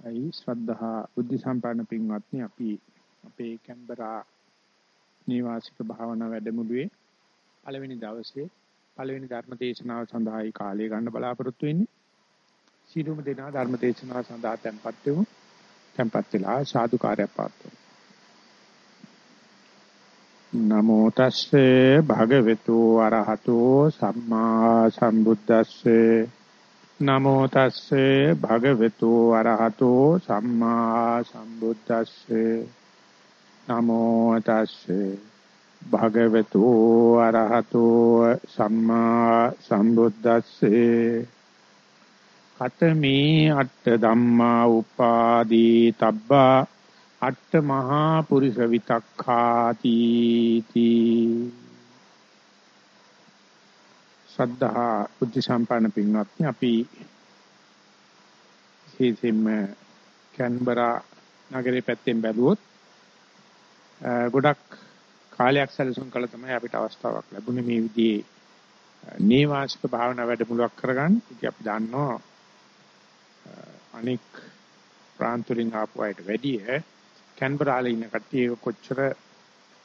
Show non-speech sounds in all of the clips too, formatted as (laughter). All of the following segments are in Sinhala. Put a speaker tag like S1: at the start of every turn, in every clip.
S1: අයි ශ්‍රද්ධහා බුද්ධ සම්පන්න පින්වත්නි අපි අපේ කැම්බරා නිවාසික භාවනා වැඩමුළුවේ පළවෙනි දවසේ පළවෙනි ධර්ම දේශනාව සඳහායි කාලය ගන්න බලාපොරොත්තු වෙන්නේ. සීලුම දෙනා ධර්ම දේශනාව සඳහා tempත් වෙමු. tempත් වෙලා සාදුකාරයක් පාත්වමු. නමෝ තස්සේ භගවතු අරහතෝ සම්මා සම්බුද්දස්සේ නමෝ තස්සේ භගවතු අරහතෝ සම්මා සම්බුද්දස්සේ. නමෝ තස්සේ භගවතු අරහතෝ සම්මා සම්බුද්දස්සේ. කතමේ අට්ඨ ධම්මා උපාදී තබ්බා. අට්ඨ මහා පුරිස විතක්ඛාති තී. ශ්‍රද්ධා බුද්ධ සම්පන්න පින්වත්නි අපි විශේෂයෙන්ම කැන්බරා නගරේ පැත්තෙන් බැලුවොත් ගොඩක් කාලයක් සැලසුම් කළ තමයි අපිට අවස්ථාවක් ලැබුණේ මේ විදිහේ නේවාසික භාවනා වැඩමුළුවක් කරගන්න. ඉතින් අපි දන්නවා අනෙක් ප්‍රාන්තුලින් ආපු අයට වැඩිය කැන්බරාලේ ඉන්න කට්ටිය කොච්චර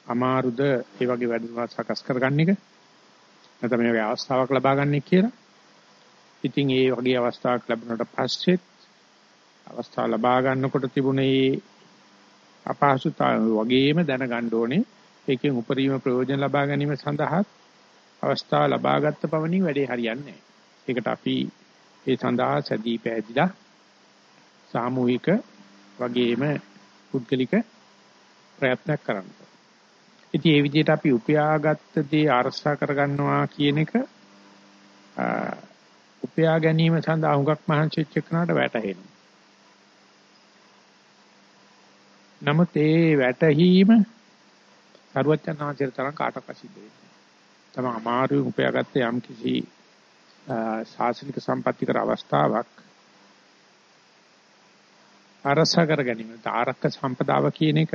S1: අමාරුද ඒ වගේ වැඩමුළුවක් සකස් කරගන්න එක. නැත්නම් මේ වගේ අවස්ථාවක් ලබා ගන්න කියලා. ඉතින් ඒ වගේ අවස්ථාවක් ලැබුණාට පස්සෙත් අවස්ථාව ලබා ගන්නකොට තිබුණේ අපහසුතාව වගේම දැනගන්න ඕනේ. ඒකෙන් උපරිම ප්‍රයෝජන ලබා ගැනීම සඳහා අවස්ථාව ලබා ගත්ත පමණින් වැඩේ හරියන්නේ නැහැ. ඒකට අපි ඒ සඳහා සැදී පැහැදිලා සාමූහික වගේම පුද්ගලික ප්‍රයත්නයක් කරන්න. ඉතින් ඒ විදිහට අපි උපයාගත්ත දේ අරසා කරගන්නවා කියන එක උපයා ගැනීම සඳහා හුඟක් මහන්සි වෙච්ච කෙනාට වැටහෙනවා. නමුත් ඒ වැටහීම සරුවචනාංශයට තරම් කාටවත් සිද්ධ වෙන්නේ. තම අමාරුවෙන් උපයාගත්ත යම් කිසි ශාසනික සම්පත්‍ති කර අවස්ථාවක් අරසා කර ගැනීම තාරක සම්පදාව කියන එක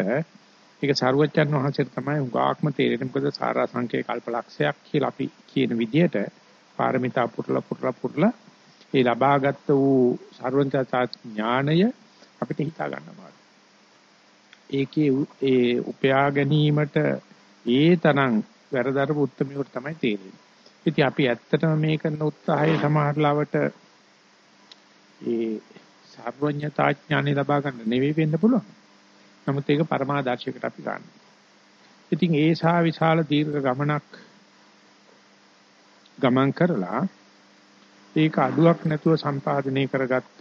S1: ඒක සරුවච්චන් වහන්සේට තමයි උගාක්ම තේරෙන්නේ මොකද සාරා සංකේ කල්පලක්ෂයක් කියලා අපි කියන විදිහට පාරමිතා පුරලා පුරලා පුරලා ඒ ලබාගත් වූ සර්වඥතා ඥාණය අපිට හිතා ගන්නවා. ඒකේ ඒ උපයා ගැනීමට ඒ තරම් වැරදරපු උත්තරමියට තමයි තේරෙන්නේ. ඉතින් අපි ඇත්තටම මේ කරන උත්සාහය සමහරලාවට ඒ සර්වඥතා ඥානෙ ලබා ගන්න නෙවෙයි වෙන්න පුළුවන්. නමුත් ඒක පරමාදර්ශයකට අපි ගන්න. ඉතින් ඒ සා විශාල දීර්ඝ ගමනක් ගමන් කරලා ඒක අඩුවක් නැතුව සම්පාදනය කරගත්ත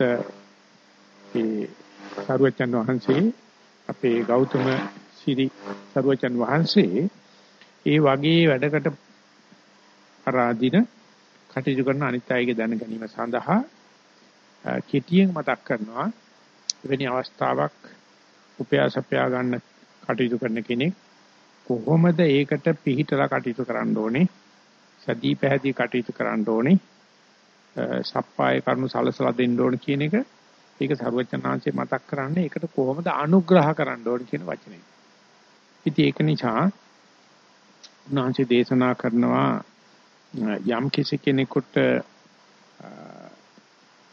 S1: ඒ සරුවචන් වහන්සේ අපේ ගෞතම සිරි සරුවචන් වහන්සේ ඒ වගේ වැඩකට ආරාධින කටයුතු කරන අනිත් අයගේ දැන ගැනීම සඳහා කෙටියෙන් මතක් කරනවා එවැනි අවස්ථාවක් උපයාසපයා ගන්න කටයුතු කරන කෙනෙක්. කොහොමද ඒකට පිළිහිටලා කටයුතු කරන්න ඕනේ? සදී පැහැදී කටයුතු කරන්න ඕනේ. සප්පාය කරුණු සලසලා දෙන්න ඕන කියන එක. ඒක සර්වචනාංශේ මතක් කරන්නේ ඒකට කොහොමද අනුග්‍රහ කරන්න ඕන කියන වචනේ. ඉතින් ඒක නිසා උන්වහන්සේ දේශනා කරනවා යම් කිසි කෙනෙකුට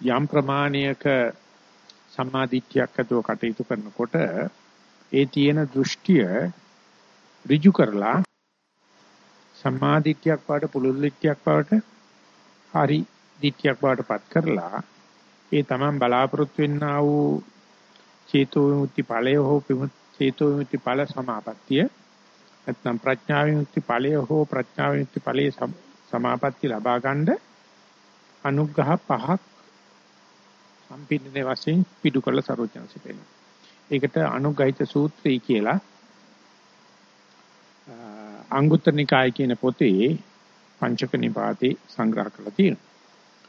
S1: යම් ප්‍රමාණයක සම්මාදිට්ඨියක් ඇතුව කටයුතු කරනකොට ඒ තියෙන දෘෂ්ටිය ඍජු කරලා සම්මාදිට්ඨියක් වාට පුළුල් දිට්ඨියක් වාට හරි දිට්ඨියක් වාට පත් කරලා ඒ තමන් බලාපොරොත්තු වෙන්නා වූ චේතෝ විමුක්ති ඵලය හෝ චේතෝ විමුක්ති ඵල සමාපත්තිය නැත්නම් ප්‍රඥා විමුක්ති ඵලය හෝ ප්‍රඥා විමුක්ති ඵලයේ සමාපත්තිය ලබා ගන්න අනුග්‍රහ පහක් සම්පින්නනේ වශයෙන් පිටු කරලා සරෝජනසි පෙන්නනවා. ඒකට අනුගහිත සූත්‍රය කියලා අංගුත්තර නිකාය කියන පොතේ පංචක නිපාතේ සංග්‍රහ කරලා තියෙනවා.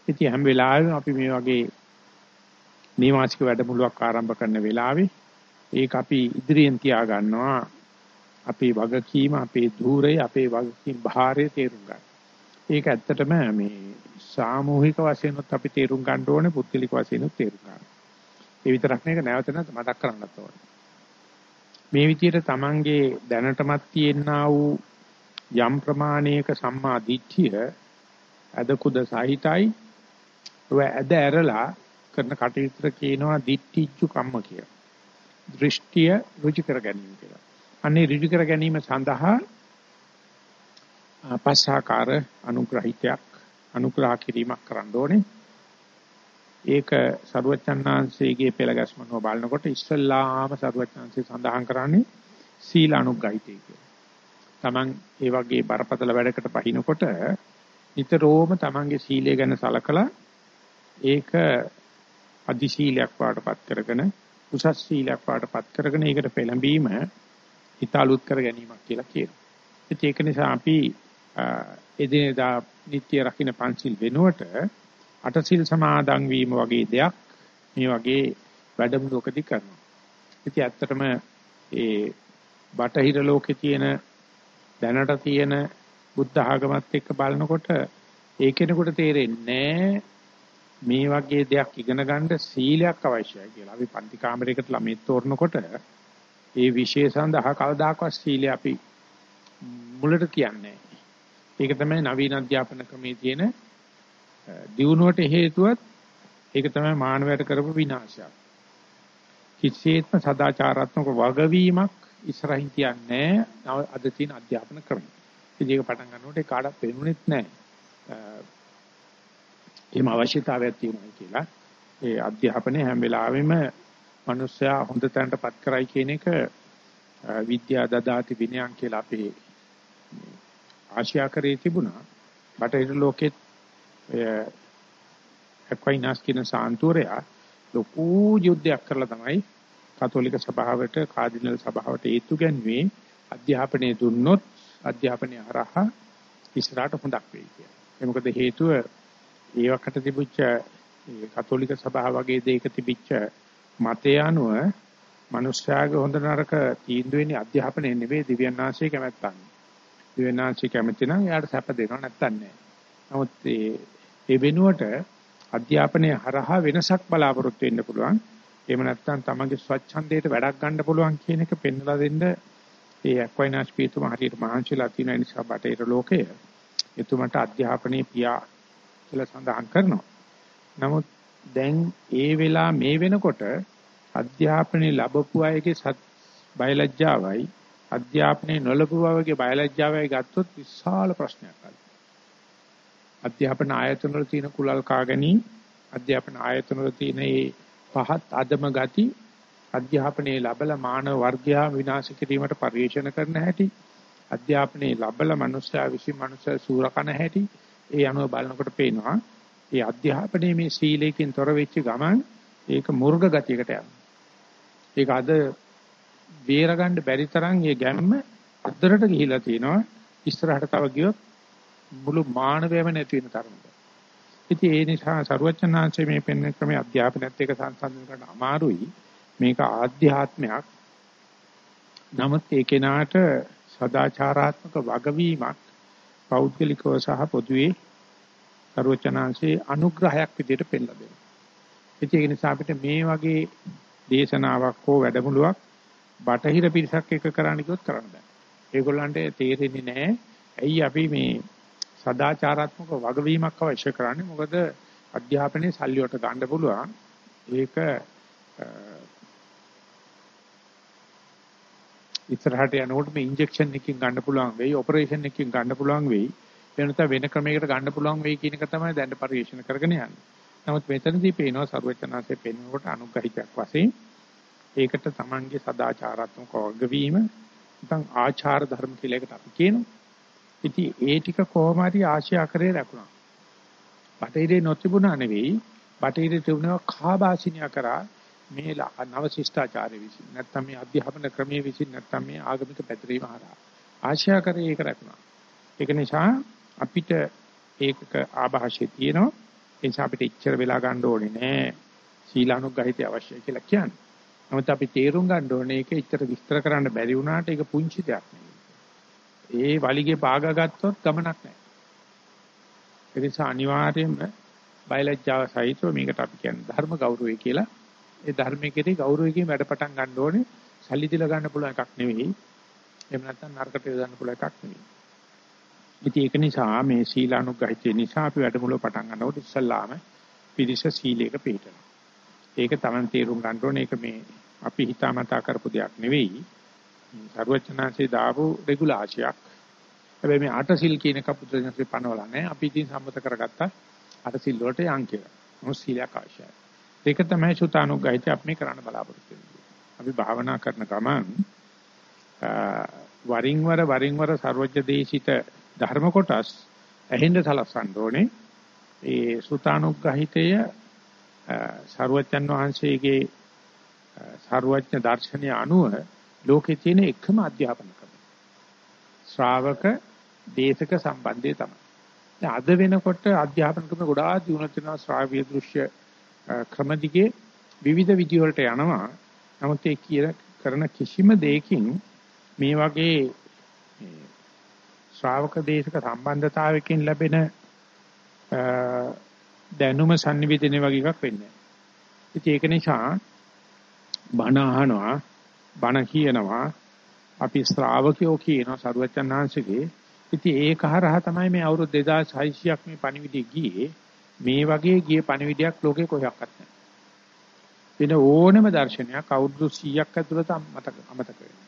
S1: ඉතින් හැම වෙලාවෙම අපි මේ වගේ නීවාසික වැඩමුළුවක් ආරම්භ කරන වෙලාවේ ඒක අපි ඉදිරියෙන් තියා ගන්නවා අපේ වගකීම අපේ ධූරය අපේ වගකීම් භාරය තේරුම් ගන්න. ඒක ඇත්තටම මේ සාමූහික වශයෙන්ත් අපි තේරුම් ගන්න ඕනේ පුද්ගලික වශයෙන්ත් තේරුම් ගන්න. ඒ විතරක් නෙක නැවත නැවත මතක් කරගන්නත් ඕනේ. මේ විදිහට Tamange දැනටමත් තියෙනා වූ යම් ප්‍රමාණයක සම්මා දිට්ඨිය අද කුද සහිතයි ඔය ඇද ඇරලා කරන කටයුතු කියනවා දිට්ඨිච්චු කම්ම කියලා. දෘෂ්ටිය රුචි කර ගැනීම කියලා. අනේ රුචි කර ගැනීම සඳහා පස්සාකාර අනුග්‍රහිතයක් අනුග්‍රහ කිරීමක් කරන්න ඕනේ. ඒක සරුවචන්නාංශයේ පෙළගැස්මනව බලනකොට ඉස්සල්ලාම සරුවචන්නාංශය සඳහන් කරන්නේ සීල අනුග්‍රහිතය කියලා. Taman ඒ වගේ බරපතල වැඩකට පහිනකොට නිතරම Tamanගේ සීලය ගැන සලකලා ඒක අදි සීලයක් වාටපත් කරගෙන උසස් සීලයක් වාටපත් කරගෙන ඒකට පෙළඹීම හිතාලුත් කර ගැනීමක් කියලා කියනවා. ඒක නිසා අපි එදිනෙදා නිත්‍ය රකින්න පංචිල් වෙනුවට අටසිල් සමාදන් වීම වගේ දෙයක් මේ වගේ වැඩමුළුවකදී කරනවා. ඉතින් ඇත්තටම ඒ බටහිර ලෝකේ තියෙන දැනට තියෙන බුද්ධ ආගමත් එක්ක බලනකොට ඒ කෙනෙකුට තේරෙන්නේ මේ වගේ දෙයක් ඉගෙන ගන්න සීලයක් අවශ්‍යයි කියලා. අපි පන්ති කාමරයකට ළමයි තෝරනකොට ඒ විශේෂ සඳහා කවදාකවත් සීලය අපි මුලට කියන්නේ ඒක තමයි නවීන අධ්‍යාපන ක්‍රමයේ තියෙන දියුණුවට හේතුවත් ඒක තමයි මානවයට කරපු විනාශයක්. කිසිසේත්ම සදාචාරාත්මක වගවීමක් ඉස්සරහින් තියන්නේ අද තියෙන අධ්‍යාපන ක්‍රමය. ඉතින් ඒක පටන් ගන්නකොට ඒ කාටවත් පේනුනේත් නැහැ. එහෙම අවශ්‍යතාවයක් තියෙනවා කියලා. ඒ අධ්‍යාපනයේ හැම වෙලාවෙම මිනිස්සයා හොඳ තැනටපත් කරයි කියන එක විද්‍යා දදාති විනයන් කියලා අපේ ආශියා කරේ තිබුණා. බටහිර ලෝකෙත් එක්වයිනාස් කියන සාන්තුරයා ලොකු යුද්ධයක් කරලා තමයි කතෝලික සභාවට කාඩිනල් සභාවට ඒතු ගැන්වේ අධ්‍යාපනය දුන්නොත් අධ්‍යාපනය හරහා ඉස්සරහට හොඳක් වෙයි කියලා. ඒ මොකද හේතුව ඒ වකට තිබුච්ච කතෝලික සභාව වගේ දෙයක තිබිච්ච මතය අනුව මිනිස්යාගේ හොඳ නරක තීන්දුව වෙන්නේ අධ්‍යාපනය නෙවෙයි දිව්‍යඥාන්සේ කැමැත්තන්නේ. දිව්‍යඥාන්සේ කැමති නම් එයාට සැප දෙනවා නැත්තන් නෑ. නමුත් ඒ වෙනුවට අධ්‍යාපනයේ හරහා වෙනසක් බලාපොරොත්තු වෙන්න පුළුවන්. එහෙම නැත්නම් තමන්ගේ ස්වච්ඡන්දයට වැඩක් ගන්න පුළුවන් කියන එක පෙන්වලා දෙන්න ඒ ඇක්වයිනාස් පීතුමා හරියට මහන්සිලා තියෙන නිසා බටේර ලෝකය එතුමට අධ්‍යාපනයේ පියා කියලා සඳහන් කරනවා. නමුත් දැන් ඒ වෙලා මේ වෙනකොට අධ්‍යාපනයේ ලැබපු අයගේ බයලජ්ජාවයි අධ්‍යාපනයේ නොලබුවවගේ බයලජ්ජාවයි ගත්තොත් විශාල ප්‍රශ්නයක් අද. අධ්‍යාපන ආයතන වල තියෙන කුලල් කාගනි අධ්‍යාපන ආයතන වල තියෙන මේ පහත් අදම ගති අධ්‍යාපනයේ ලැබලා මානව වර්ගයා විනාශ කිරීමට පරිශන කරන හැටි අධ්‍යාපනයේ ලැබලා මනුස්සයා විසින් මනුස්සය සූරකන හැටි ඒ අනුව බලනකොට පේනවා මේ අධ්‍යාපනයේ මේ සීලයෙන් තොර වෙච්ච ගමන් ඒක මුර්ග ගතියකට යනවා. ඒක අද බේරගන්න බැරි තරම් මේ ගැම්ම අද්දරට ගිහිලා තිනවා ඉස්සරහට තව ගියොත් මුළු මානවයම නැති වෙන තරමට. ඉතින් ඒ නිසා සරුවචනාංශයේ මේ පෙන්වන ක්‍රමයේ අධ්‍යාපනයත් එක්ක සංසන්දනය කරන්න අමාරුයි. මේක ආධ්‍යාත්මයක්. නමුත් ඒ කෙනාට සදාචාරාත්මක වගවීමක් පෞද්ගලිකව සහ පොදුවේ සරුවචනාංශයේ අනුග්‍රහයක් විදිහට පෙන්නලා දෙනවා. ඉතින් ඒ නිසා අපිට මේ වගේ දේශනාවක් හෝ වැඩමුළුවක් බටහිර පිරිසක් එක කරන්න කිව්වොත් කරන්න බෑ. ඒගොල්ලන්ට තේරෙන්නේ නැහැ. ඇයි අපි මේ සදාචාරාත්මක වගවීමක් අවශ්‍ය කරන්නේ? මොකද අධ්‍යාපනයේ සල්ලි වලට ගන්න පුළුවන්. ඒක ඉස්සරහට යනකොට මේ ඉන්ජෙක්ෂන් එකකින් ගන්න පුළුවන් වෙයි, ඔපරේෂන් එකකින් ගන්න පුළුවන් වෙයි. වෙනත වෙන ක්‍රමයකට ගන්න පුළුවන් වෙයි කියන එක තමයි දැන් පරිශන කරගෙන යන්නේ. නමුත් මෙතනදී පේනවා සරුවචනාංශයේ පෙන්වනකොට අනුග්‍රහිතයක් වශයෙන් ඒකට Tamange සදාචාරාත්මක වගවීම නැත්නම් ආචාර ධර්ම කියලා එකට අපි කියනවා. ඉතින් ඒ ටික කොහොම හරි ආශියාකරේ රැකුණා. බටහිරේ නොතිබුණා නෙවෙයි බටහිරේ තිබුණා කාබාසිනියා කරා මේ නව ශිෂ්ටාචාරය විසින් නැත්නම් මේ අධ්‍යාපන ක්‍රමයේ විසින් නැත්නම් මේ ආගමික පැතිරීම හරහා ආශියාකරේ ඒක රැකුණා. ඒක නිසා අපිට ඒකක ආభాෂය තියෙනවා. ඒ නිසා අපිට ඉච්චර වෙලා ගන්න ඕනේ නෑ. සීලානුගහිතය අවශ්‍යයි කියලා කියන්නේ. නමුත් අපි තේරුම් ගන්න ඕනේ ඒක ඉතර විස්තර කරන්න බැරි වුණාට ඒක පුංචි දෙයක් නෙවෙයි. ඒ වලිගේ පාගා ගත්තොත් ගමනක් නැහැ. ඒ නිසා අනිවාර්යයෙන්ම බයලජ්ජාව සහිතව මේකට අපි කියන්නේ ධර්ම ගෞරවය කියලා. ඒ ධර්මයේ කෙරේ ගෞරවයෙන් වැඩ පටන් ගන්න ඕනේ. සල්ලි දීලා ගන්න පුළුවන් එකක් නෙවෙයි. එහෙම නැත්නම් නරකට යොදන්න පුළුවන් එකක් නෙවෙයි. ඉතින් ඒක නිසා මේ සීලානුගහිතේ නිසා අපි වැඩමුළුව පටන් ගන්නකොට ඉස්සල්ලාම පිරිස සීලයක පිළිපදනවා. ඒක Taman තේරුම් ගන්න ඕනේ. ඒක මේ අපි හිතාමතා කරපු දෙයක් නෙවෙයි. සරුවචනාංශේ දාපු රෙගුලාසියක්. හැබැයි මේ අටසිල් කියන එක පුදුරජනසේ පනවලා නැහැ. අපි ඉතින් සම්මත කරගත්තා අටසිල් වලට යන් කියලා. මොකද සීලයක් අවශ්‍යයි. ඒක තමයි සුතානුග්ගහිත අපි මේ කරන්න බලාපොරොත්තු වෙන්නේ. අපි භාවනා කරන ගමන් වරින් වර වරින් වර ਸਰවඥ දේශිත ධර්ම කොටස් ඇහෙන්න සලස්සන්න ඕනේ. ඒ සුතානුග්‍රහිතය සරුවච්චන් වහන්සේගේ සරුවච්ච දර්ශනය අනුව ලෝකේ තියෙන එකම අධ්‍යාපන ක්‍රමය. ශ්‍රාවක දේශක සම්බන්ධය තමයි. දැන් අද වෙනකොට අධ්‍යාපන ක්‍රම ගොඩාක් දියුණු වෙනවා ශ්‍රාවීය දෘශ්‍ය ක්‍රම දිගේ විවිධ විදි වලට යනවා. නමුත් ඒ කියලා කරන කිසිම දෙයකින් මේ වගේ ශ්‍රාවක දේශක සම්බන්ධතාවයකින් ලැබෙන දැනුම sannivedana වගේ එකක් වෙන්නේ නැහැ. ඒක නිසා බණ අහනවා, බණ කියනවා, අපි ශ්‍රාවකයෝ කියනවා සරුවචන් වහන්සේගේ. ඉතින් ඒක හරහා තමයි මේ අවුරුදු 2600ක් මේ පණිවිඩය ගියේ. මේ වගේ ගිය පණිවිඩයක් ලෝකේ කොහෙවත් නැහැ. වෙන ඕනම දර්ශනයක් අවුරුදු 100ක් ඇතුළත අමතක අමතක වෙනවා.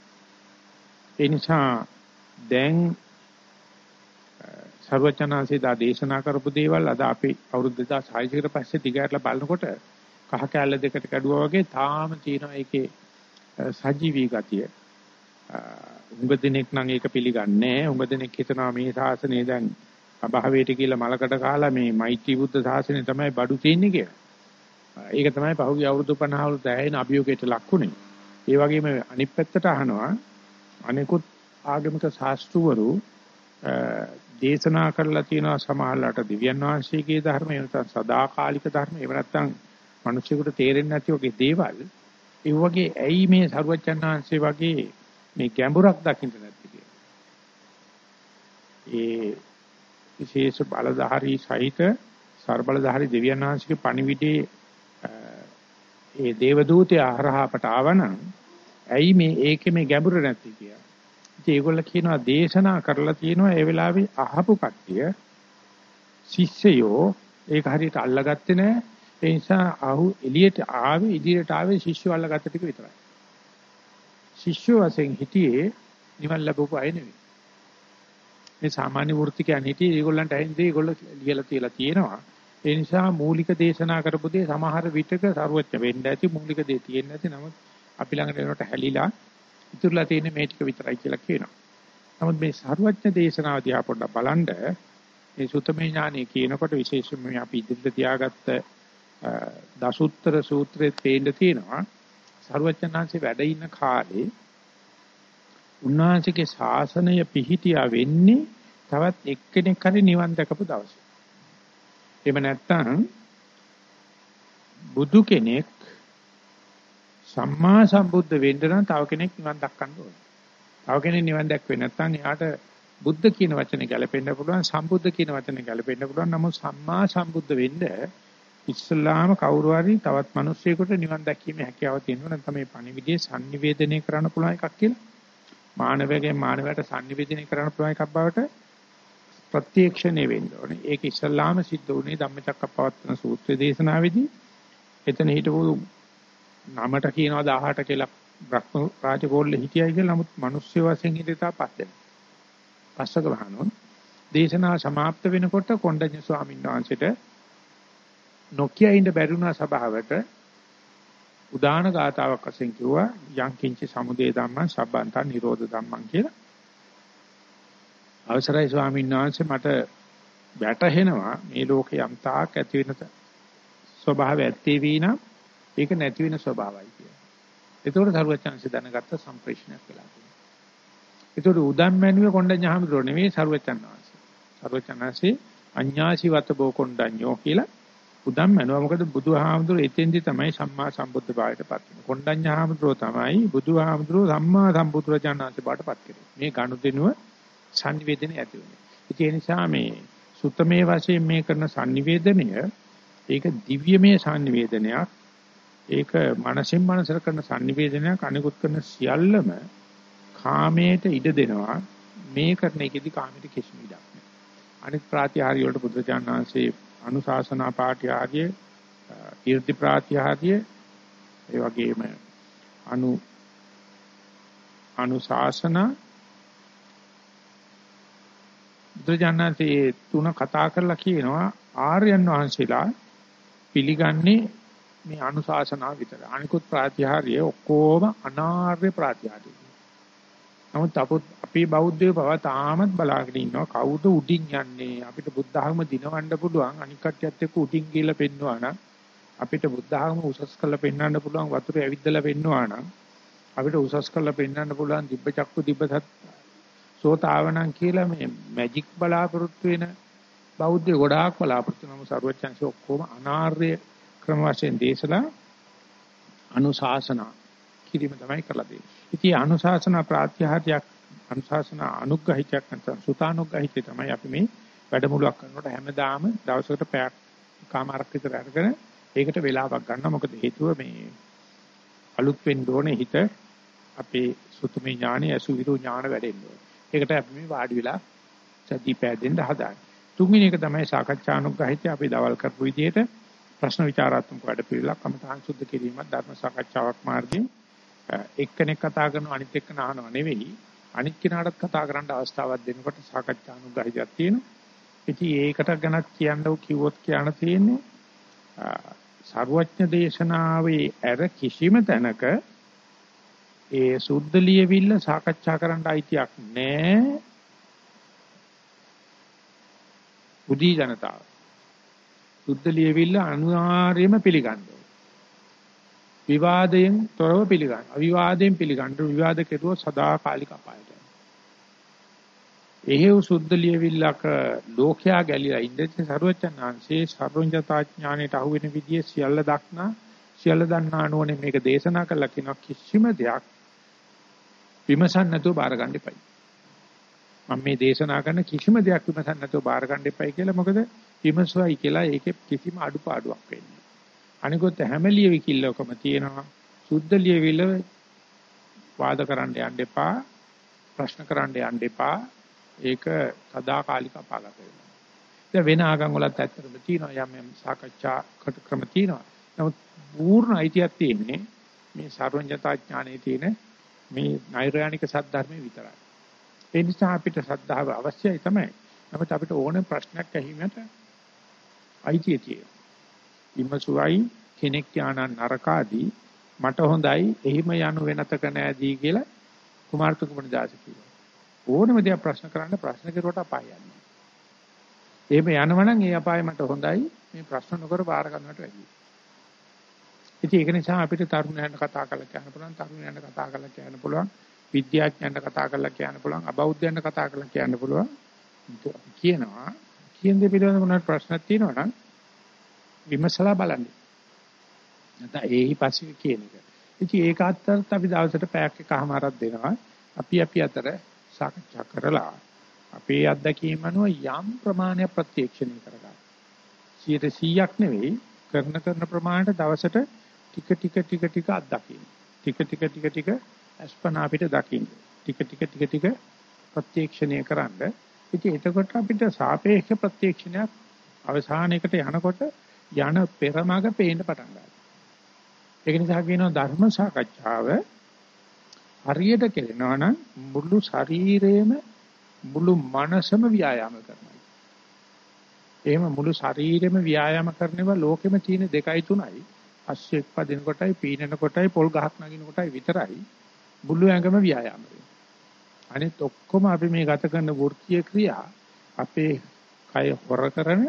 S1: ඒ නිසා දැන් සර්වචනාංශේ දා දේශනා කරපු දේවල් අද අපි අවුරුදු 2600 කට පස්සේ දිගහැරලා බලනකොට කහ කැල්ල දෙකට කැඩුවා වගේ තාම තියෙනවා ඒකේ සජීවී ගතිය. උඟ දිනෙක් නම් ඒක පිළිගන්නේ නැහැ. උඟ දිනෙක් හිතනවා මේ ශාසනය දැන් අභාවයට කියලා මලකට කාලා මේ මෛත්‍රී බුද්ධ ශාසනය තමයි බඩු තියන්නේ කියලා. ඒක තමයි පහුගිය අවුරුදු 50 වල දැයින අභියෝගයට ලක්ුණේ. ඒ වගේම අනිත් පැත්තට අහනවා අනිකුත් ආගමික ශාස්ත්‍රවරු දේශනා කරලා තියෙනවා සමහරලාට දිව්‍යන් වහන්සේගේ ධර්ම එහෙම නැත්නම් සදාකාලික ධර්ම එහෙම නැත්නම් මිනිස්සුන්ට තේරෙන්නේ නැති වගේ දේවල් ඒ වගේ ඇයි මේ සරුවච්චන් වහන්සේ වගේ මේ ගැඹුරක් දකින්න නැති කියලා. ඒ විශේෂ බලධාරී සහිත ਸਰබලධාරී දෙවියන් වහන්සේගේ පණිවිඩේ ඒ දේවදූතයා හරහා අපට ආවනම් ඇයි මේ ඒකේ මේ ගැඹුර නැති කියලා. ඉතින් ඒගොල්ල කියනවා දේශනා කරලා තියෙනවා ඒ වෙලාවේ අහපු කට්ටිය ශිෂ්‍යයෝ ඒක හරියට අල්ලගත්තේ නැහැ. ඒ නිසා අහු එළියට ආවේ ඉදිරියට ආවේ ශිෂ්‍යෝ අල්ලගත්ත ටික විතරයි. ශිෂ්‍යෝ වශයෙන් හිටියේ නිවන් ලැබපු අය නෙවෙයි. මේ සාමාන්‍ය වෘත්තිකයන් හිටියේ ඒගොල්ලන්ට ඇහිඳේ ඒගොල්ලෝ ලියලා තියලා තියෙනවා. ඒ නිසා මූලික දේශනා කරපු දේ සමහර විටක සරුවච්ච වෙන්න ඇති මූලික දේ තියෙන්නේ නැති නමුත් අපි ළඟට එනකොට හැලිලා ඉතුරුලා තියෙන්නේ මේ ටික විතරයි කියලා කියනවා. නමුත් මේ සරුවච්ච දේශනාව දිහා පොඩ්ඩක් බලන්න මේ සුතමේ ඥානෙ කියනකොට විශේෂයෙන්ම අපි ඉදිරියට තියාගත්ත දසුත්තර සූත්‍රයේ තේන්න තියෙනවා සරුවච්චන්හන්සේ වැඩ ඉන්න කාලේ උන්වහන්සේගේ ශාසනය පිහිටියා වෙන්නේ තවත් එක්කෙනෙක් හරි නිවන් දැකපු දවසේ. එහෙම නැත්නම් බුදු කෙනෙක් සම්මා සම්බුද්ධ වෙන්න නම් තව කෙනෙක් නිවන් දක්කන්න ඕනේ. තව කෙනෙක් නිවන් දැක්වෙන්නේ නැත්නම් එයාට බුද්ධ කියන වචනේ ගැලපෙන්න පුළුවන් සම්බුද්ධ කියන වචනේ ගැලපෙන්න පුළුවන් නමුත් සම්මා සම්බුද්ධ වෙන්න ඉස්ලාම කවුරු හරි තවත් මිනිස්සෙකුට නිවන් දැකීමේ හැකියාව තියෙනවා නැත්නම් මේ පණිවිඩයේ sannivedanaya කරන්න පුළුවන් එකක් කියලා. මානවයෙන් මානවයට sannivedanaya කරන්න පුළුවන් එකක් බවට ප්‍රත්‍යක්ෂණය වෙන්න ඕනේ. ඒක ඉස්ලාම සිද්ධ වුණේ ධම්මචක්කප්පවත්තන සූත්‍රයේ දේශනාවේදී. එතන හිටපු නමට කියනවා 18 කියලා බ්‍රහ්ම රාජකෝල්ලේ හිටියයි කියලා. නමුත් මිනිස්සු වශයෙන් හිටියා පස් දෙනෙක්. පස්සක වහනොත් දේශනාව સમાપ્ત වෙනකොට කොණ්ඩඤ්ඤ ස්වාමීන් වහන්සේට නොකිය ඉන්න බැරිුණා සභාවට උදාන ගාතාවක් වශයෙන් කිව්වා යං කිංච සමුදේ ධම්මං සබ්බන්තං නිරෝධ ධම්මං කියලා. අවසරයි ස්වාමීන් වහන්සේ මට වැටහෙනවා මේ ලෝකේ යම් තාක් ඇති වෙන ස්වභාවය ඇත්තේ වීනම් ඒක නැති වෙන ස්වභාවයි කියලා. ඒතකොට සරුවචනන්සේ දැනගත්ත සම්ප්‍රේෂණයක් වෙලා තියෙනවා. ඒතකොට උදම්මැණුවේ කොණ්ඩඤ්ඤාමතුරු නෙවෙයි සරුවචන් වහන්සේ. සරුවචනන්සේ අඤ්ඤාසිවත බෝ කොණ්ඩඤ්ඤෝ කියලා උදම්මැණුවා මොකද බුදුහාමුදුරුවෝ එතෙන්දි තමයි සම්මා සම්බුද්ධ භාවයට පත් වෙන්නේ. කොණ්ඩඤ්ඤාමතුරු තමයි බුදුහාමුදුරුවෝ සම්මා සම්බුදුරජාණන්සේ බාටපත් කරේ. මේ ගනුදෙනුව sannivedana ඇති වෙන්නේ. ඒ නිසා මේ සුත්තමේ වශයෙන් මේ කරන sannivedanය ඒක දිව්‍යමය sannivedanයක්. ඒක මනසෙන් මනසට කරන sannivedanයක් අනිකුත් කරන සියල්ලම කාමයට ඉඩ දෙනවා. මේ කරන එකෙදි කාමයට කිසිම ඉඩක් නැහැ. අනිත් ප්‍රාතිහාර්ය වලට බුදුරජාණන් වහන්සේ අනුශාසනා පාඨය ආදී ඊර්ති ප්‍රාතිහාර්ය ඒ වගේම අනු අනුශාසන බුදුජානකයේ තුන කතා කරලා කියනවා ආර්යයන් වහන්සේලා පිළිගන්නේ මේ අනුශාසනාව විතර. අනිකුත් ප්‍රාතිහාර්ය ඔක්කොම අනාර්ය ප්‍රාතිහාර්ය. නමුත් අපි බෞද්ධයෝ පවා තාමත් බලාගෙන ඉන්නවා කවුද උඩින් යන්නේ අපිට බුද්ධ ධර්ම දිනවන්න පුළුවන් අනික් කට්ටියත් එක්ක උඩින් ගිහලා පෙන්නවා නම් අපිට බුද්ධ ධර්ම උසස් කරලා පෙන්වන්න පුළුවන් වතුරේ ඇවිද්දලා පෙන්නවා නම් අපිට උසස් කරලා පෙන්වන්න පුළුවන් දිබ්බ චක්කු දිබ්බසත් සෝතාවනම් කියලා මේ මැජික් බලාපොරොත්තු වෙන බෞද්ධ ගොඩාක් බලාපොරොත්තු වෙනම සර්වචන්සේ ඔක්කොම අනාර්ය ක්‍රම වශයෙන් දේශලා අනුශාසනා කිරීම තමයි කරලා දෙන්නේ. ඉතින් අනුශාසනා ප්‍රාත්‍යහාරයක් අනුශාසනා අනුග්‍රහිතයක් නැත්නම් සුතානුග්‍රහිතය තමයි අපි මේ වැඩමුළුවක් කරනකොට හැමදාම දවසකට පැයක් කාමාරක් විතර අරගෙන ඒකට වෙලාවක් ගන්න මොකද හේතුව මේ අලුත් වෙන්න ඕනේ හිත අපේ සුතුමේ ඥානෙ අසුවිරු ඥාන වැඩෙන්න ඕනේ. ඒකට අපි මේ වාඩි වෙලා සතිය පෑදෙන්න හදාගන්න. තුන්වෙනි එක තමයි සාකච්ඡානුග්‍රහිතය අපි දවල් කරපු විදිහට ප්‍රශ්න විචාරාත්මක වැඩ පිළිවෙලක් කමඨාන් සුද්ධ කිරීමක් ධර්ම සාකච්ඡාවක් මාර්ගයෙන් එක්කෙනෙක් කතා කරනවා අනිත් එක්ක නහනව නෙවෙයි අනිත් කෙනාටත් කතා කරන්න අවස්ථාවක් දෙනකොට සාකච්ඡා අනුග්‍රහිතයක් තියෙනවා. ඉතින් ඒකට ගැනත් කියන්න කිව්වොත් කියන්න තියෙන්නේ සර්වඥ දේශනාවේ ඇර කිසිම තැනක ඒ සුද්ධ ලියවිල්ල සාකච්ඡා කරන්න අයිතියක් නැහැ. බුද්ධි ජනතාව. සුද්ධ ලියවිල්ල අනිවාර්යයෙන්ම පිළිගන්න විවාදයෙන් තොරව පිළිගන්න. අවිවාදයෙන් පිළිගන්න. විවාද කෙරුවොත් සදාකාලික අපායට යනවා. එහෙව් සුද්ධ ලියවිල්ලක ලෝකයා ගැලිලා ඉඳිච්ච සරුවචනාංශේ සර්වඥතා ඥාණයට අහු වෙන විදිය සියල්ල දක්නා සියල්ල දන්නා නෝනේ මේක දේශනා කළා කියන කිසිම දෙයක් විමසන්න නැතුව බාර ගන්න එපයි. මම මේ දේශනා කරන කිසිම දෙයක් විමසන්න නැතුව බාර ගන්න එපයි කියලා මොකද විමසුවයි කියලා ඒකේ කිසිම අඩුපාඩුවක් වෙන්නේ අනිකොත් හැම ලියවිකිල්ලකම තියෙනවා. සුද්ධ ලියවිල වාද කරන්න යන්න එපා. ප්‍රශ්න කරන්න යන්න එපා. ඒක සදාකාලික අපාගත වෙනවා. දැන් වෙන ආගම් වලත් ඇත්තටම තියෙනවා. යම් යම් සාකච්ඡා ක්‍රම තියෙනවා. නමුත් පූර්ණ අයිතියක් තියෙන්නේ මේ සර්වඥතා ඥානයේ තියෙන මේ නෛර්යානික සද්ධර්මයේ විතරයි. ඒ නිසා අපිට ශ්‍රද්ධාව අවශ්‍යයි තමයි. නමුත් අපිට ඕන ප්‍රශ්නයක් ඇහිමට අයිතිය තියෙනවා විමසුවයි කෙනෙක් යානන් නරකාදී මට හොඳයි එහිම යනු වෙනතක නෑදී කියලා කුමාරතුංග මුනිදාස කිව්වා. ඕනම දෙයක් ප්‍රශ්න කරන්න ප්‍රශ්න කරුවට අපාය යන්නේ. එහෙම යනවනම් ඒ අපාය මට හොඳයි මේ ප්‍රශ්න නොකර බාර ගන්නවට වැඩියි. ඉතින් ඒක නිසා අපිට තරුණයන්ට කතා කරලා කියන්න පුළුවන් තරුණයන්ට කතා කරලා කියන්න පුළුවන් විද්‍යාඥයන්ට කතා කරලා කියන්න පුළුවන් අබෞද්ධයන්ට කතා කරලා කියන්න පුළුවන් කියනවා කියන දේ පිළිබඳව මොනවාට ප්‍රශ්නක් තියෙනවා නම් විමසලා බලන්න. නැත්නම් ඒහි පස්සේ කියන එක. ඉතින් ඒක අත්තරත් අපි දවසට පැයක් එකමාරක් දෙනවා. අපි අපි අතර සාකච්ඡා කරලා අපේ අත්දැකීම් අනුව යම් ප්‍රමාණයක් ප්‍රත්‍යක්ෂණය කරගන්න. 100ක් නෙවෙයි කරන කරන ප්‍රමාණයට දවසට ටික ටික ටික ටික අත්දකින්න. ටික ටික ටික ටික අස්පනා අපිට දකින්න. ටික ටික ටික ටික ප්‍රත්‍යක්ෂණය කරන්න. ඉතින් එතකොට අපිට සාපේක්ෂ ප්‍රත්‍යක්ෂණයක් අවසානයකට යනකොට යන පෙරමග පේන්න පටන් ගන්නවා. ඒක නිසා කියනවා ධර්ම සාකච්ඡාව හරියට කෙරෙනවා නම් මුළු ශරීරයේම මුළු මනසම ව්‍යායාම කරනවා. එහෙම මුළු ශරීරෙම ව්‍යායාම කරනවා ලෝකෙම තියෙන දෙකයි තුනයි. අස්සෙක් පදින කොටයි පීනන කොටයි පොල් ගහක් නගින කොටයි විතරයි මුළු ඇඟම ව්‍යායාම අනිත් ඔක්කොම අපි මේ ගත කරන වෘත්තීය ක්‍රියා අපේ කය හොර කරන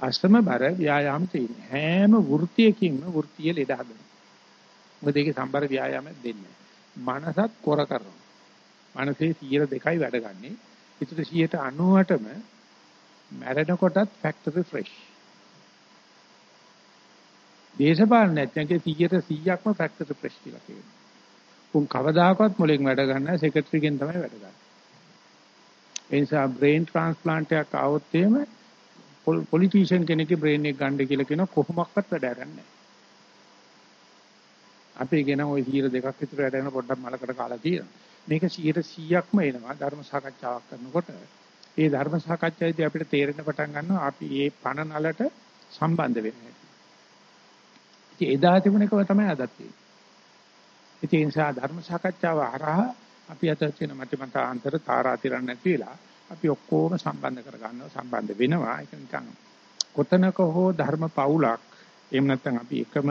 S1: අසම බර ව්‍යායාම තියෙන හැම වෘත්තියකින්ම වෘත්තිය ලෙඩ හදනවා. මොකද ඒකේ සම්බර ව්‍යායාම දෙන්නේ. මනසත් කොර කරනවා. මනසේ 102යි වැඩ ගන්නෙ. ඒතර 198ම මැරෙන කොටත් ෆැක්ටරි ෆ්‍රෙෂ්. දේශපාලන නැත්නම් 100%ක්ම ෆැක්ටරි ෆ්‍රෙෂ් කියලා කියනවා. උන් කවදාකවත් මොලෙන් වැඩ ගන්න සෙක්‍රටරිගෙන් තමයි වැඩ ගන්න. ඒ නිසා බ්‍රේන් ට්‍රාන්ස්ප්ලාන්ට් එකක් ආවොත් එහෙම පොලිටිෂියන් කෙනෙක්ගේ බ්‍රේන් එක ගන්න කියලා කියන කොහොමවත් වැඩ කරන්නේ අපේ ගෙන ওই 102ක් විතර වැඩ කරන පොඩ්ඩක් මලකට කාලා තියෙනවා. මේක 100%ක්ම එනවා ධර්ම සාකච්ඡාවක් කරනකොට. ඒ ධර්ම සාකච්ඡාවේදී අපිට තේරෙන පටන් ගන්නවා අපි මේ පණ නලට සම්බන්ධ වෙන්නේ. ඉතින් එදා තිබුණ එකම තමයි අදත් තියෙන්නේ. ඉතින් ඒ නිසා ධර්ම සාකච්ඡාව හරහා අපි අතර තියෙන මතමතාන්තර තාරාතිරණ නැති වෙලා අපි ඔක්කොම සම්බන්ධ කර ගන්නවා සම්බන්ධ වෙනවා ඒක නිකන් කොතනක හෝ ධර්ම පවුලක් එහෙම නැත්නම් අපි එකම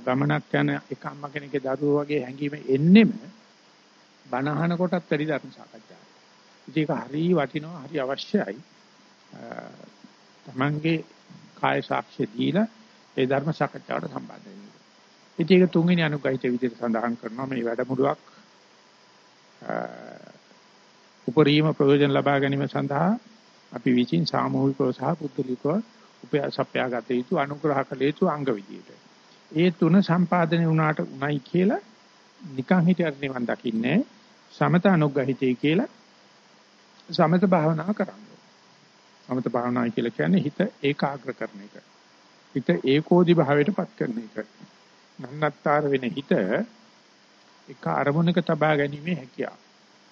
S1: ගමනක් යන එක අම්මා කෙනෙක්ගේ දරුවෝ වගේ හැංගීම එන්නෙම බනහන කොටත් වැඩි ධර්ම සාකච්ඡාවක්. ඒක හරි වටිනවා හරි අවශ්‍යයි. තමන්ගේ කාය සාක්ෂි දීලා ඒ ධර්ම සාකච්ඡාවට සම්බන්ධ වෙන්න. ඉතින් ඒක තුන්වෙනි අනුගහිත විදිහට සඳහන් කරනවා මේ වැඩමුළුවක් උපරිම ප්‍රයෝජන ලබා ගැනීම සඳහා අපි විචින් සාමූහිකව සහ පුද්ගලිකව උපයාසප්පයාගත යුතු අනුග්‍රහ කළ යුතු අංග විදියට. ඒ තුන සම්පාදනය වුණාට උණයි කියලා නිකන් හිටියට නිවන් දකින්නේ සමත අනුග්‍රහිතයි කියලා සමත භාවනාව කරන්න. සමත භාවනාව කියලා කියන්නේ හිත ඒකාග්‍ර කරන එක. හිත ඒකෝදි භාවයටපත් කරන එක. නන්නත්තර වෙන හිත එක අරමුණක තබා ගැනීමේ හැකියාව.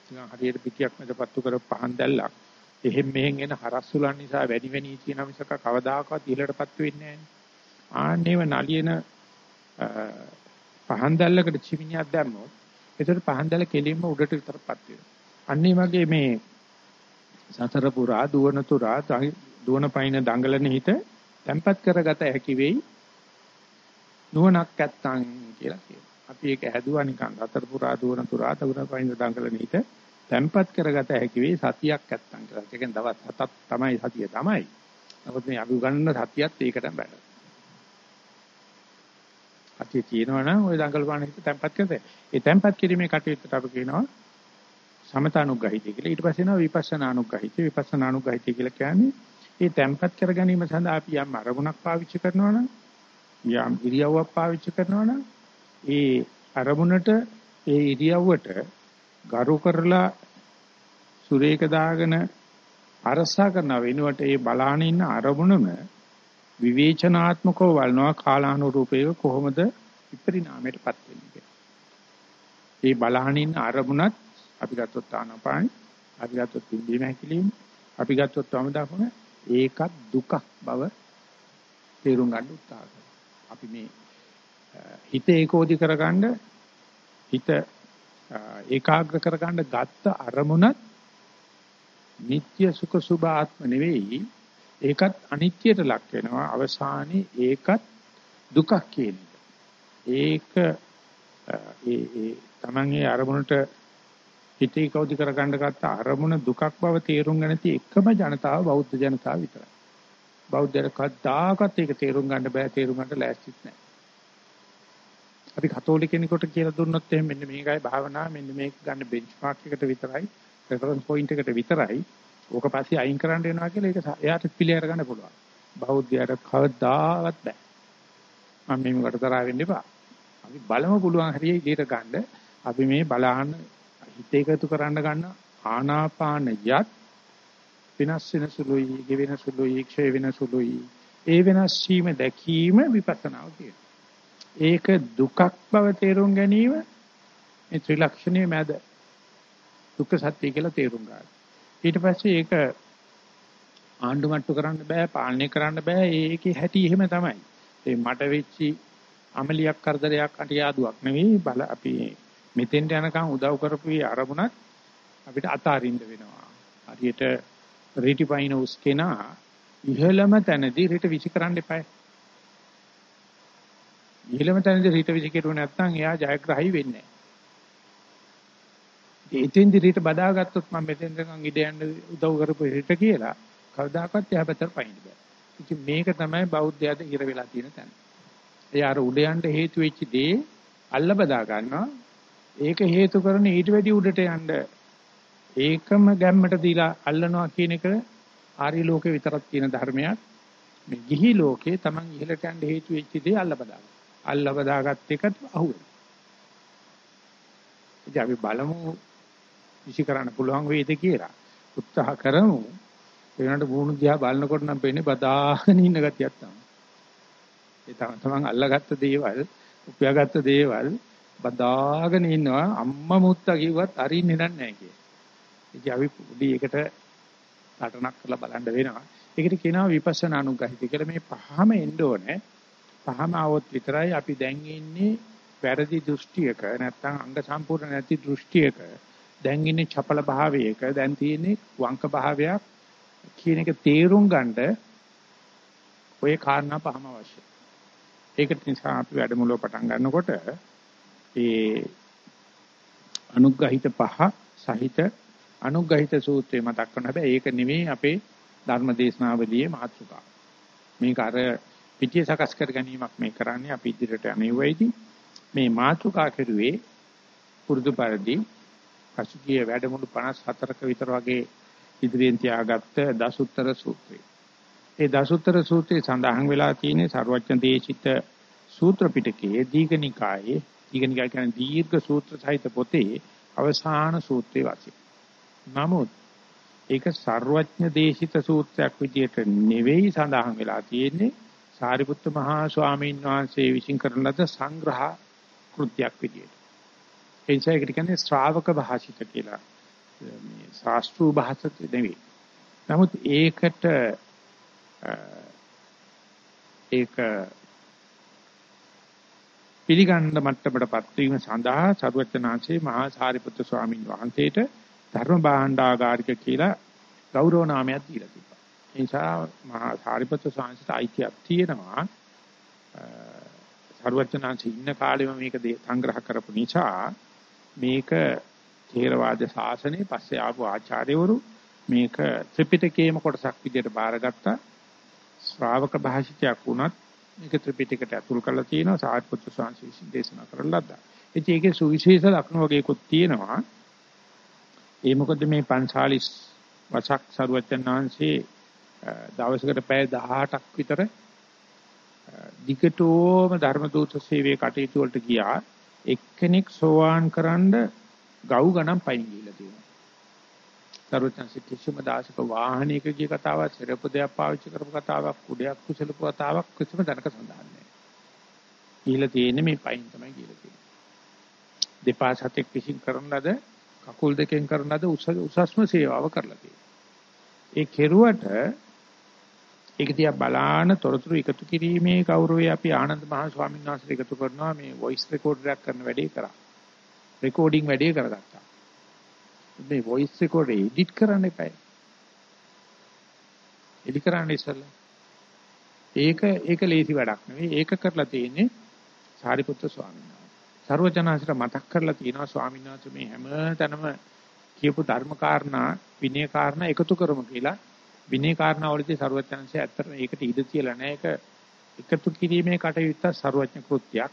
S1: නිකන් හරියට පිටියක් මැද පත්තු කර පහන් දැල්ලක් එහෙන් මෙහෙන් එන හරස්සුලන් නිසා වැඩි වෙණී කියන මිසක කවදාකවත් ඉහළටපත් වෙන්නේ නැහැ. ආන්නේව නලියන පහන් දැල්ලකට චිමිනියක් දැම්මොත් ඒතර පහන් දැල්ල කෙලින්ම උඩට විතරපත් වෙනවා. අන්න වගේ මේ සතර පුරා දුවන තුරා දුවන පයින් දඟලන හිත තැම්පත් කරගත හැකි වෙයි නුවණක් නැත්තම් කියලා කියනවා. අපි ඒක හැදුවා නිකන් සතර පුරා දුවන තුරා දුවන පයින් දඟලන හිත තැම්පත් කරගත හැකි වෙයි සතියක් නැත්තම් කියලා. ඒ කියන්නේ දවස් හතක් තමයි සතිය තමයි. නමුත් මේ අපි උගන්වන සතියත් ඒකටම බැහැ. සතිය තියෙනවා නම් ওই දඟලපාන හිත තැම්පත් කරතේ. ඒ තැම්පත් කිරීමේ කටයුත්තට අපි කියනවා සමතානුග්‍රහිතය කියලා. ඊට පස්සේ එනවා විපස්සනානුග්‍රහිතය. විපස්සනානුග්‍රහිතය කියලා කියන්නේ මේ තැම්පත් කර ගැනීම සඳහා අපි යම් අරමුණක් පාවිච්චි කරනවා නම් යම් ඉරියව්වක් පාවිච්චි කරනවා නම් ඒ අරමුණට ඒ ඉරියව්වට ගරු කරලා සුරේක දාගෙන අරසා කරන වෙනුවට ඒ බලාන ඉන්න අරමුණම විවේචනාත්මකව වළනවා කාලානුරූපීව කොහොමද විපරිණාමයටපත් වෙන්නේ කියලා. ඒ බලාන ඉන්න අරමුණත් අපි ගත්තොත් ආනපානයි, අපි ගත්තොත් පිම්බීම හැකිලිම, අපි ගත්තොත් වම දකුණ ඒකත් දුකක් බව තේරුම් ගන්න උත්සාහ කරනවා. අපි මේ හිත ඒකෝදි කරගන්න හිත ඒකාග්‍ර කරගන්න ගත්ත අරමුණත් නিত্য සුඛ සුභ ආත්ම නෙවෙයි. ඒකත් අනිත්‍යයට ලක් වෙනවා. අවසානයේ ඒකත් දුකක් කියන ඒක ඒ ඒ තමන්ගේ අරමුණට හිතේ කවුද කරගන්න ගත්ත අරමුණ දුකක් බව තේරුම් ගන්නති එකම ජනතාව බෞද්ධ ජනතාව විතරයි. බෞද්ධයර කද්දාකත් ඒක තේරුම් ගන්න බෑ තේරුම් ගන්න ලෑස්තිත් නැහැ. අපි කතෝලික කෙනෙකුට කියලා දුන්නොත් එහෙනම් මෙන්න මේකයි භාවනාව මෙන්න මේක ගන්න බෙන්ච්මාර්ක් එකට විතරයි රෙෆරන්ස් පොයින්ට් එකට විතරයි ඕක පස්සේ අයින් කරන්න වෙනවා කියලා ඒක එයාට පිළියර ගන්න පුළුවන්. බෞද්ධයට කවදාවත් බෑ. මම මේකට තරහ වෙන්න එපා. අපි බලමු පුළුවන් හරිය ඉදිරියට ගන්න. අපි මේ බලහන් හිත එකතු කරන්න ගන්න ආනාපාන යත් වෙනස් වෙන සුළුයි, ගෙවෙන සුළුයි, ක්ෂය වෙන සුළුයි. ඒ වෙනස් වීම දැකීම විපස්සනාව කියනවා. ඒක දුකක් බව තේරුම් ගැනීම මේ ත්‍රිලක්ෂණයේ මැද දුක්ඛ සත්‍ය කියලා තේරුම් ගන්න. ඊට පස්සේ ඒක ආණ්ඩු මට්ටු කරන්න බෑ, පාලනය කරන්න බෑ. ඒකේ හැටි එහෙම තමයි. ඒ මට වෙච්චි අමලියක් කරදරයක් අටියාදුවක් නෙවෙයි බල අපි මෙතෙන්ට යනකම් උදව් කරපු අරමුණත් අපිට අතාරින්න වෙනවා. හරියට රීටිපයින් උස්කේනා ඉහළම තැනදී රීට විසි කරන්න එපායි. ඉහළම තැනදී රීට විසි කෙරුවේ නැත්නම් එයා ජයග්‍රහී වෙන්නේ නැහැ. ඉතින්දි රීට බදාගත්තොත් මම මෙතෙන්ට නිකන් ඉඩ යන්න උදව් කරපු රීට කියලා කවදාකවත් එයා පැත්තට පයින්න බෑ. ඉතින් මේක තමයි බෞද්ධයාට ඉර වෙලා තියෙන තැන. එයා අර උඩ යන්න හේතු වෙච්ච දේ අල්ල බදා ගන්නවා ඒක හේතු කරන ඊට වැඩි උඩට යන්න ඒකම ගැම්මට දීලා අල්ලනවා කියන එක ආර්ය ලෝකේ විතරක් තියෙන ධර්මයක්. මේ ගිහි ලෝකේ Taman ඉහළට යන්න හේතු වෙච්ච දේ අල්ල බදා ගන්න. අල්ල බදාගත් එකට අහුවෙනවා. ඉතින් අපි බලමු විසි කරන්න පුළුවන් වේද කියලා. උත්සාහ කරමු. ඒ වෙනකොට බුණු දිහා බලනකොට නම් පේන්නේ බදාගෙන ඉන්න ගතියක් තමයි. ඒ තමන් අල්ලගත්ත දේවල්, උපයාගත්ත දේවල් බදාගෙන ඉන්නවා අම්මා මුත්තා කිව්වත් අරින්නේ නැහැ කිය. ඉතින් අපි පොඩි එකට සටනක් කරලා බලන්න වෙනවා. ඒකට කියනවා විපස්සනා අනුගහිත කියලා මේ පහම එන්න ඕනේ. පහම આવොත් විතරයි අපි දැන් ඉන්නේ වැරදි දෘෂ්ටියක නැත්නම් අංග සම්පූර්ණ නැති දෘෂ්ටියක දැන් ඉන්නේ චපල භාවයක දැන් තියෙන්නේ වංක භාවයක් කියන එක තේරුම් ගන්න ඔය කාරණා පහම අවශ්‍යයි. ඒක නිසා අපි වැඩමුළුව පටන් ගන්නකොට ඒ අනුග්‍රහිත පහ සහිත අනුග්‍රහිත සූත්‍රය මතක් කරන හැබැයි ඒක නෙමෙයි අපේ ධර්ම දේශනාවලියේ මාතෘකාව. මේක අර පිටිය සකස් කර ගැනීමක් මේ කරන්නේ අපි ඉදිරියට යන්නේ මේ මාතෘකා කෙරුවේ පුරුදු පරිදි පසුගිය වැඩමුළු 54ක විතර වගේ ඉදිරියෙන් තියාගත්ත දසුත්තර සූත්‍රය. ඒ දසුත්තර සූත්‍රයේ සඳහන් වෙලා තියෙන්නේ ਸਰවඥ දේශිත සූත්‍ර පිටකයේ දීඝනිකායේ දීඝනිකාය කියන්නේ දීර්ඝ සූත්‍ර සහිත පොතේ අවසාන සූත්‍රයේ වාසිය. නමුත් ඒක ਸਰවඥ දේශිත සූත්‍රයක් විදියට නෙවෙයි සඳහන් වෙලා තියෙන්නේ සාරිපුත්ත මහා ස්වාමීන් වහන්සේ විසින් කරන ලද සංග්‍රහ කෘත්‍යයක් විදියට. ඒ නිසා ඒකට කියන්නේ ශ්‍රාවක භාෂිත කියලා. මේ ශාස්ත්‍රීය භාෂිත නෙවෙයි. නමුත් ඒකට ඒක පිළිගන්න මට්ටමටපත් වීම සඳහා සරුවචනාංශේ මහා සාරිපුත්‍ර ස්වාමීන් වහන්සේට ධර්ම භාණ්ඩාගාරික කියලා ගෞරව නාමයක් දීලා තිබ්බා. ඒ නිසා මහා සාරිපුත්‍ර ස්වාමීන්ට අයිතියක් තියෙනවා. සරුවචනාංශේ ඉන්න කාලෙම මේක සංග්‍රහ කරපු නිසා මේක ථේරවාද ශාසනයේ පස්සේ ආපු ආචාර්යවරු මේක ත්‍රිපිටකයේම කොටසක් විදිහට බාරගත්තා. ශ්‍රාවක භාෂිතයක් වුණත් මේක ත්‍රිපිටකට ඇතුල් කරලා තියෙනවා සාහිත්‍ය සංස්කෘතිය දේශනා කරලා ලද්දා. ඉතින් ඒකේ සුවිශේෂ ලක්ෂණ වගේකුත් තියෙනවා. ඒ මොකද මේ 45 වසක් සරුවචනාංශේ දවසකට පැය 18ක් විතර දිගටම ධර්ම දූත සේවයේ කටයුතු වලට ගියා. එක්කෙනෙක් සෝවාන් කරන්න ගව් ගණන් පයින් ගිහිල්ලා තියෙනවා. සරුවචන්සි කිසිම දාසක වාහනයක ගිය කතාවක්, සිරපු දෙයක් පාවිච්චි කරපු කතාවක්, කුඩයක් කුසලපු කතාවක් කිසිම දැනක සඳහන් නැහැ. ගිහිල්ලා තියෙන්නේ මේ පයින් තමයි ගිහිල්ලා තියෙන්නේ. දෙපා සතෙක් විසින් කරන ලද කකුල් දෙකෙන් කරන ලද උසස්ම සේවාව කරලා තියෙනවා. ඒ කෙරුවට ඒක දිහා බලාන තොරතුරු එකතු කිරීමේ ගෞරවය අපි ආනන්ද මහ ස්වාමීන් වහන්සේ එකතු කරනවා මේ වොයිස් රෙකෝඩරයක් කරන වැඩේ කරා. රෙකෝඩින් වැඩේ කරගත්තා. මේ වොයිස් රෙකෝඩ් එඩිට් කරන්න එපා. එඩිට් කරන්න ඉස්සෙල්ලා. ඒක ඒක ලේසි වැඩක් නෙවෙයි. ඒක කරලා තියෙන්නේ සාරිපුත්‍ර ස්වාමීන් වහන්සේ. ਸਰවචනාසිර මතක් කරලා තියෙනවා ස්වාමීන් වහන්සේ මේ හැම තැනම කියපු ධර්ම කාරණා විනය කාරණා එකතු කරමු කියලා. විනය කාරණාවලදී ਸਰවචනාංශය ඇත්තටම ඒකට ඉඩ තියලා නැහැ. ඒක එකතු කිරීමේ කටයුත්ත ਸਰවඥ කෘත්‍යයක්.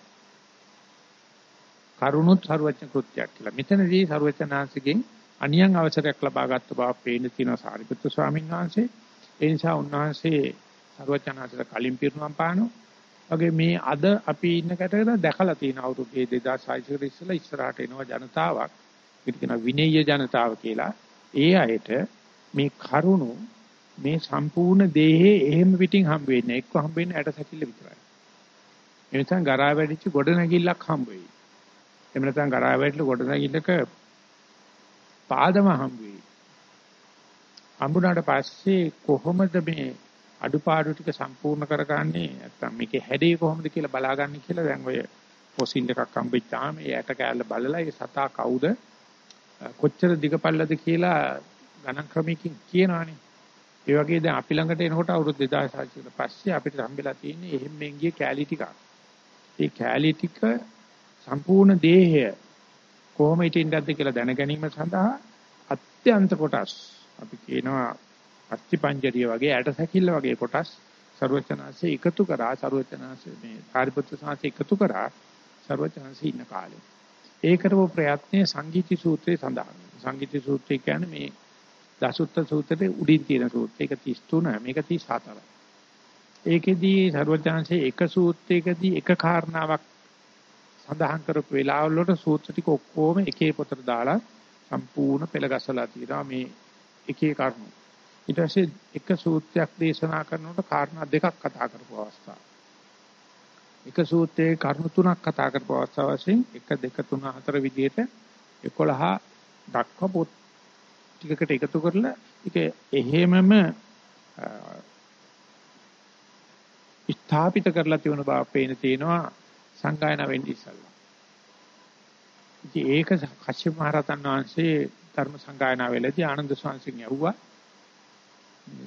S1: කරුණුත් ਸਰවඥ කෘත්‍යයක් කියලා. මෙතනදී ਸਰවචනාංශගෙන් අනියම් අවසරයක් ලබා ගත්ත බව පේන තියෙනවා සාරිපුත්‍ර ස්වාමීන් වහන්සේ. ඒ නිසා උන්වහන්සේ ਸਰවචනාංශට කලින් පිරුණම් පානවා. වගේ මේ අද අපි ඉන්න කැටකට දැකලා තියෙන අවුරුදු 2600 ඉස්සලා ඉස්සරහට එනවා ජනතාවක්. ඒක කියන විනේය ජනතාව කියලා. ඒ අයට මේ කරුණු මේ සම්පූර්ණ දේහේ එහෙම පිටින් හම්බ වෙන්නේ එක්ක හම්බ වෙන්නේ ඇට සැකිල්ල විතරයි. ඒ නිසා ගරා වැඩිච්ච ගොඩ නැගිල්ලක් හම්බ වෙයි. එහෙම නැත්නම් ගරා වැඩිච්ච ගොඩ නැගිල්ලක පාදම හම්බ වෙයි. හම්බුනාට පස්සේ කොහොමද මේ අඩුපාඩු ටික සම්පූර්ණ කරගන්නේ නැත්නම් මේකේ හැඩේ කොහොමද කියලා බලාගන්න කියලා දැන් ඔය පොසින් එකක් හම්බෙච්චාම ඒ ඇට කෑල්ල බලලා ඒ සතා කවුද කොච්චර දිගපල්ලද කියලා ගණන් ක්‍රමයකින් කියනවනේ. ඒ වගේ දැන් අපි ළඟට එනකොට අවුරුදු 2600 කට පස්සේ අපිට හම්බෙලා තියෙන්නේ එහෙම මෙන්ගිය කැලී ටිකක්. ඒ කැලී ටික සම්පූර්ණ දේහය කොහොම හිටින්නද කියලා දැන ගැනීම සඳහා අත්‍යන්ත කොටස් අපි කියනවා අස්තිපංජරිය වගේ ඇටසැකිල්ල වගේ කොටස් ਸਰවචනාංශේ එකතු කරා ਸਰවචනාංශේ මේ කාර්යපත්‍ය සාංශේ එකතු කරා ਸਰවචනාංශේ ඉන්න කාලේ. ඒ කරව ප්‍රයත්නයේ සංගීති සූත්‍රයේ සඳහන්. සංගීති සූත්‍රය කියන්නේ මේ දසුත්ත සූත්‍රයේ උඩින් තියෙන සූත්‍රය. ඒක 33 මේක 37. ඒකෙදී ਸਰවචනාංශේ එක සූත්‍රයකදී එක කාරණාවක් සඳහන් කරපු වෙලාවල් වලට සූත්‍ර ටික ඔක්කොම එකේ පොතට දාලා සම්පූර්ණ පෙළ ගැසලා තියෙනවා මේ එකේ කරුණු. ඊට පස්සේ එක සූත්‍රයක් දේශනා කරනකොට කාරණා දෙකක් කතා කරපු අවස්ථාව. එක සූත්‍රයේ කරුණු තුනක් කතා කරපු අවස්ථාව වශයෙන් 1 2 3 4 විදිහට 11 දක්වා පොත් ටිකකට එකතු කරලා ඒක එහෙමම ස්ථාපිත කරලා තියෙන බව පේන තියෙනවා සංගායනා වෙන්නේ ඉස්සල්ලා. ඉතින් ඒක කශ්‍යප මහ රහතන් වහන්සේ ධර්ම සංගායනා වෙලදී ආනන්ද ස්වාමීන් යවුවා.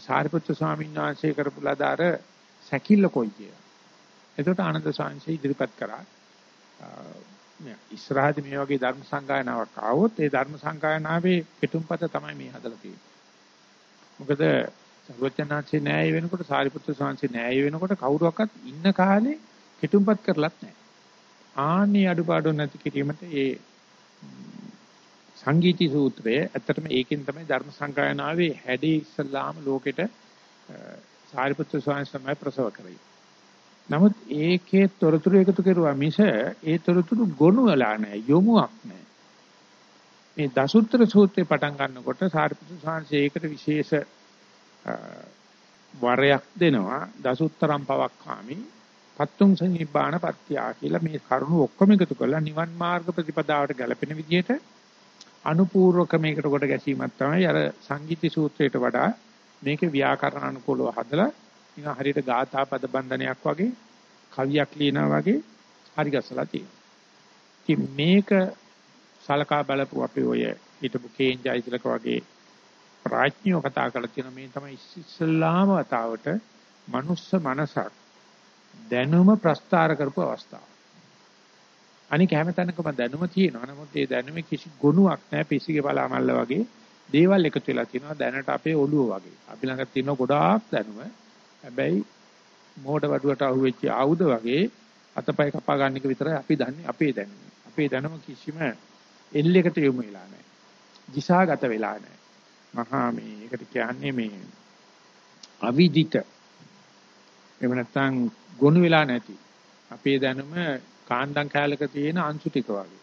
S1: සාරිපුත්‍ර ස්වාමීන් වහන්සේ කරපු ලදාර සැකිල්ල කොයි කියලා. එතකොට ආනන්ද ස්වාමීන් ඉදිරිපත් කරා ඉස්සරහදී මේ වගේ ධර්ම සංගායනාවක් ආවොත් ඒ ධර්ම සංගායනාවේ පිටුම්පත තමයි මේ හදලා තියෙන්නේ. මොකද සර්වඥාන්සේ න්යාය වෙනකොට සාරිපුත්‍ර ස්වාමීන් න්යාය වෙනකොට කවුරුවක්වත් ඉන්න කාලේ පිටුම්පත් කරලත් නැහැ. ආනි අඩුපාඩු නැති කිරීමට ඒ සංගීති සූත්‍රය ඇත්තටම ඒකෙන් තමයි ධර්ම සංගායනාවේ හැඩේ ඉස්සල්ලාම ලෝකෙට සාරිපුත්‍ර ස්වාමීන් වහන්සේ ප්‍රසව කරේ. නමුත් ඒකේ තොරතුරු එකතු කරුවා මිස ඒ තොරතුරු ගොනු වෙලා නැහැ යොමුක් නැහැ. මේ දසුත්‍ර සූත්‍රේ පටන් ගන්නකොට සාරිපුත්‍ර ස්වාමීන් ඒකට විශේෂ වරයක් දෙනවා දසුත්තරම් පවක්කාමි පත්තුං සංනිබ්බාන පත්‍යා කියලා මේ කරුණු ඔක්කොම එකතු කරලා නිවන් මාර්ග ප්‍රතිපදාවට ගැලපෙන විදිහට අනුපූර්වක මේකට කොට ගැසීමක් තමයි අර සංගීති සූත්‍රයට වඩා මේකේ ව්‍යාකරණ අනුකූලව හදලා නිකන් හරියට ගාථා පද බන්ධනයක් වගේ කවියක් ලියනා වගේ හරි ගස්සලා තියෙනවා. ඉතින් මේක සලකා බලපු අපේ ඔය හිටපු කේන්ජයිතිලක වගේ ප්‍රඥයෝ කතා කරලා තියෙන මේ තමයි ඉස්සල්ලාම වතාවට මනුස්ස මනසක් දැනුම ප්‍රස්තාර කරපු අවස්ථාව. අනික හැමතැනකම දැනුම තියෙනවා. නමුත් ඒ දැනුමේ කිසි ගුණයක් නැහැ. පිසිගේ බලාමල්ල වගේ දේවල් එකතු වෙලා තියෙනවා. දැනට අපේ ඔළුව වගේ. අපි ළඟ තියෙන ගොඩාක් දැනුම. හැබැයි මෝඩ වඩුවට අහුවෙච්ච ආයුධ වගේ අතපය කපා ගන්න එක විතරයි අපි දන්නේ. අපේ දැනුම. අපේ දැනුම කිසිම එල්ලයකට යොමු වෙලා නැහැ. දිශාගත වෙලා නැහැ. මහා මේ ඒකට කියන්නේ මේ අවිදිත එහෙම නැත්නම් ගොනු වෙලා නැති අපේ දැනුම කාණ්ඩම් කැලක තියෙන අංශු ටික වගේ.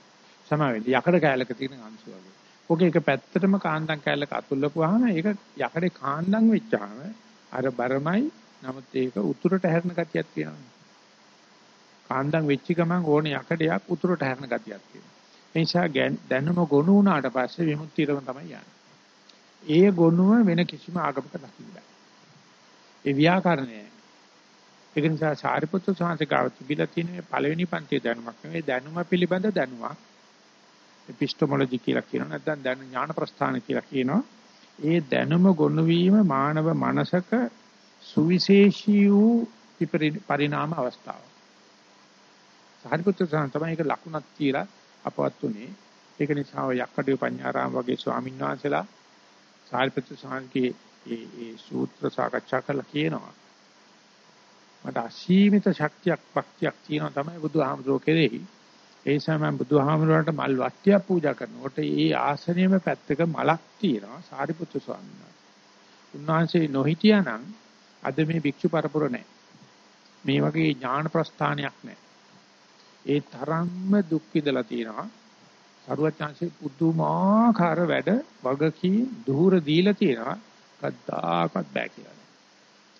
S1: සමාවෙන්න යකඩ කැලක තියෙන අංශු වගේ. ඔක එක පැත්තටම කාණ්ඩම් කැලක අතුල්ලපුවාම ඒක යකඩේ කාණ්ඩම් වෙච්චාම අර බරමයි නමුත් ඒක උතුරට හැරෙන ගතියක් තියෙනවා. කාණ්ඩම් වෙච්ච ගමන් ඕනේ යකඩයක් උතුරට හැරෙන ගතියක් තියෙනවා. ඒ නිසා දැනුම ගොනු වුණාට පස්සේ විමුක්තියම තමයි යන්නේ. ඒ ගොනුව වෙන කිසිම ආගමක දකින්න බෑ. ඒ ව්‍යාකරණය ඒක නිසා සාරිපුත්‍ර සාංශිකාව තිබිලා තියෙන මේ පළවෙනි පන්තිය දැනුමක් නෙවෙයි දැනුම පිළිබඳ දැනුමක්. එපිස්ටමොලොජි කියලා කියනවා නැත්නම් දැනු ඥාන ප්‍රස්ථාන කියලා කියනවා. ඒ දැනුම ගොනු වීම මානව මනසක සුවිශේෂී වූ පරිණාම අවස්ථාව. සාරිපුත්‍ර සාංශ තමයි ඒක ලකුණක් කියලා අපවත් උනේ. ඒක නිසා යක්කඩේ පඤ්ඤාරාම වගේ ස්වාමීන් වහන්සේලා සාරිපුත්‍ර සාංශගේ ඒ ඒ සූත්‍ර සාකච්ඡා කරලා කියනවා මට අසීමිත ශක්තියක් භක්තියක් තියෙනවා තමයි බුදුහාමුදුරුවෝ කෙරෙහි. ඒ නිසා මම බුදුහාමුදුරුවන්ට මල් වට්ටියක් පූජා කරනකොට ඒ ආසනයේම පැත්තක මලක් තියෙනවා සාරිපුත්‍ර ස්වාමීන් වහන්සේ. උන්වහන්සේ නොහිටියානම් අද මේ භික්ෂු පරපුර නැහැ. මේ වගේ ඥාන ප්‍රස්ථානයක් නැහැ. ඒ තරම්ම දුක් විඳලා තියෙනවා. සරුවචාන්සේ පුදුමාකාර වැඩ වගකී දුහුර දීලා තියෙනවා. කද්දාකත් බෑ කියලා.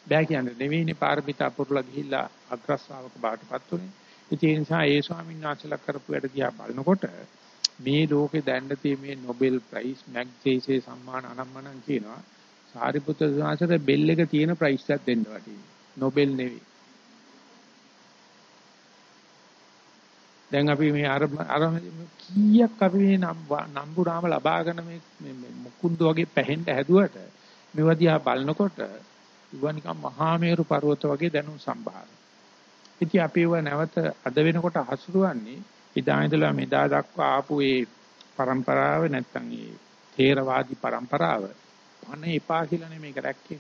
S1: බෑ කියන්නේ නෙවෙයිනේ පාරමිතා පුරලා ගිහිල්ලා අග්‍රස්සාවක බාටපත් උනේ. ඒ නිසා ඒ ස්වාමීන් වහන්සේලා කරපු වැඩ දිහා බලනකොට මේ ලෝකේ දැන්න තියෙන මේ Nobel Prize මැග්සේසේ සම්මාන අනම්මනම් කියනවා. සාරිපුත්‍ර ස්වාමීන්ට බෙල් එක තියෙන ප්‍රයිස් එකක් දෙන්න වටින්නේ. Nobel නෙවෙයි. දැන් අපි මේ අර අර කීයක් අපි මේ නම්බුරාම ලබාගෙන මේ මුකුන්ද වගේ පැහෙන්න හැදුවට මේවා දිහා බලනකොට ඒවා නිකන් මහා මේරු පර්වත වගේ දැනුම් සම්භාර. ඉතින් අපි ඒවා නැවත අද වෙනකොට හසුරුවන්නේ ඉදා ඉඳලා මෙදා දක්වා ආපු ඒ પરම්පරාව නැත්තම් ඒ තේරවාදී પરම්පරාව පණ එපා කියලා නෙමෙයි කරක්කේ.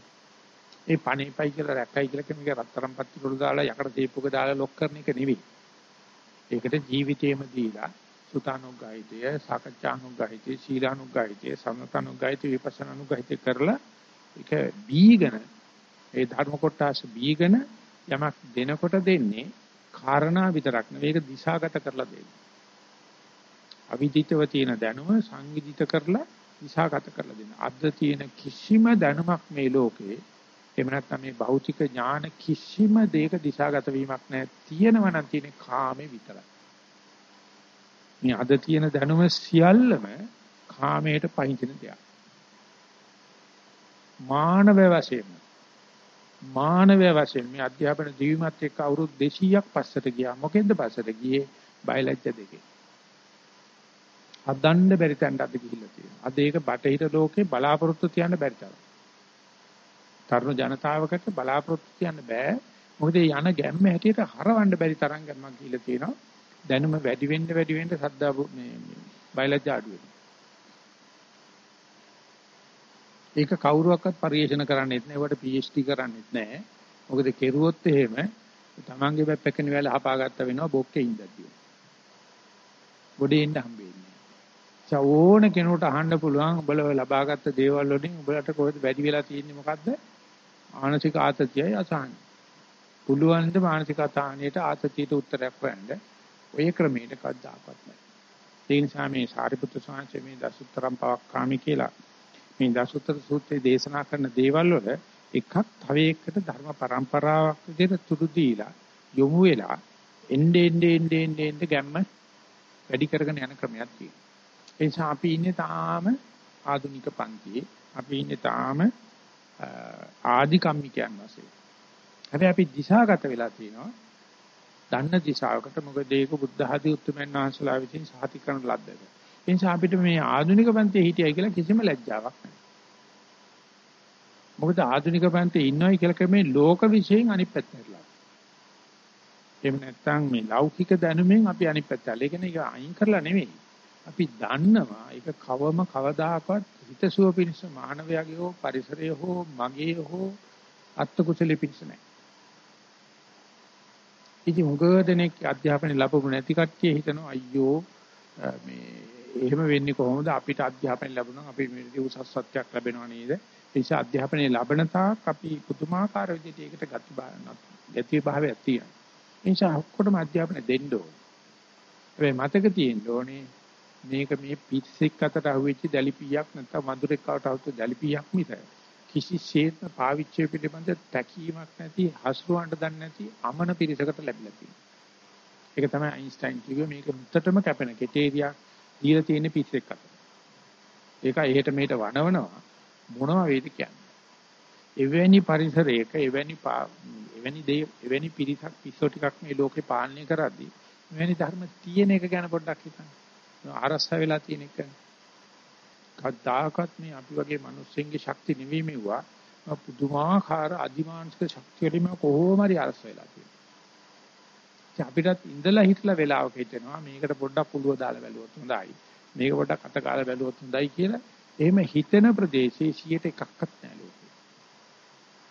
S1: ඒ පණ එපයි කියලා රැක්කයි කියලා කෙනෙක් රත්තරන් පත්ති වල දාලා යකඩ තීපුක දාලා ලොක් කරන එක නෙවෙයි. ඒකට ජීවිතේම දීලා සුතානුගායිතය, සාකච්ඡානුගායිතය, සීලානුගායිතය, සමතනුගායිතය, විපස්සනානුගායිතය කරලා ඒක බීගෙන ඒ ධර්ම කොටස බීගෙන යමක් දෙනකොට දෙන්නේ කාරණා විතරක් නෙවෙයි ඒක දිශාගත කරලා දෙන්නේ. අවිදිතව තියෙන දැනුම සංවිධිත කරලා දිශාගත කරලා දෙන්න. අද තියෙන කිසිම දැනුමක් මේ ලෝකේ එහෙම නැත්නම් මේ භෞතික ඥාන කිසිම දෙයක දිශාගත වීමක් නැහැ. තියෙනවා නම් තියෙන කාමේ විතරයි. මේ අද තියෙන දැනුම සියල්ලම කාමයට පහින්දින දෙයක්. මානව වශයෙන් මානවය වශයෙන් මේ අධ්‍යාපන ජීවිමත් එක්ක අවුරුදු 200ක් පස්සට ගියා. මොකෙන්ද පස්සට ගියේ? බයලජ්‍ය දෙකේ. හදන්න බැරි තැනට අද ගිහිල්ලා තියෙනවා. අද ඒක බටහිර ලෝකේ බලාපොරොත්තු තියන්න බැරි තරම්. තරුණ ජනතාවකට බලාපොරොත්තු තියන්න බෑ. මොකද යන ගැම්ම හැටියට හරවන්න බැරි තරම් ගැම්මක් ගිහිල්ලා තියෙනවා. දැනුම වැඩි වෙන්න වැඩි වෙන්න සද්දා මේ බයලජ්‍ය අඩු වෙනවා. ඒක කවුරුවක්වත් පරිශන කරන්නෙත් නෑ. ඒවට PhD කරන්නෙත් නෑ. මොකද කෙරුවොත් එහෙම තමන්ගේ බැප්පකන වෙලාව හපාගත්ත වෙනවා බොක්කේ ඉඳද්දී. ගොඩේ ඉන්න හම්බෙන්නේ. ඕන කෙනෙකුට අහන්න පුළුවන් උඹලා ලබාගත් දේවල් වලින් උඹලට කොහෙද වැඩි වෙලා තියෙන්නේ මොකද්ද? මානසික ආතතියයි අසහනයි. පුළුවන් ද මානසික අසහනයට ආතතියට උත්තරයක් හොයන්න ඔය ක්‍රමයට කවදාකවත් නැහැ. ඒ නිසා මේ සාරිපුත්‍ර ස්වාමීන් මේ දසුතරම් පවක්කාමි කියලා මේ දසුතර සූත්‍රයේ දේශනා කරන දේවල් වල එකක් තව එකකට ධර්ම પરම්පරාවක් විදිහට තුරු දීලා යොමු වෙලා එnde ende ende ende ende ගැම්ම වැඩි කරගෙන යන ක්‍රමයක් තියෙනවා. ඒ නිසා අපි ඉන්නේ තාම ආධුනික පන්තියේ. අපි ඉන්නේ තාම ආදි කම්මිකයන් වශයෙන්. හැබැයි අපි දිශාගත වෙලා තියෙනවා. දන්න දිශාවකට මොකද ඒක බුද්ධ ආදී උතුම්යන් වහන්සේලා විසින් සාති කරන ලද්දක. ඒ නිසා අපිට මේ ආධුනික පන්තියේ හිටියයි කියලා කිසිම ලැජ්ජාවක් නැහැ. මොකද ආධුනික පන්තියේ ඉන්නවයි කියලා කමේ ලෝක විශ්යෙන් අනිත් පැත්තටලා. එහෙම නැත්නම් මේ ලෞකික දැනුමෙන් අපි අනිත් පැත්තට. ඒ කියන්නේ ඒක අයින් කරලා නෙවෙයි. අපි දන්නවා ඒක කවම කවදාකවත් හිතසුව පිණිස මානවයාගේ හෝ පරිසරය හෝ මගේ හෝ අත්කුසලෙ පිණිස නැහැ. ඉතින් උගදෙනෙක් අධ්‍යාපනය ලැබුණ නැති කට්ටිය හිතනවා අයියෝ මේ එහෙම වෙන්නේ කොහොමද අපිට අධ්‍යාපනය ලැබුණා අපි මේ උසස් සත්‍යයක් ලැබෙනව නේද? ඒ නිසා අධ්‍යාපනය ලැබෙන තාක් අපි පුදුමාකාර විදිහට ඒකට ගති ගති භාවයක් තියෙනවා. ඒ නිසා ඔක්කොටම අධ්‍යාපනය දෙන්න ඕනේ. හැබැයි මතක තියෙන්න ඕනේ මේක මේ පිස්සෙක් අතට අහුවෙච්ච දැලිපියක් නැත්නම් වඳුරෙක් අතට අහුවෙච්ච දැලිපියක් මිස කිසිසේත්ම පාවිච්චිය පිළිබඳ තැකීමක් නැති හසුරවන්න දන්නේ නැති අමන පිරිසකට ලැබිලා තියෙනවා. ඒක තමයි අයින්ස්ටයින් කිව්වේ මේක මුත්තටම කැපෙන කෙටේරියක් දීලා තියෙන පිස්සෙක් අතට. ඒක එහෙට මෙහෙට වනවනවා මොනවා වේද කියන්නේ. එවැනි පරිසරයක එවැනි එවැනි දේ එවැනි පිරිසක් පිස්සෝ ටිකක් මේ ලෝකේ පාලනය කරද්දී එවැනි ධර්ම තියෙන එක ගැන පොඩ්ඩක් හිතන්න. ආරස්සා වෙලා තියෙන එක. කවදාකවත් මේ අපි වගේ මිනිස්සුන්ගේ ශක්ති නෙවෙයි මෙවුවා. පුදුමාකාර අධිමානසික ශක්තිය වලින් කොහොම හරි අරස් වෙලා තියෙනවා. අපිටත් ඉඳලා හිටලා වෙලාවක හිතෙනවා මේකට පොඩ්ඩක් පුළුව දාලා බැලුවොත් හොඳයි. මේක පොඩ්ඩක් අත කාලා බැලුවොත් හොඳයි කියලා. එහෙම හිතෙන ප්‍රදේශයේ 100ට එකක්වත් නැහැ ලෝකේ.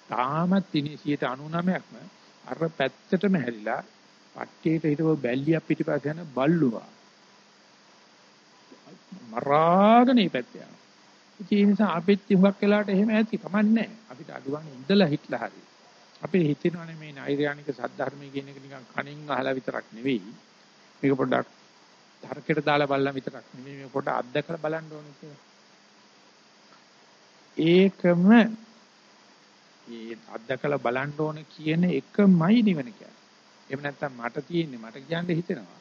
S1: තාමත් ඉන්නේ 99%ක්ම අර පැත්තටම හැරිලා පට්ටියට හිටව බැල්ලියක් පිටිපස්ස යන බල්ලුවා. මරාගෙන මේ පැත්ත යනවා. ඒ නිසා අපිත් හුඟක් වෙලාවට එහෙම ඇති කමන්නේ අපිට අඩුවන්නේ ඉඳලා හිටලා හරි. අපේ හිතෙනවනේ මේ නෛර්යානික සද්ධර්මය කියන එක නිකන් කණින් අහලා විතරක් නෙවෙයි. මේක පොඩ්ඩක් තර්කයට දාලා බලලා විතරක් නෙවෙයි මේක පොඩ්ඩක් අත්දැකලා බලන්න ඕනේ කියලා. ඒකම මේ අත්දැකලා බලන්න ඕනේ කියන එකමයි නිවන කියන්නේ. එහෙම නැත්නම් මට තියෙන්නේ මට කියන්න හිතෙනවා.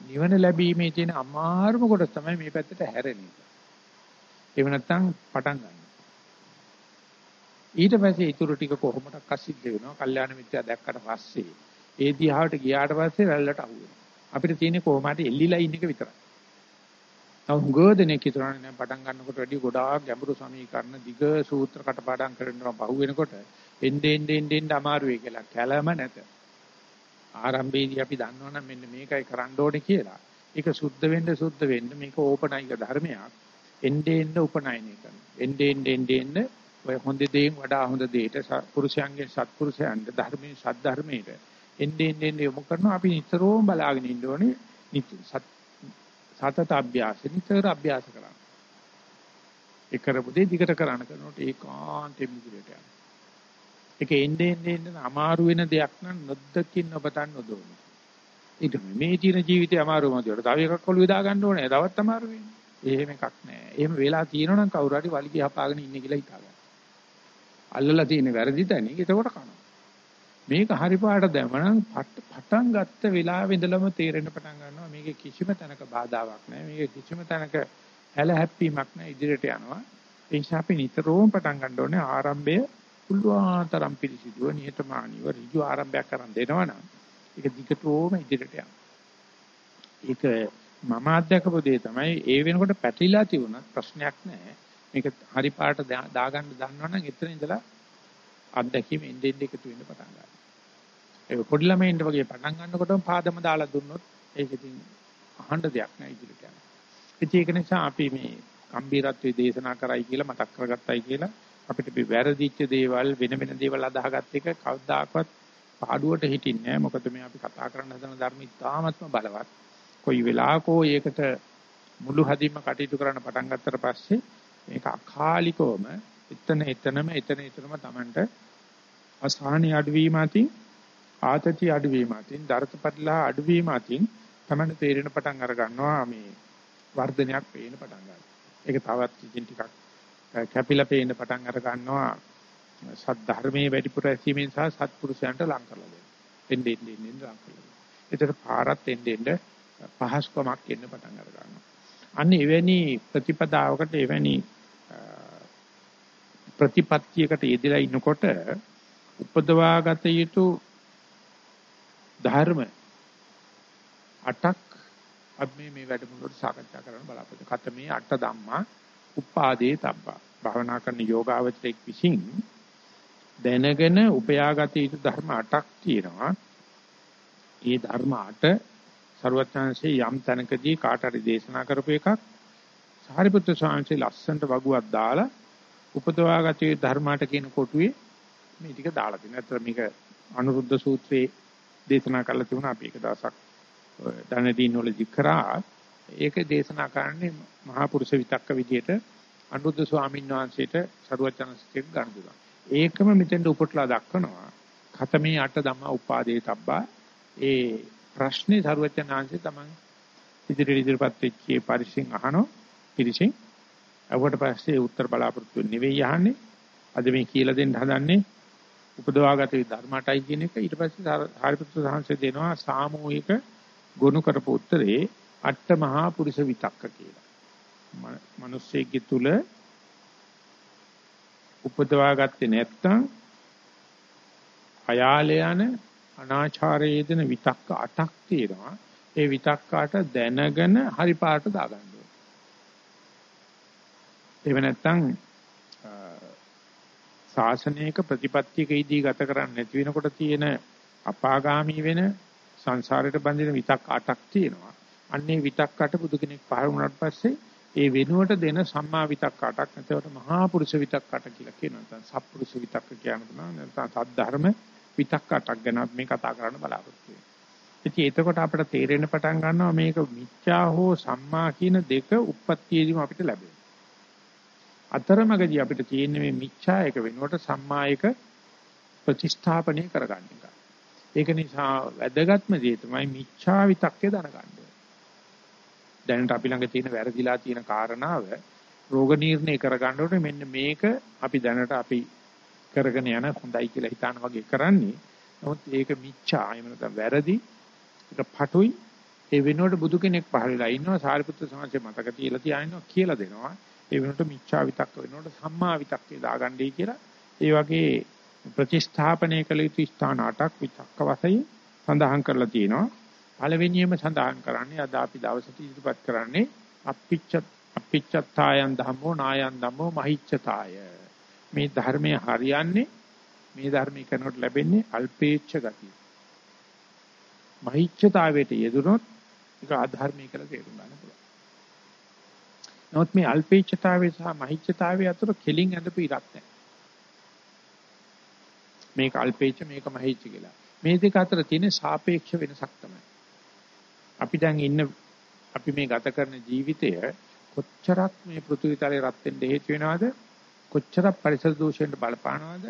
S1: නිවන ලැබීමේ තියෙන අමාරුම කොටස තමයි මේ පැත්තට හැරෙන එක. එහෙම නැත්නම් පටන් ගන්න. ඊට පස්සේ ඊටු ටික කොහොමඩක් අසිද්ධ වෙනවා. කල්යාණ මිත්‍යා දැක්කට පස්සේ ඒ දිහාට ගියාට පස්සේ රැල්ලට අහු වෙනවා. අපිට තියෙන්නේ කොහොම හරි එල්ලිලා ඉන්න එක විතරයි. තව හුඟදෙනෙක් හිතනවානේ දැන් පටන් ගන්නකොට වැඩි ගොඩාක් ගැඹුරු සමීකරණ දිග සූත්‍ර කටපාඩම් කරනවා පහු වෙනකොට එන්නේ එන්නේ එන්නේ අමාරුයි කියලා. කැළම නැත. ආරම්භයේදී අපි දන්නවනම් මෙන්න මේකයි කරන්න ඕනේ කියලා. ඒක සුද්ධ වෙන්න සුද්ධ වෙන්න මේක ඕපනයික ධර්මයක්. එන්නේ එන්නේ උපනයනය කරනවා. එන්නේ එන්නේ එන්නේ ඔය හොඳ දේෙන් වඩා හොඳ දෙයට පුරුෂයන්ගේ සත්පුරුෂයන්ට ධර්මයේ සද්ධර්මයට එන්නේ එන්නේ යොමු කරනවා අපි නිතරම බලාගෙන ඉන්න ඕනේ සතත අභ්‍යාස නිතර අභ්‍යාස කරන්න. ඒ කරපු දේ දිගට කරන්න කරනකොට ඒකාන්තෙම ඉදිරියට යනවා. ඒක එන්නේ එන්නේ අමාරු වෙන දෙයක් නම් නොදකින් ඔබතන් නොදෝන. ඊට මේ ජීන ජීවිතේ අමාරුම දිවට තව එකක් ඔළුවේ දා ගන්න ඕනේ. තවත් අමාරු වෙන්නේ. එහෙම එකක් නෑ. එහෙම වෙලා තියෙනවනම් කවුරු හරි වලිගය හපාගෙන ඉන්නේ කියලා හිතා ගන්න. අල්ලලා තියෙන වැරදි තැනින් ඒකට කනවා. මේක හරි පාට දැමනම් පටන් ගත්ත වෙලාවෙ ඉඳලම තේරෙන්න පටන් ගන්නවා මේකේ කිසිම තැනක බාධාවක් නැහැ මේකේ කිසිම තැනක හැල හැප්පීමක් නැහැ ඉදිරියට යනවා ඒ නිසා අපි නිතරම පටන් ගන්න ඕනේ ආරම්භය පුළුවන්තරම් පිළිසිදුව නිහතමානීව ඍජු ආරම්භයක් කරන් දෙනවනම් ඒක දිගටම ඉදිරියට යනවා. ඒක මම අත්දකපු දේ තමයි ඒ වෙනකොට පැටලිලා තිබුණත් ප්‍රශ්නයක් නැහැ. මේක හරි පාට දාගන්න දන්නවනම් එතන ඉඳලා අත්දැකීම එන්නේ එකතු වෙන්න පටන් ගන්නවා. ඒක පොඩි ළමයින්ට වගේ පටන් ගන්නකොටම පාදම දාලා දුන්නොත් ඒක ඉතින් අහන්න දෙයක් නැහැ ඉදිරියට යනවා. ඉතින් ඒක නිසා අපි මේ ගම්බීරත්වයේ දේශනා කරයි කියලා මතක් කරගත්තයි කියලා අපිට මේ වැරදිච්ච දේවල් වෙන වෙන දේවල් අදාහගත්ත එක කවදාකවත් පාඩුවට හිටින්නේ නැහැ. මොකද මේ අපි කතා කරන්න හදන ධර්ම ඉතාමත්ම බලවත්. කොයි වෙලාවකෝ ඒකට මුළු හදින්ම කටයුතු කරන්න පටන් ගත්තට පස්සේ මේක අකාලිකවම එතන එතනම එතන එතනම Tamanට අසහනය අඩුවීම අතින් ආතති අඩුවීම අතින් දරතපත්ලා අඩුවීම අතින් Tamanට තේරෙන පටන් අර ගන්නවා මේ වර්ධනයක් පේන පටන් ගන්නවා. ඒක තවත් ඉතින් ටිකක් කැපිලා පේන්න පටන් අර ගන්නවා සද්ධර්මයේ වැඩිපුර ඇසීමෙන් සහ සත්පුරුෂයන්ට ලං කරලා දෙනවා. එන්නේ එන්නේ එන්නේ ලං කරලා. ඒතර පාරත් එන්නේ එන්නේ පහසුකමක් එන්න පටන් අර ගන්නවා. අන්න එවැනි ප්‍රතිපදාවකට එවැනි ප්‍රතිපත්තියකට යෙදලා ඉන්නකොට උපදවාගත යුතු ධර්ම අටක් අපි මේ වැඩමුළුවට සාකච්ඡා කරන්න බලාපොරොත්තු. කතමේ අට ධම්මා උපාදේ තබ්බා. භාවනා කරන යෝගාවචරයක් විසින් දැනගෙන උපයාගත යුතු ධර්ම අටක් තියෙනවා. ඒ ධර්ම අට ਸਰවඥාන්සේ යම් තැනකදී කාට හරි දේශනා කරපු එකක් සාරිපුත්‍ර ස්වාමීන් ලස්සන්ට වගුවක් දාලා උපදවාගත යුතු ධර්මාට කියන කොටුවේ මේ ටික දාලා තියෙනවා. අතර මේක අනුරුද්ධ සූත්‍රයේ දේශනා කරලා තිබුණා අපි එක දවසක් ධනදීන් වල දිකරා ඒක දේශනා කරන්නේ මහා පුරුෂ විතක්ක විදියට අනුරුද්ධ ස්වාමීන් වහන්සේට සරුවචනසිතේ ගන්න දුනා. ඒකම මෙතෙන්ට උපටලා දක්වනවා. ඛතමේ අට ධම්ම උපාදේ තබ්බා ඒ ප්‍රශ්නේ සරුවචනාංශේ තමන් ඉදිරියට ඉදිරියපත් වෙච්ච පරිසින් අහනෝ පිරිසින් අවට පස්සේ උත්තර බලාපොරොත්තු නෙවෙයි අහන්නේ. අද මේ කියලා දෙන්න හදන්නේ උපදවාගත ධර්මයටයි කියන එක. ඊට පස්සේ හරිපුත්‍ර සාංශය දෙනවා සාමූහික ගොනු කරපු උත්තරේ අට මහා පුරුෂ විතක්ක කියලා. මිනිස්සෙක්ගේ තුල උපදවාගත්තේ නැත්තම් අයාල යන අනාචාරයේ දෙන විතක්ක අටක් තියෙනවා. ඒ විතක්කාට දැනගෙන හරි පාට දාගන්න ඕනේ. එහෙම නැත්තම් ශාසනයක ප්‍රතිපත්තියකදී ගත කරන්නේ නැති වෙනකොට තියෙන අපාගාමී වෙන සංසාරයට බැඳෙන විතක් අටක් තියෙනවා. අන්නේ විතක් අට බුදු කෙනෙක් පහළ වුණාට පස්සේ ඒ වෙනුවට දෙන සම්මා විතක් අටක් නැතවට මහා පුරුෂ විතක් අට කියලා කියනවා. නැත්නම් සත්පුරුෂ විතක් කියන තුන නැත්නම් සද්ධර්ම විතක් අටක් ගැන මේ කතා කරන්න බලාපොරොත්තු වෙනවා. ඉතින් එතකොට අපිට තේරෙන්න පටන් ගන්නවා මේක මිච්ඡා හෝ සම්මා කියන දෙක උප්පත්තියේදීම අපිට ලැබෙනවා. අතරමඟදී අපිට තියෙන්නේ මේ මිච්ඡා එක වෙනුවට සම්මා එක ප්‍රතිස්ථාපනය කරගන්න එක. ඒක නිසා වැදගත්ම දේ තමයි මිච්ඡා විතක්කේ දැනගන්න. දැනට අපි ළඟ තියෙන වැරදිලා තියෙන කාරණාව රෝග නිర్ణය කරගන්න ඕනේ මෙන්න මේක අපි දැනට අපි කරගෙන යන හොඳයි කියලා හිතාන වගේ කරන්නේ. නමුත් ඒක මිච්ඡා එහෙම නැත්නම් වැරදි ඒක පටුයි ඒ වෙනුවට බුදු කෙනෙක් පහළ වෙලා ඉන්නවා සාරිපුත්‍ර සමාජයේ මතක තියලා තියාිනවා කියලා දෙනවා. ඒ වෙනුවට මිච්ඡා විතක්ක වෙනුවට සම්මා විතක්කේ දාගන්නයි කියලා ඒ වගේ ප්‍රතිස්ථාපනය කළ යුතු ස්ථාන අටක් විතක්ක වශයෙන් සඳහන් කරලා තියෙනවා. පළවෙනියම සඳහන් කරන්නේ අද අපි දවසට ඉදිරිපත් කරන්නේ අප්පිච්ච අප්පිච්චතායන් ධම්මෝ නායන් ධම්මෝ මහිච්ඡතාය. මේ ධර්මයේ හරියන්නේ මේ ධර්මී කරනකොට ලැබෙන්නේ අල්පේච්ඡ ගතිය. මහිච්ඡතාවයට යෙදුනොත් ඒක අධර්මී කියලා තේරුම් ගන්න පුළුවන්. නමුත් මේ අල්පේච්ඡතාවය සහ මහිච්ඡතාවය අතර කෙලින් ඇඳපු ඉරක් නැහැ. මේක අල්පේච්ඡ මේක මහිච්ඡ කියලා. මේ දෙක අතර තියෙන සාපේක්ෂ වෙනසක් තමයි. අපි දැන් ඉන්න අපි මේ ගත කරන ජීවිතය කොච්චරක් මේ පෘථිවි තලයේ රත් වෙන්න හේතු වෙනවද? කොච්චරක් පරිසර දූෂණයට බලපානවද?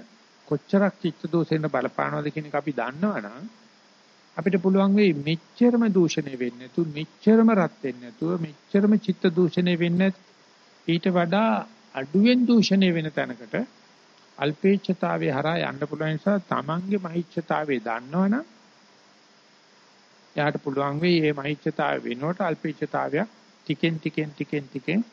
S1: කොච්චරක් චිත්ත දූෂණයට බලපානවද කියන එක අපි දන්නවනම් අපිට පුළුවන් වෙයි මෙච්චරම දූෂණය වෙන්නේ නැතු මෙච්චරම රත් වෙන්නේ නැතුව මෙච්චරම චිත්ත දූෂණය වෙන්නේ ඊට වඩා අඩුවෙන් දූෂණය වෙන තැනකට අල්පේච්ඡතාවයේ හරහා යන්න පුළුවන් නිසා තමන්ගේ මහිච්ඡතාවයේ දන්නවනම් එයාට පුළුවන් වෙයි මේ මහිච්ඡතාවය වෙනුවට අල්පේච්ඡතාවය ටිකෙන් ටිකෙන් ටිකෙන් ටිකෙන්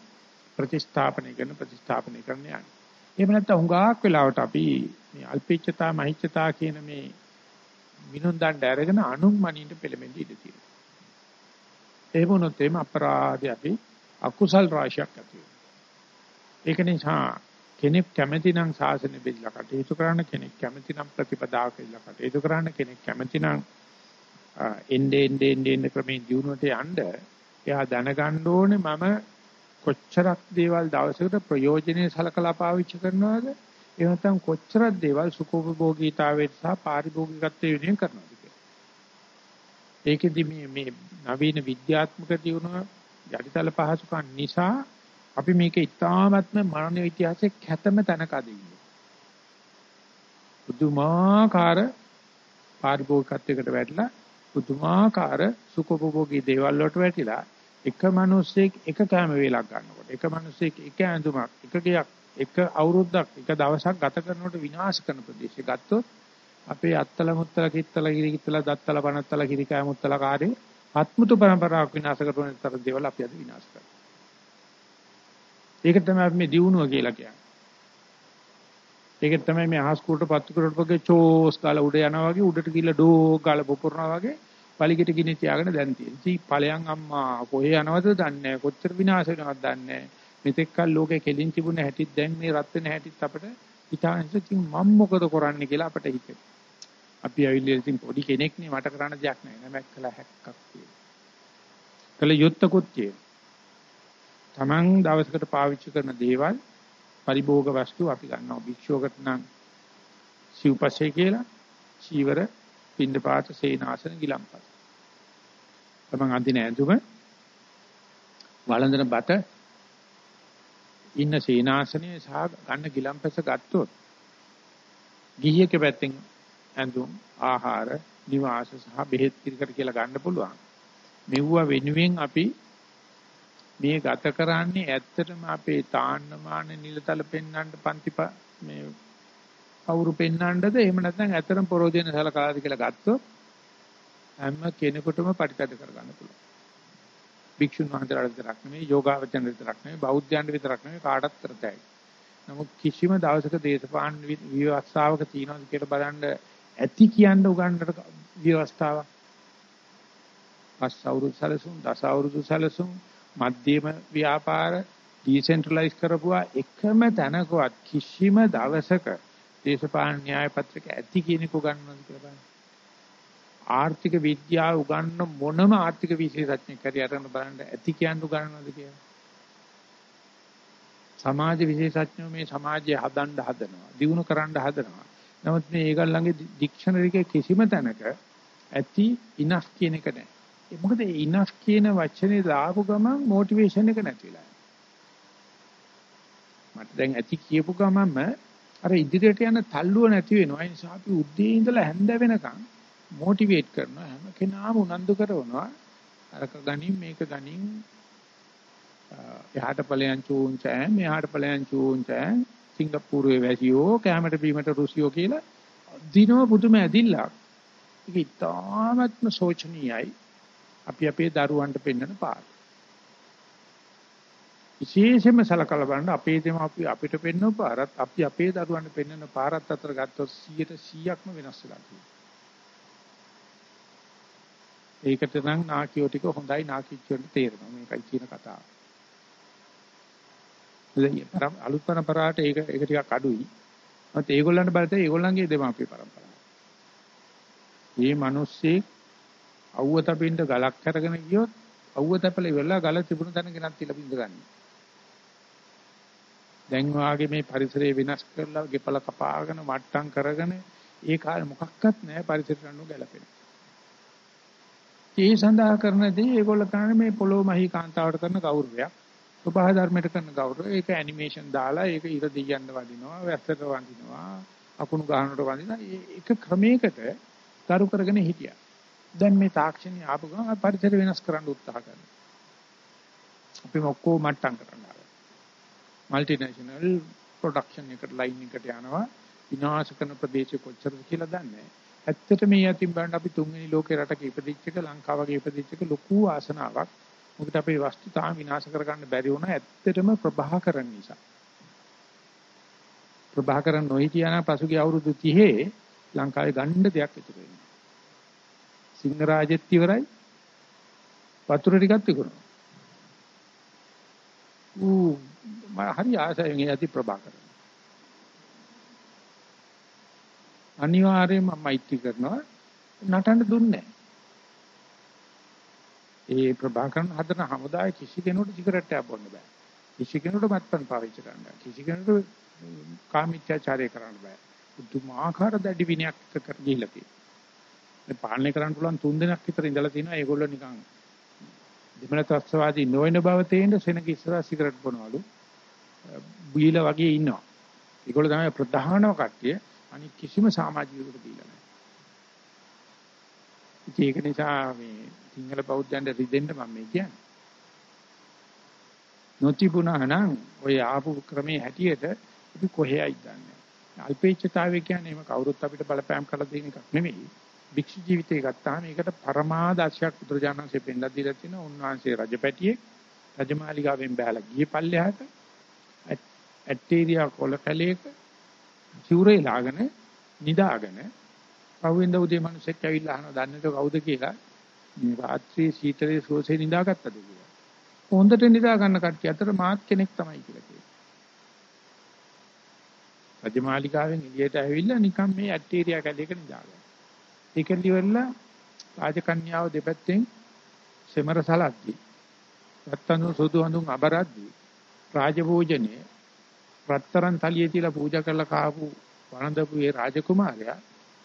S1: ප්‍රතිස්ථාපනය කරන ප්‍රතිස්ථාපනය කරන යන්න. එහෙම නැත්නම් හුඟක් වෙලාවට අපි මේ අල්පේච්ඡතා මහිච්ඡතා කියන මේ විනුන්දණ්ඩ අරගෙන අනුන් මනින්න පෙළඹෙන්න ඉඩ තියෙනවා. එහෙම වුණොත් එimhe අපරාධي අපි අකුසල් රාශියක් ඇති වෙනවා. ඒක නිසා කෙනෙක් කැමති නම් සාසනෙ බෙදලා කටයුතු කරන්න කෙනෙක් කැමති නම් ප්‍රතිපදාවක ඉල්ල කටයුතු කරන්න කෙනෙක් කැමති නම් එnde ende ende ende ක්‍රමයෙන් දිනුවට යන්න එයා දැනගන්න ඕනේ මම කොච්චරක් දේවල් දවසකට ප්‍රයෝජනෙයි සලකලා පාවිච්චි කරනවද එහෙම නැත්නම් කොච්චරක් දේවල් සුඛෝපභෝගීතාවයට සහ පාරිභෝගිකත්වයට වෙනුවෙන් කරනවද කියලා. ඒකෙදි මේ මේ නවීන විද්‍යාත්මක දියුණුව යටිතල පහසුකම් නිසා අපි මේක ඉතාමත්ම මානව ඉතිහාසයේ කැතම තැනක අදින්නේ. පුදුමාකාර පාරිභෝගිකත්වයකට වැටලා පුදුමාකාර සුඛෝපභෝගී දේවල් වලට වැටිලා එක මිනිස්සෙක් එක කැම වේලක් ගන්නකොට එක මිනිස්සෙක් එක ඇඳුමක් එක ගයක් එක අවුරුද්දක් එක දවසක් ගත කරනකොට විනාශ කරන ප්‍රදේශය ගත්තොත් අපේ අත්තල මුත්තල කිත්තල කිරි කිත්තල දත්තල පනත්තල කිරි කෑ මුත්තල කාර්යය ආත්මතු පරම්පරාවක් විනාශ කරන තර දේවල් අපි අද විනාශ කරනවා. ඒක තමයි අපි මේ දියුණුව කියලා කියන්නේ. ඒක තමයි මේ අහස් කුලට පත්තු කරට වගේ චෝස් කාලා උඩ යනවා වගේ උඩට ගිහලා ඩෝ කාලා පුපුරනවා වගේ පලිගෙට ගිනි තියාගෙන දැන් තියෙනවා. ඉතින් ඵලයන් අම්මා කොහේ යනවද දන්නේ නැහැ. කොච්චර විනාශ වෙනවද දන්නේ නැහැ. මෙතෙක් කල් ලෝකේ කෙලින් තිබුණ හැටිත් දැන් මේ රත් වෙන හැටිත් අපිට හිතාගෙන ඉතින් මම මොකද කරන්නේ කියලා අපිට හිතෙනවා. අපි ඇවිල්ලා ඉතින් පොඩි කෙනෙක් නේ මට කරන්න දෙයක් නැහැ. නැමැක් කළා හැක්කක් තියෙනවා. කළ යුත්තකුත් තියෙනවා. Taman දවසකට පාවිච්චි කරන දේවල් පරිභෝග වස්තු අපි ගන්නවා භික්ෂුවකට නම් සිව්පස්සේ කියලා චීවර පින්දපාත සේනාසන ගිලම්පත. තමන් අඳින ඇඳුම වළඳන බත ඉන්න සේනාසනය සහ ගන්න ගිලම්පස ගත්තොත් ගිහියක පැත්තෙන් ඇඳුම් ආහාර නිවාස සහ බෙහෙත් පිළිකර කියලා ගන්න පුළුවන්. මෙවුව වෙනුවෙන් අපි මේ ගත කරන්නේ ඇත්තටම අපේ තාන්නමාන නිලතල පෙන්වන්න පන්ති මේ අවුරු පෙන්වන්නද එහෙම නැත්නම් ඇත්තටම ප්‍රෝජන සලකාලාද කියලා ගත්තොත් හැම කෙනෙකුටම පරිත්‍යාග කරගන්න පුළුවන්. භික්ෂුන් වහන්සේලාට විතරක් නෙමෙයි යෝගාවචන විතරක් නෙමෙයි බෞද්ධයන්ට විතරක් නෙමෙයි කාටත් කරතයි. නමුත් කිසිම දවසක දේශපාලන විවස්ථාවක තියනවාද කියලා බලන්න ඇති කියන්න උගන්නට විවස්ථාවක්. පස් අවුරුදු සැලසුම් දස අවුරුදු සැලසුම් මධ්‍යම ව්‍යාපාර ඩිසෙන්ට්‍රලයිස් කරපුවා එකම තැනකවත් කිසිම දවසක දේශපාලන න්‍යාය පත්‍රක ඇති කියනක උගන්වනවද කියලා බලන්න. ආර්ථික විද්‍යාව උගන්වන මොනම ආර්ථික විශේෂඥයෙක් හරි අරගෙන බලන්න ඇති කියන්න උගන්වනවද කියලා. සමාජ විශේෂඥයෝ මේ සමාජය හදන්න හදනවා, දියුණු කරන්න හදනවා. නමුත් මේ ඒගොල්ලන්ගේ ඩික්ෂනරි එකේ කිසිම තැනක ඇති ඉනෆ් කියන එක නැහැ. ඒ මොකද ඒ ඉනෆ් කියන වචනේ දාපු ගමන් මොටිවේෂන් එක නැති වෙලා. මට දැන් ඇති කියපු ගමන්ම අර ඉදිරියට යන තල්ලුව නැති වෙනවා. ඒ නිසා අපි උදේ ඉඳලා හැන්ද වෙනකන් මොටිවේට් කරනවා. හැම කෙනාම උනන්දු කරනවා. අරක ගනින් මේක ගනින් එහාට ඵලයන් චූංචෑ මෙහාට ඵලයන් චූංචෑ සිංගප්පූරුවේ වැසියෝ කැමරට බීමට රුසියෝ කියලා දිනව පුදුම ඇදිල්ලක්. ඒක ඉතාමත්ම සෝචනීයයි. අපි අපේ දරුවන්ට පෙන්වන පාඩම. විශේෂයෙන්ම සලකලා බලන්න අපේ දෙමාපිය අපිට පෙන්වන පාරත් අපි අපේ දරුවන්ට පෙන්වන පාරත් අතර ගත්තොත් 100%ක්ම වෙනස් වෙලා තියෙනවා. ඒකට නම් නාකියෝ ටික හොඳයි නාකිච්චොන්ට තේරෙනවා මේකයි කියන කතාව. දැන් අලුත් පරම්පරාවට ඒක ඒක ටිකක් අඩුයි. මත ඒගොල්ලන්ට බලතේ ඒගොල්ලන්ගේ දෙමාපිය පරම්පරාව. මේ මිනිස්සේ අවුව තපින්න ගලක් අරගෙන ගියොත් අවුව තපල ඉවරලා ගල තිබුණු තැන ගෙනත් තියලා බින්ද ගන්නවා. දැන් වාගේ මේ පරිසරය වෙනස් කරලා ගෙපල කපාගෙන මට්ටම් කරගෙන ඒ කාලේ මොකක්වත් නැහැ පරිසරයට අනුව ගැලපෙන. ඒ සඳහා කරන දේ ඒගොල්ලෝ කරන්නේ මේ පොළොව මහී කාන්තාවට කරන ගෞරවයක්. සබහා ධර්මයට කරන ගෞරවය. ඒක ඇනිමේෂන් දාලා ඒක ඉර දෙයයන්ව වදිනවා, වැස්සට වදිනවා, අකුණු ගහනට වදිනවා. ඒක ක්‍රමයකට කරු කරගෙන හිටියා. දැන් මේ තාක්ෂණي ආපු ගමන් පරිසර වෙනස් කරන්න උත්සාහ කරනවා. අපි ඔක්කොම මට්ටම් කරනවා. මල්ටිනේෂනල් ප්‍රොඩක්ෂන් එකට ලයින් එකට යනවා විනාශ කරන ප්‍රදේශ කොච්චරද කියලා දන්නේ නැහැ. ඇත්තට මේ යතිම් බලන්න අපි තුන්වෙනි ලෝකේ රටක ඉපදිච්ච එක ලංකාව වගේ ඉපදිච්ච එක ලොකු ආසනාවක්. මොකද අපේ වස්තු තාම විනාශ කරගන්න බැරි වුණා ඇත්තටම ප්‍රභාකරන නිසා. ප්‍රභාකරන් නොහිටියානම් පසුගිය අවුරුදු 30 ලංකාවේ ගණ්ඩ දෙයක් ඉතුරු වෙනවා. සිංහරාජෙත් ඉවරයි. වතුර ටිකත් ඉක්ුණා. ඌ මම හරි ආසයෙන් යති ප්‍රභාකරන්. අනිවාර්යයෙන්ම මම මෛත්‍රී කරනවා නටන්න දුන්නේ ඒ ප්‍රභාකරන් හදන හමුදායේ කිසි කෙනෙකුට සිගරට් එකක් බොන්න බෑ. කිසි කෙනෙකුට මත්පැන් පාවිච්චි කරන්න බෑ. කිසි කෙනෙකුට කාමීත්‍යාචාරය කරන්න බෑ. පුදුමාකාර දැඩි විනයක් කර ගිහිල්ලා තියෙනවා. පාලනය කරන්න පුළුවන් තුන් දෙනෙක් විතර ඉඳලා තිනවා. ඒගොල්ලෝ නිකන් දෙමළ ත්‍ස්වාදී නොවන බව තේින්න සෙනග ඉස්සරහා සිගරට් බොනවලු. බීලා වගේ ඉන්නවා. ඒගොල්ලෝ තමයි ප්‍රධානම කට්ටිය. අනික කිසිම සමාජිකයෙකුට දීලා නැහැ. ඒක නිසා මේ සිංහල බෞද්ධයන්ට රිදෙන්න මම මේ කියන්නේ. නොතිබුණා නම් ඔය ආපු ක්‍රමේ හැටියට අපි කොහෙයි දන්නේ. අල්පේච්ඡතාවය කියන්නේ එහෙම කවුරුත් අපිට බලපෑම් කරලා දෙන එකක් නෙමෙයි. භික්ෂු ජීවිතය ගත්තාම ඒකට පරමාදර්ශයක් බුදුරජාණන්සේ පෙන්නලා දීලා තිනවා. උන්වහන්සේ රජපැටියෙක් රජමාලිගාවෙන් බැලලා ගියේ පල්ලෙහාට ඇටීරියා කොළ කැලේක සිවුරේ ලාගෙන නිදාගෙන පහුවෙන්ද උදේ මිනිස්සෙක් ඇවිල්ලා අහනවා දන්නේද කවුද කියලා මේ රාත්‍රියේ සීතලේ සුවසේ නිදාගත්තද කියලා. හොඳට නිදා ගන්න කට්ටිය අතර මාත් කෙනෙක් තමයි කියලා කියනවා. රජමාලිකාවෙන් එළියට ඇවිල්ලා නිකන් මේ ඇටීරියා කැලේක නිදාගන්න. ඒකෙන් ඉවරලා රාජකන්‍යාව දෙපැත්තෙන් සෙමර සලද්දී. රත්තනු සුදු හඳුන් අබරද්දී. රාජභෝජනේ රත්තරන් තලියේ තියලා පූජා කරලා කාපු වළඳපු ඒ රාජකුමාරයා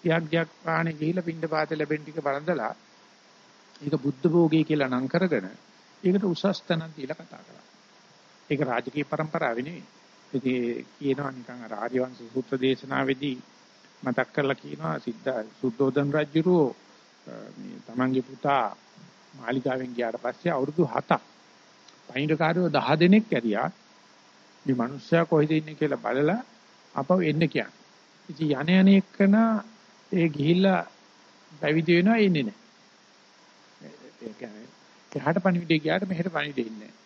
S1: ටියක් ටියක් පානේ ගිහිලා පින්ඩ පාත ලැබෙන ටික වළඳලා ඒක බුද්ධ භෝගී කියලා නම් කරගෙන ඒකට උසස් තැනක් දීලා කතා කරා. ඒක රාජකීය પરම්පරාවේ නෙවෙයි. ඉතින් කියනවා නිකන් අර ආර්යවංශ සූත්‍ර දේශනාවේදී මතක් කරලා කියනවා සිද්ධ සුද්ධෝදන රජුරෝ මේ තමන්ගේ පුතා මාලිගාවෙන් ගියාට පස්සේ අවුරුදු 7ක් පයින්ඩකාරයෝ 10 දෙනෙක් ඇරියා මේ මිනිස්සයා කොහෙද ඉන්නේ කියලා බලලා අපව එන්න කියන්නේ. ඉතින් යණ යණ එක්කන ඒ ගිහිල්ලා පැවිදි වෙනවා ඉන්නේ නැහැ. ඒ කියන්නේ එහාට පණිවිඩය ගියාට මෙහෙට පණිවිඩය ඉන්නේ නැහැ.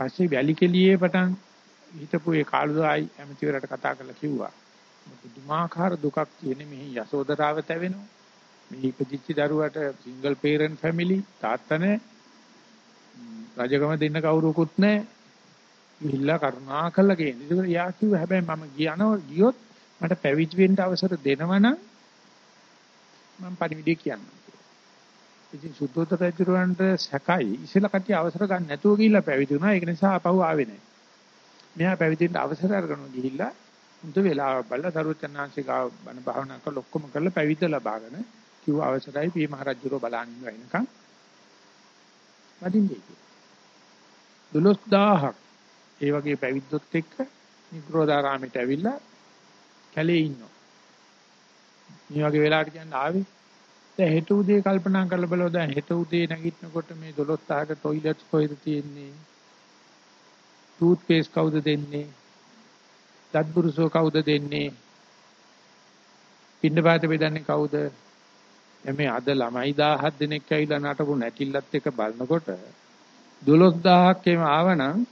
S1: පස්සේ වැලි කෙලියේ පටන් හිටපු ඒ කාළුදායි ඇමතිවරට කතා කරලා කිව්වා. පුදුමාකාර දුකක් තියෙන මෙහි යසෝදරාව තැවෙනවා. මෙහි ඉපදිච්ච දරුවට සිංගල් පේරන්ට් ෆැමිලි තාත්තා නැහැ. රජකම දෙන්න කවුරුකුත් නැහැ. ගිහිල්ලා කරුණා කළා කියන්නේ. ඒක යා කිව්වා හැබැයි මම ගියනවා ගියොත් මට පැවිදි වෙන්න අවසර දෙනවනම් මම පණිවිඩය කියන්නම්. ඉතින් සුද්ධෝදත රජුරවන්ට සැකයි ඉස්සෙල්ලා කට්ටිය අවසර ගන්න නැතුව ගිහිල්ලා පැවිදි වුණා. ඒක නිසා අපව ආවේ නැහැ. මෙයා පැවිදෙන්න අවසර අරගෙන ගිහිල්ලා මුද වෙලාව බලලා සරුවචනාංශේ ගාව බණ භාවනා කරලා ඔක්කොම කරලා පැවිද්ද ලබාගෙන කිව්ව අවසරයි පී මහරජුරෝ බලන් ඉන්න එනකන් වදින්නේ කියලා. 12000ක් ඒ වගේ පැවිද්දොත් එක්ක නිග්‍රෝධාරාමයට ඇවිල්ලා කැලේ ඉන්නවා. මේ වගේ වෙලාවට කියන්නේ ආවේ දැන් හෙට උදේ කල්පනා කරලා බලව දැන් හෙට උදේ නැගිටිනකොට මේ 12000ක টয়ලට්ස් කොහෙද තියෙන්නේ? ටූත් පේස්ට් කවුද දෙන්නේ? දත්බුරුසෝ කවුද දෙන්නේ? පින්නපාත බෙදන්නේ කවුද? එමේ අද ළමයි 17 දෙනෙක් ඇවිල්ලා නටපු නැටිල්ලත් එක බලනකොට 12000ක් එම ආවනම්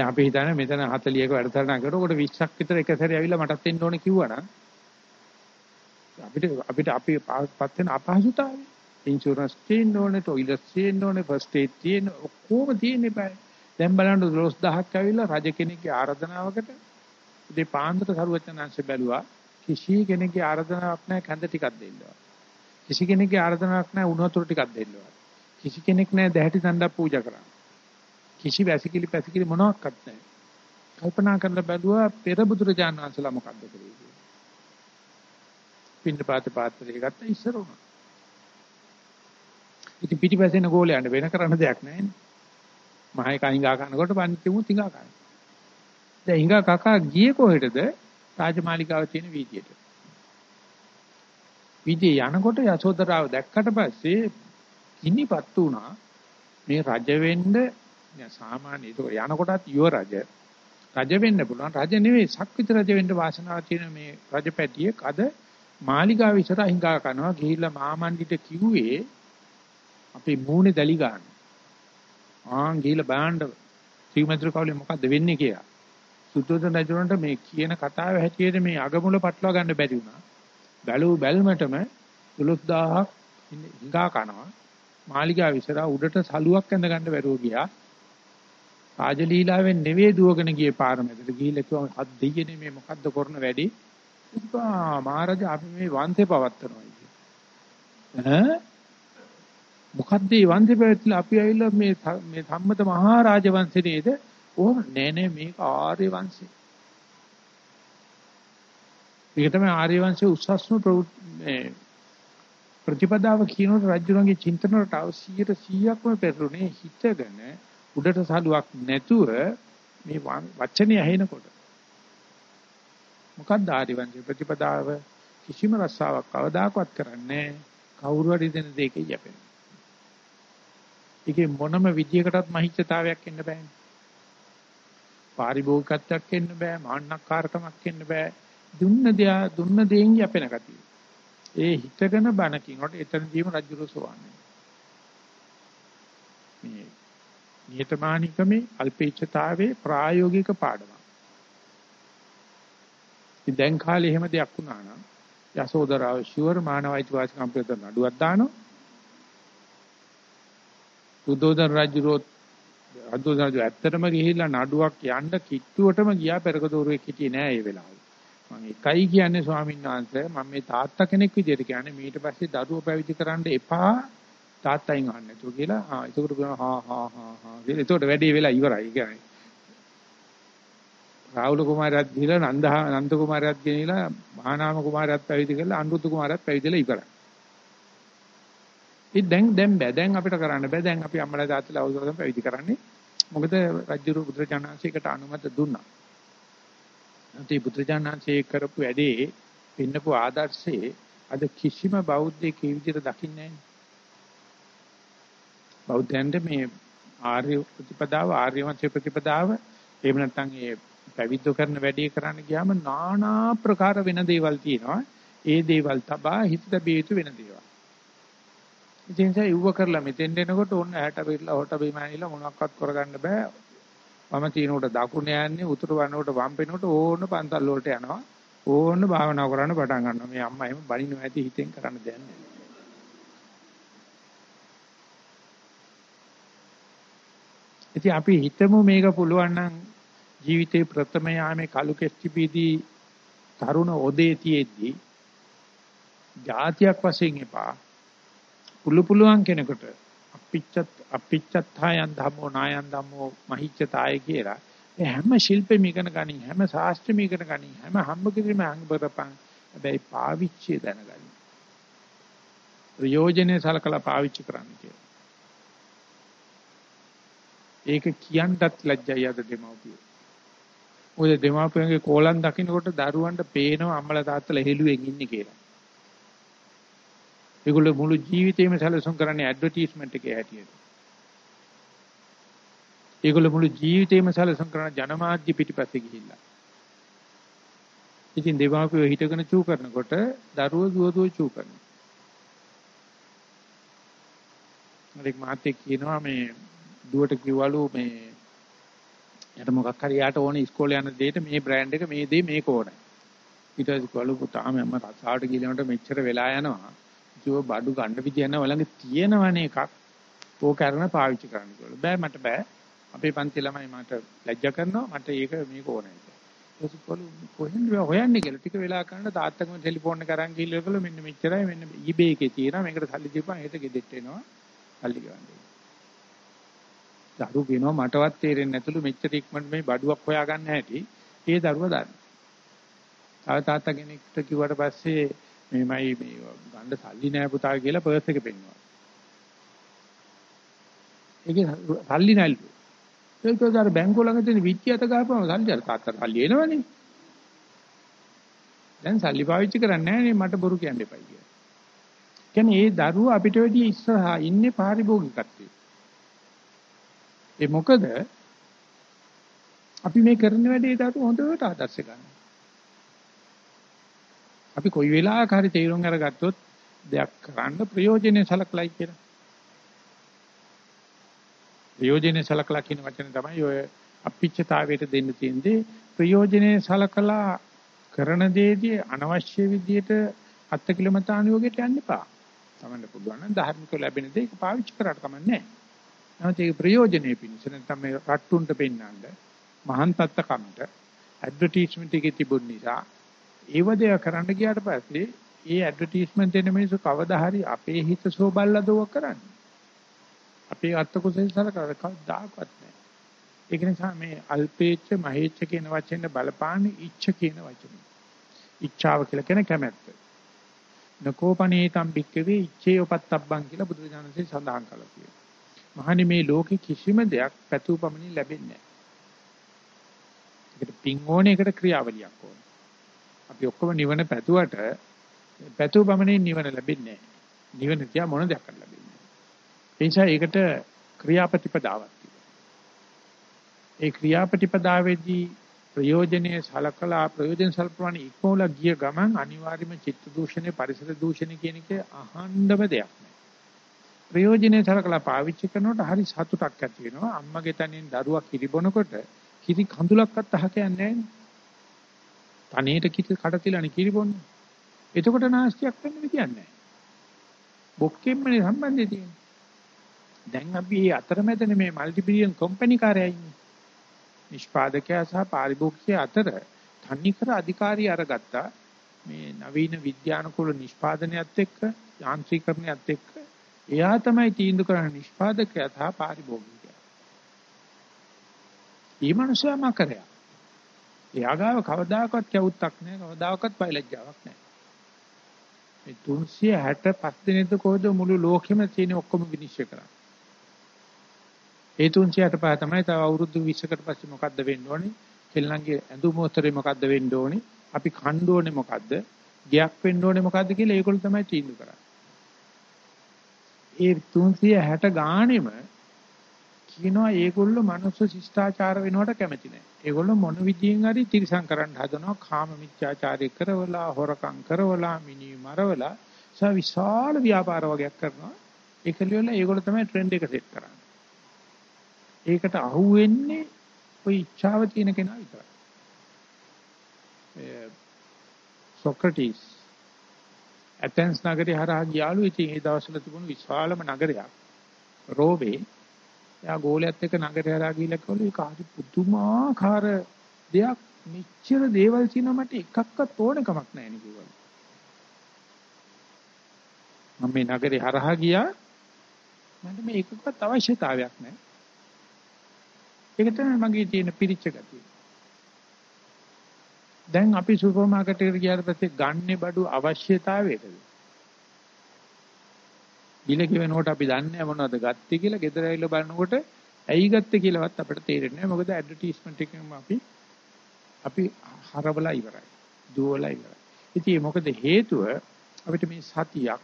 S1: දැන් අපි හිතන්නේ මෙතන 40ක වැඩසටහන කරනකොට 20ක් විතර එක සැරේ ඇවිල්ලා මටත් එන්න ඕනේ කිව්වනම් අපිට අපිට අපි පත් වෙන අපහසුතාවය ඉන්ෂුරන්ස් තියෙන්න ඕනේ, টয়ලට් තියෙන්න ඕනේ, ෆස්ට් ඒඩ් තියෙන්න ඔක්කොම තියෙන්නේ බෑ. දැන් බලන්න 12000ක් ඇවිල්ලා රජ කෙනෙක්ගේ ආරාධනාවකට ඉතින් පාන්දර සරුවචනංශ බැලුවා කිසි කෙනෙක්ගේ ආරාධනාවක් නැහැ කැඳ ටිකක් දෙන්නවා. කිසි කෙනෙක්ගේ ආරාධනාවක් නැහැ උණු වතුර ටිකක් දෙන්නවා. කිසි කෙනෙක් නැහැ දැහැටි සඳක් පූජා කරන්න. කිසි වැසිකිලි පැසිකිලි මොනවත් නැහැ. කල්පනා කරලා බැලුවා පෙර බුදුරජාණන් වහන්සේලා මොකද්ද කරේ පින්න පාත පාත්‍රය ගත්ත ඉස්සර උනා. ඉතින් පිටිපස්සෙන ගෝලයන්ට වෙන කරන්න දෙයක් නැහැ නේ. මහේ කහිඟා කනකොට පන්තිමුත් හිඟා කනවා. දැන් හිඟා කකා ගියේ කොහෙටද? රාජමාලිගාව තියෙන වීදියට. වීදියේ යනකොට යසෝදරාව දැක්කට පස්සේ කිනිපත් වුණා. මේ රජ වෙන්න සාමාන්‍ය ඒක යනකොටත් යුව රජ රජ වෙන්න පුළුවන් රජ නෙවෙයි සක්විත රජ වෙන්න වාසනාවක් තියෙන මේ රජපැටියෙක් අද මාලිගාව ඉස්සරහ හිඟා කනවා ගිහිල්ලා මාමණ්ඩිට කිව්වේ අපේ මූණේ දැලි ගන්න. ආන් ගිහිල්ලා බලන්න ශ්‍රීමන්ත්‍ර කවුලේ මොකද්ද වෙන්නේ කියලා. සුද්ධෝදන රජුන්ට මේ කියන කතාව හැටියට මේ අගමුල පටලවා ගන්න බැරි වුණා. බැලූ බැල්මටම 12000ක් හිඟා කනවා. මාලිගාව විසරා උඩට සලුවක් ඇඳ ගන්න බැරුව ගියා. රාජලීලාවෙන් නෙවෙයි දුවගෙන ගියේ පාර මැදට ගිහිල්ලා කිව්වා අත් දෙයියනේ මේ මොකද්ද කරන වැඩි? ඉතින් මහරජා අපි මේ වංශේ පවත්නවා ඈ මොකද්ද මේ වංශේ පැවැත්ලා අපි ඇවිල්ලා මේ මේ සම්මත මහා රාජවංශේ නේද? ඕ නෑ නෑ මේක ආර්ය වංශේ. ඒක තමයි ආර්ය වංශයේ උසස්ම මේ ප්‍රතිපදාව කියනකොට රජුණන්ගේ චින්තනවලට අවශ්‍යයට 100ක්ම පෙරුනේ හිතගෙන උඩට සලුවක් නැතුව මේ වචනේ ඇහෙනකොට මොකක්ද ආර්ය වංශයේ ප්‍රතිපදාව කිසිම රස්සාවක් කවදාකවත් කරන්නේ කවුරු හරි දෙන දෙයක යැපෙන. ඒකේ මොනම විදියකටත් මහිච්ඡතාවයක් එන්න බෑනේ. පාරිභෝගිකත්වයක් එන්න බෑ, මාන්නක්කාරකමක් එන්න බෑ. දුන්න දෙය දුන්න දෙයින් යැපෙන ගතිය. ඒ හිතගෙන බණ කිනකොට එතනදීම රජුරු සෝවන්නේ. මේ නියතමානිකමේ අල්පේච්ඡතාවේ ප්‍රායෝගික පාඩම. ඉතින් දැන් කාලේ එහෙම දෙයක් වුණා නම් යසෝදරාව ෂුවර් මානවයිති වාසිකම් පිළිතර නඩුවක් දානවා. සුද්ධෝදන රජුරෝ අද්දෝදන රජු ඇත්තටම ගිහිල්ලා නඩුවක් යන්න කිට්ටුවටම ගියා පෙරක දෝරුවේ හිටියේ නෑ ඒ වෙලාවේ. මම එකයි කියන්නේ ස්වාමීන් වහන්සේ මම මේ තාත්තා කෙනෙක් විදිහට කියන්නේ ඊට පස්සේ දරුවෝ පැවිදි කරන්න එපා තාත්තයින් අහන්න නැතුව කියලා ආ ඒකට කියනවා හා හා හා හා. ඒකට වැඩේ වෙලා ඉවරයි. කියන්නේ රාහුල කුමාරයාත් ගිහලා නන්ද නන්ද කුමාරයාත් ගෙනිලා මහානාම කුමාරයාත් පැවිදි කරලා අනුරුද්ධ කුමාරයාත් පැවිදිලා ඉවරයි. ඉතින් දැන් දැන් බෑ. දැන් අපිට කරන්න බෑ. දැන් අපි අම්මලා තාත්තලා අවුරුද්දකට පැවිදි කරන්නේ. මොකද රජුරු බුදුරජාණන්සේකට අනුමත දුන්නා. නැත්නම් බුදුරජාණන්සේ කරපු වැඩේ පින්නපු ආදර්ශයේ අද කිසිම බෞද්ධයෙක් ඒ විදිහට දකින්නේ නැහැ. බෞද්ධයන්ට මේ ආර්ය ප්‍රතිපදාව ආර්ය මත ප්‍රතිපදාව එහෙම නැත්නම් ඒ පැවිද්ද කරන වැඩේ කරන්න ගියාම নানা ප්‍රකාර වෙන දේවල් තියෙනවා. ඒ දේවල් තබා හිත බැිය යුතු වෙන දේවල්. ඉතින් ඒ යුව කරලා මෙතෙන් එනකොට ඕන්න ඇහැට පිටලා හොට බීම ඇනිලා මොනවක්වත් කරගන්න බෑ. වම තිනකොට දකුණ යන්නේ උතුරු වනකොට වම් පෙනකොට ඕන පන්සල් වලට යනවා ඕන භාවනා කරන්න පටන් ගන්නවා මේ අම්මා එහෙම බනිනවා ඇති හිතෙන් කරන්න දෙයක් ඉතින් අපි හිතමු මේක පුළුවන් නම් ජීවිතේ ප්‍රථම යාමේ කලු කෙස්ටිපීදී තරුණ ඔදේ තියේදී જાතියක් වශයෙන් එපා. පුළු පුළුවන් කෙනෙකුට අපිච්චත් අපිච්චත්හයන් ධම්මෝ නායන් ධම්මෝ මහිච්ඡතාය කියලා හැම ශිල්පෙම ඉගෙන ගනින් හැම ශාස්ත්‍රෙම ඉගෙන ගනින් හැම හම්බ කිරීම අංග බරපන් හැබැයි පාවිච්චි දැනගනින්. ප්‍රයෝජනේ සලකලා පාවිච්චි කරන්න කියලා. ඒක කියන්නත් ලැජ්ජයි අද දෙමව්පියෝ ඔය දෙමාපියන්ගේ කෝලම් දකින්නකොට දරුවන්ට පේනවා අම්මලා තාත්තලා හෙළුවෙන් ඉන්නේ කියලා. ඒගොල්ලෝ මුළු ජීවිතේම සැලසුම් කරන්නේ ඇඩ්වර්ටයිස්මන්ට් එකේ හැටියට. ඒගොල්ලෝ මුළු ජීවිතේම සැලසුම් කරන ජනමාධ්‍ය පිටිපස්සේ ගිහිල්ලා. ඉතින් දෙමාපියෝ හිටගෙන චූ කරනකොට දරුවෝ දුව දුව චූ කරනවා. මලික් මාතේ කියනවා මේ දුවට කිව්වලු මේ යට මොකක් හරි යාට ඕනේ ඉස්කෝලේ යන දෙයට මේ බ්‍රෑන්ඩ් එක මේ දේ මේක ඕනේ. ඊට පස්සේ කිව්වලු පුතාම මම රසාවට ගිහනකොට මෙච්චර වෙලා යනවා. කිව්ව බඩු ගන්න විදිය නැහැ වළඟ තියෙනවනේ එකක්. ඕක කරන පාවිච්චි කරන්න කියලා. බෑ මට බෑ. අපේ පන්ති ළමයි මට ලැජ්ජා කරනවා. මට ඒක මේක ඕනේ කියලා. ඊට පස්සේ කොහෙන්ද හොයන්නේ කියලා ටික වෙලා කරන තාත්තකම ටෙලිෆෝන් එක අරන් ගිහලා මෙන්න මෙච්චරයි මෙන්න eBay එකේ තියෙනවා. මේකට සල්ලි දීපන් හෙට ගෙදෙට්ට එනවා. සල්ලි ගන්න. දරු කියනවා මටවත් තේරෙන්නේ නැතුළු මෙච්චර ඉක්මනට මේ බඩුවක් හොයාගන්න හැටි ඒ දරුවා දන්නේ. තව තාත්තා කෙනෙක්ට කිව්වට පස්සේ මේමයි මේ ගන්න සල්ලි නෑ පුතා කියලා පර්ස් එක පෙන්නවා. ඒකේ සල්ලි නැල්ලු. ඒක උදාර බැංකුව ළඟ තියෙන විත්‍ය අත ගහපුවම සල්ලි අර තාත්තා සල්ලි එනවනේ. දැන් සල්ලි පාවිච්චි කරන්නේ නෑනේ මට බොරු කියන්න එපයි කියලා. කියන්නේ ඒ දරුවා අපිට වැඩි ඉස්සරහා ඉන්නේ පාරිභෝගිකත්වයේ. ඒ මොකද අපි මේ කරන වැඩේ දරුවෝ හොඳට ආදර්ශ ගන්නවා. අපි කොයි වෙලාවක හරි තීරුම් අරගත්තොත් දෙයක් කරන්න ප්‍රයෝජනෙ සලකලයි කියලා. ප්‍රයෝජනේ සලකලා කියන වචනේ තමයි ඔය අපිච්චතාවයට දෙන්න තියෙන්නේ ප්‍රයෝජනේ සලකලා කරන දේදී අනවශ්‍ය විදියට අත්කිලමතානුയോഗයට යන්න එපා. තමන්න පුළුවන් නම් ධර්මික ලැබෙන දේ ඒක පාවිච්චි කරාට කමන්නේ නැහැ. නැත්නම් ඒක ප්‍රයෝජනෙයි පිණිස නැත්නම් මේ රට්ටුන්ට පෙන්නන්න මහාන් තත්ත කමට ඇඩ්වර්ටයිස්මන්ට් එකේ තිබුණ නිසා ඒව දෙය කරන්න ගියාට පස්සේ ඒ ඇඩ්වර්ටයිස්මන්ට් දෙන මිනිස්සු කවදා හරි අපේ හිත සෝබල්ලා දෝව කරන්නේ. අපේ අත්ත කුසල සලකලා කවදාකවත් නැහැ. ඒක නිසා මේ අල්පේච්ඡ මහේච්ඡ කියන වචෙන් බලපාන්නේ ඉච්ඡ කියන වචනේ. ඉච්ඡාව කියලා කියන කැමැත්ත. නකෝපනේතම් බික්කවේ ඉච්ඡේ උපත්තබ්බං කියලා බුදුරජාණන්සේ සඳහන් කළා කියනවා. මහනි මේ ලෝකේ කිසිම දෙයක් පැතුපමණින් ලැබෙන්නේ නැහැ. ඒකට පින් ඕනේ ඒකට ක්‍රියාවලියක් ඕනේ. අපි ඔක්කොම නිවන පැතුවට පැතුපමණින් නිවන ලැබෙන්නේ නැහැ. නිවන තියා මොන දෙයක් ලැබෙන්නේ නැහැ. ඒ නිසා ඒකට ක්‍රියාපටිපදාවක් ඒ ක්‍රියාපටිපදාවේදී ප්‍රයෝජනීය සලකලා ප්‍රයෝජන සල්පවණ ඉක්මවලා ගිය ගමන් අනිවාර්යයෙන්ම චිත්ත දූෂණය පරිසර දූෂණය කියන එක අහන්නම දෙයක් නෑ. ප්‍රයෝජනීය සලකලා පාවිච්චි කරනකොට හරි සතුටක් ඇති වෙනවා. අම්මගේ තනින් දරුවා කිරිබොනකොට කිරි කඳුලක්වත් අහ කියන්නේ නෑනේ. තනියට කිරි කඩ තිලානේ කිරිබොන්නේ. එතකොට නාස්තියක් වෙන්න විදියක් නෑ. බොක්කෙම්මනේ සම්බන්ධය තියෙන්නේ. දැන් අපි මේ අතරමැදනේ මේ মালටි බිලියන් කම්පැනි කාර්යය ඉන්නේ. නිෂ්පාදකයා සහ පාරිභෝගිකයා අතර තනිකර අධිකාරිය අරගත්තා මේ නවීන විද්‍යානුකූල නිෂ්පාදනයත් එක්ක යාන්ත්‍රීකරණයත් එක්ක එයා තමයි තීන්දුව කරන්නේ නිෂ්පාදකයා සහ පාරිභෝගිකයා. ඊ මනුස්සයා මකරයා. එයා ගාව කවදාකවත් කවුත්තක් නැහැ කවදාකවත් බයලජ්ජාවක් නැහැ. මේ 365 දිනෙද කොහොද මුළු ලෝකෙම තියෙන ඔක්කොම විනිශ්චය කරන්නේ. ඒ 365 තමයි තව අවුරුදු 20කට පස්සේ මොකද්ද වෙන්න ඕනේ? කෙල්ලන්ගේ ඇඳුම් මොහොතේ මොකද්ද වෙන්න ඕනේ? අපි කන්න ඕනේ මොකද්ද? ගයක් වෙන්න ඕනේ මොකද්ද කියලා ඒගොල්ලෝ තමයි තීන්දුව කරන්නේ. ඒ 360 ගාණෙම කියනවා ඒගොල්ලෝ මනුස්ස ශිෂ්ටාචාර වෙනවට කැමති නැහැ. ඒගොල්ලෝ මොන විදියෙන් හරි තිරසං කරන්න හදනවා කාම මිත්‍යාචාරය කරවලා හොරකම් කරවලා මිනි මරවලා සා විශාල ව්‍යාපාර වගේක් කරනවා. ඒකලියල ඒගොල්ලෝ තමයි ට්‍රෙන්ඩ් එක සෙට් කරන්නේ. ඒකට අහු වෙන්නේ ওই ඉච්ඡාව තියෙන කෙනා විතරයි. සොක්‍රටිස් ඇතෙන්ස් නගරේ හරහා ගියාලු ඉතින් ඒ දවස්වල තිබුණු විශාලම නගරයක්. රෝබේ එයා ගෝලයක් එක්ක නගරේ හරහා ගිහිල්ලා කිව්වලු ඒක හරි පුදුමාකාර දෙයක් මෙච්චර දේවල් තියෙනවා මට එකක්වත් ඕනකමක් නැහැ නේ කිව්වලු. මම මේ නගරේ හරහා ගියා මට මේ එකක්වත් අවශ්‍යතාවයක් නැහැ. ඒක තමයි මගේ තියෙන පිරිච්ච ගතිය. දැන් අපි සුපර් මාකට් එකට ගියාට පස්සේ ගන්නේ බඩු අවශ්‍යතාවයටද? ගිල කිවෙනකොට අපි දන්නේ මොනවද ගත්තේ කියලා ගෙදර ඇවිල්ලා බලනකොට ඇයි ගත්තේ කියලාවත් අපිට තේරෙන්නේ නැහැ. මොකද ඇඩ්වර්ටයිස්මන්ට් එකෙන් අපි අපි හරවලා ඉවරයි. දුවලා ඉවරයි. ඉතින් මොකද හේතුව අපිට මේ සතියක්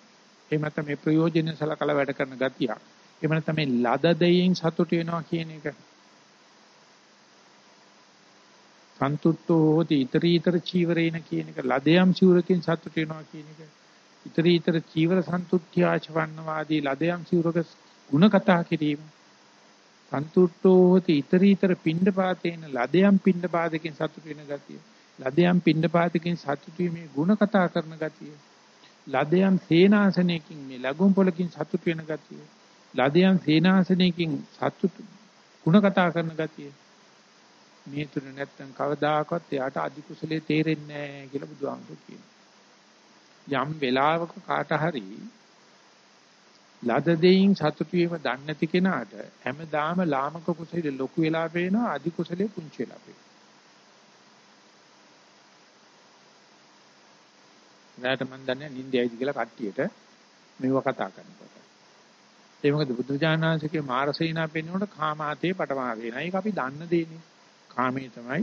S1: එහෙම නැත්නම් මේ ප්‍රයෝජන සලකලා වැඩ කරන ගතියක් එහෙම නැත්නම් මේ ලද දෙයින් සතුට වෙනවා කියන එක සන්තුට්ඨෝ හෝති ඊතරීතර චීවරේන කියන එක ලදයම් සිවුරකින් සතුට වෙනවා කියන එක ඊතරීතර චීවර සන්තුට්ඨ්‍යාචවන්නවාදී ලදයම් සිවුරක ಗುಣ කතා කිරීම සන්තුට්ඨෝ හෝති ඊතරීතර පිණ්ඩපාතේන ලදයම් පිණ්ඩපාතකින් සතුට වෙන ගතිය ලදයම් පිණ්ඩපාතකින් සතුට වීමේ ಗುಣ කතා කරන ගතිය ලදයම් සේනාසනයකින් මේ ලඟුම් පොලකින් සතුට වෙන ගතිය ලදයම් සේනාසනයකින් සතුට ಗುಣ කතා කරන ගතිය මේ තුන නැත්තම් කවදාකවත් එයාට අධි කුසලයේ තේරෙන්නේ නැහැ කියලා බුදුහාමුදුරු කියනවා. යම් වෙලාවක කාට හරි ලද දෙයින් සතුටු වීම දන්නේ නැති කෙනාට හැමදාම ලාමක කුසලයේ ලොකු වෙලා පේනවා අධි කුසලයේ පුංචි වෙලා පේනවා. නැට මන් දන්නේ නින්දයයිද කියලා කට්ටියට මේව කතා කරනකොට. ඒ මොකද බුදුජානනාංශකේ මාරසීනා පෙන්වනකොට කාමාතේ පටමා වෙනා. ඒක අපි දන්න දෙන්නේ. කාමයේ තමයි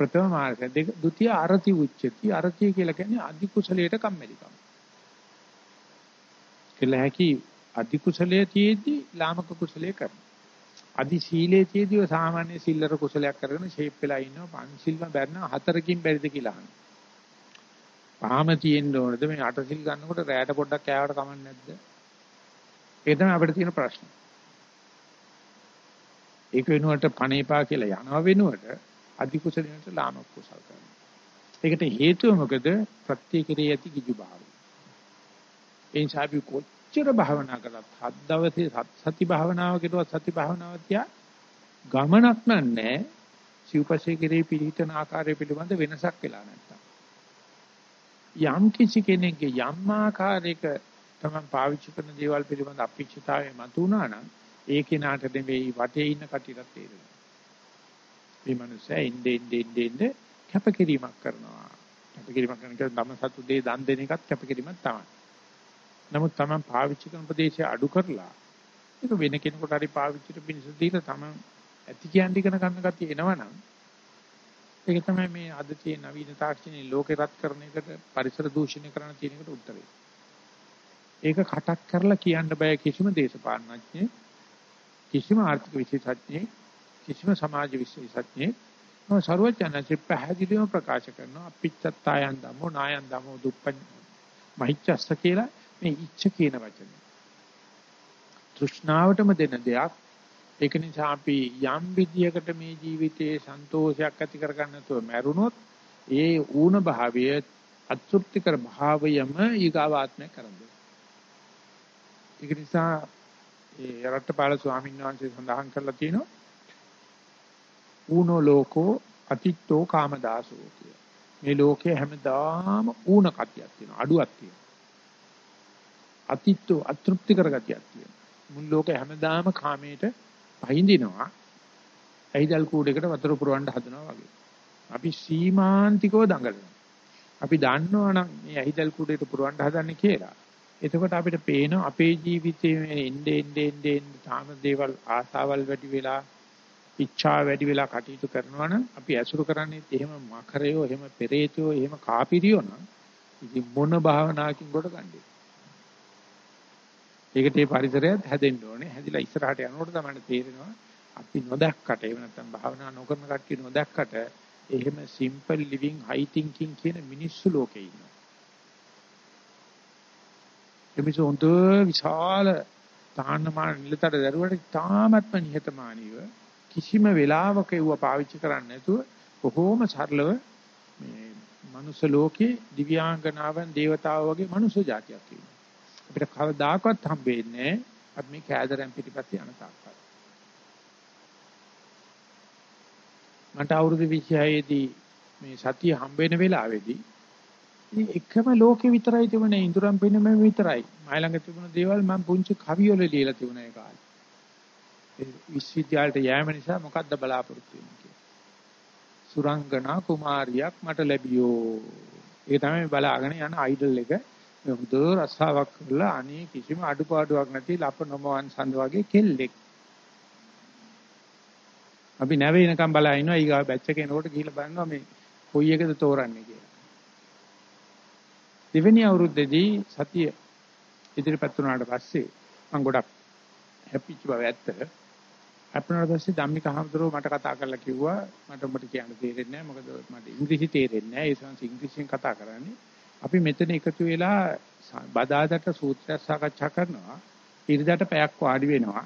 S1: ප්‍රථම මාර්ග දෙක ဒုတိ ය අරති උච්චති. අරතිය කියලා කියන්නේ අධි කුසලයට කම්මැලිකම. කියලා හැකි අධි කුසලයේ තියේදී ලාමක කුසලයේ කරන අධි සීලයේ තියේදී සාමාන්‍ය සිල්ලර කුසලයක් කරගෙන ෂේප් වෙලා ඉන්නවා. පන්සිල්ම බැරන හතරකින් බැරිද කියලා අහනවා. පහම තියෙන්න ඕනද? මේ අට සිල් ගන්නකොට රැයට පොඩ්ඩක් කෑවට කමක් නැද්ද? ඒ තමයි අපිට තියෙන ප්‍රශ්නේ. ඒක වෙනුවට පණේපා කියලා යනවා වෙනුවට අධි කුසලයට ලාමක කුසල කරනවා. ඒකට හේතුව මොකද? ප්‍රත්‍යක්‍රිය ඇති කිජු භාවය. ඒ නිසා අපි කොච්චර භාවනා කළත් හත් දවසේ සති භාවනාව කෙරුවත් සති භාවනාව තියා ගමනක් නෑ. සිව්පස්සේ කෙරේ පිළිහිටන ආකාරය පිළිබඳ වෙනසක් වෙලා නැත්තම්. යම් කිසි කෙනෙක්ගේ යම් ආකාරයක තමන් පාවිච්චි කරන දේවල් පිළිබඳ අපිච්චතාවය මතුණා නම් ඒ කෙනාට නෙවෙයි වටේ ඉන්න කටියට තේරෙනවා. මේ මනුස්සයා ඉන්නේ ඉන්නේ ඉන්නේ කැපකිරීමක් කරනවා. කැපකිරීමක් කරන එක ධම්ම සතු දේ දන් දෙන එකත් කැපකිරීමක් තමයි. නමුත් තමන් පාවිච්චි කරන ප්‍රදේශය අඩු කරලා ඒක වෙන කෙනෙකුට හරි පාවිච්චිට පිණිස දීලා තමන් ඇති කියන්නේ ඉගෙන ගන්න ගැතිය එනවනම් ඒක තමයි මේ අද තියෙන නවීන තාක්ෂණයේ ලෝකේ රත් කරන එකට පරිසර දූෂණය කරන තියෙන එකට උත්තරේ. ඒක කටක් කරලා කියන්න බෑ කිසිම දේශපාලනඥයෙක් කිසිම ආර්ථික විශේෂඥයෙක් කිසිම සමාජ විශේෂඥයෙක් නෝ ਸਰවඥාන්සේ පැහැදිලිවම ප්‍රකාශ කරනවා අපිච්චත්තායන් ධම්මෝ නායන් ධම්මෝ දුප්ප මහිච්ඡස්ස කියලා මේ ඉච්ඡ කියන වචනේ. තෘෂ්ණාවටම දෙන දෙයක් ඒක නිසා අපි යම් විදියකට මේ ජීවිතයේ සන්තෝෂයක් ඇති කරගන්න නැතුව මැරුණොත් ඒ ඌණ භාවය අතෘප්තිකර භාවයම ඊගාවාත්මය කරන්නේ. ඒක නිසා ඒ රට්ටපාල ස්වාමීන් වහන්සේ සඳහන් කරලා තියෙනවා ඌනෝ ලෝකෝ අතිත්තෝ කාමදාසෝ කිය. මේ ලෝකේ හැමදාම ඌණ කතියක් තියෙනවා අඩුවක් තියෙනවා. අතිත්තෝ අතෘප්ති කරගතියක් තියෙනවා. මුල් ලෝකේ හැමදාම කාමයට පහඳිනවා. ඇහිදල් කූඩේකට වතුර පුරවන්න හදනවා වගේ. අපි සීමාන්තිකව දඟලනවා. අපි දන්නවනම් මේ ඇහිදල් කූඩේට පුරවන්න හදන්නේ කියලා. එතකොට අපිට පේන අපේ ජීවිතයේ මේ එnde ende ende ende තාම දේවල් ආසාවල් වැඩි වෙලා ඉච්ඡා වැඩි වෙලා කටයුතු කරනවා නම් අපි ඇසුරු කරන්නේ එහෙම මකරයෝ එහෙම පෙරේතයෝ එහෙම කාපිරියෝ නම් ඉතින් මොන භාවනාවකින් කොට ගන්නේ ඒකට මේ පරිසරයත් හැදෙන්න ඕනේ. හැදිලා ඉස්සරහට යනකොට තමයි තේරෙනවා අපි නොදැක්කට එහෙම නැත්නම් භාවනා නොකරන කට්ටිය නොදැක්කට එහෙම simple living high thinking කියන මිනිස්සු ලෝකේ ඉන්නවා. එමිසු හොඳ විශාල තාන්නමාන නිලතර දරුවට තාමත්ම නිහතමානීව කිසිම වෙලාවක ඒව පාවිච්චි කරන්නේ නැතුව බොහෝම සරලව මේ මනුස්ස ලෝකේ දිව්‍යාංගනාවන් දේවතාවෝ වගේ මනුස්ස జాතියක් ඉන්නවා. අපිට කවදාකවත් හම්බෙන්නේ අපි මේ කෑදරෙන් පිටිපස්සේ යන තාක්කල්. මට අවුරුදු 26 දී මේ සතිය හම්බ වෙන වෙලාවේදී ඉතින් එකම ලෝකෙ විතරයි තිබුණේ ඉඳුරම් පෙනෙම විතරයි. මයි ළඟ තිබුණ දේවල් මම පුංචි කවිවල ලියලා තිබුණා ඒ කාලේ. ඒ විශ්වවිද්‍යාලයට යෑම නිසා මොකද්ද බලාපොරොත්තු වෙන්නේ කියලා. සුරංගනා කුමාරියක් මට ලැබියෝ. ඒ තමයි බලාගෙන යන අයිඩල් එක. හොඳ රස්සාවක් කරලා අනේ කිසිම අඩුපාඩුවක් නැති ලප නොමවන් සඳ වගේ කෙල්ලෙක්. අපි නැවේ එනකම් බලා ඉන්නවා ඊගා බැච් එක එනකොට ගිහිල්ලා බලනවා මේ කොයි එකද තෝරන්නේ කියලා. දෙවෙනි අවුරුද්දේදී සතිය ඉදිරිපත් වුණාට පස්සේ මම ගොඩක් හැපිච්ච බව ඇත්ත. අපුණාට පස්සේ ධම්මික හඳුරෝ මට කතා කරලා කිව්වා මට ඔබට කියන්න තේරෙන්නේ නැහැ මොකද මට ඉංග්‍රීසි තේරෙන්නේ නැහැ ඒ සංස් ඉංග්‍රීසියෙන් කතා කරන්නේ. අපි මෙතන එකතු වෙලා බදාදට සූත්‍රය සාකච්ඡා කරනවා. ඉරිදට පැයක් වාඩි වෙනවා.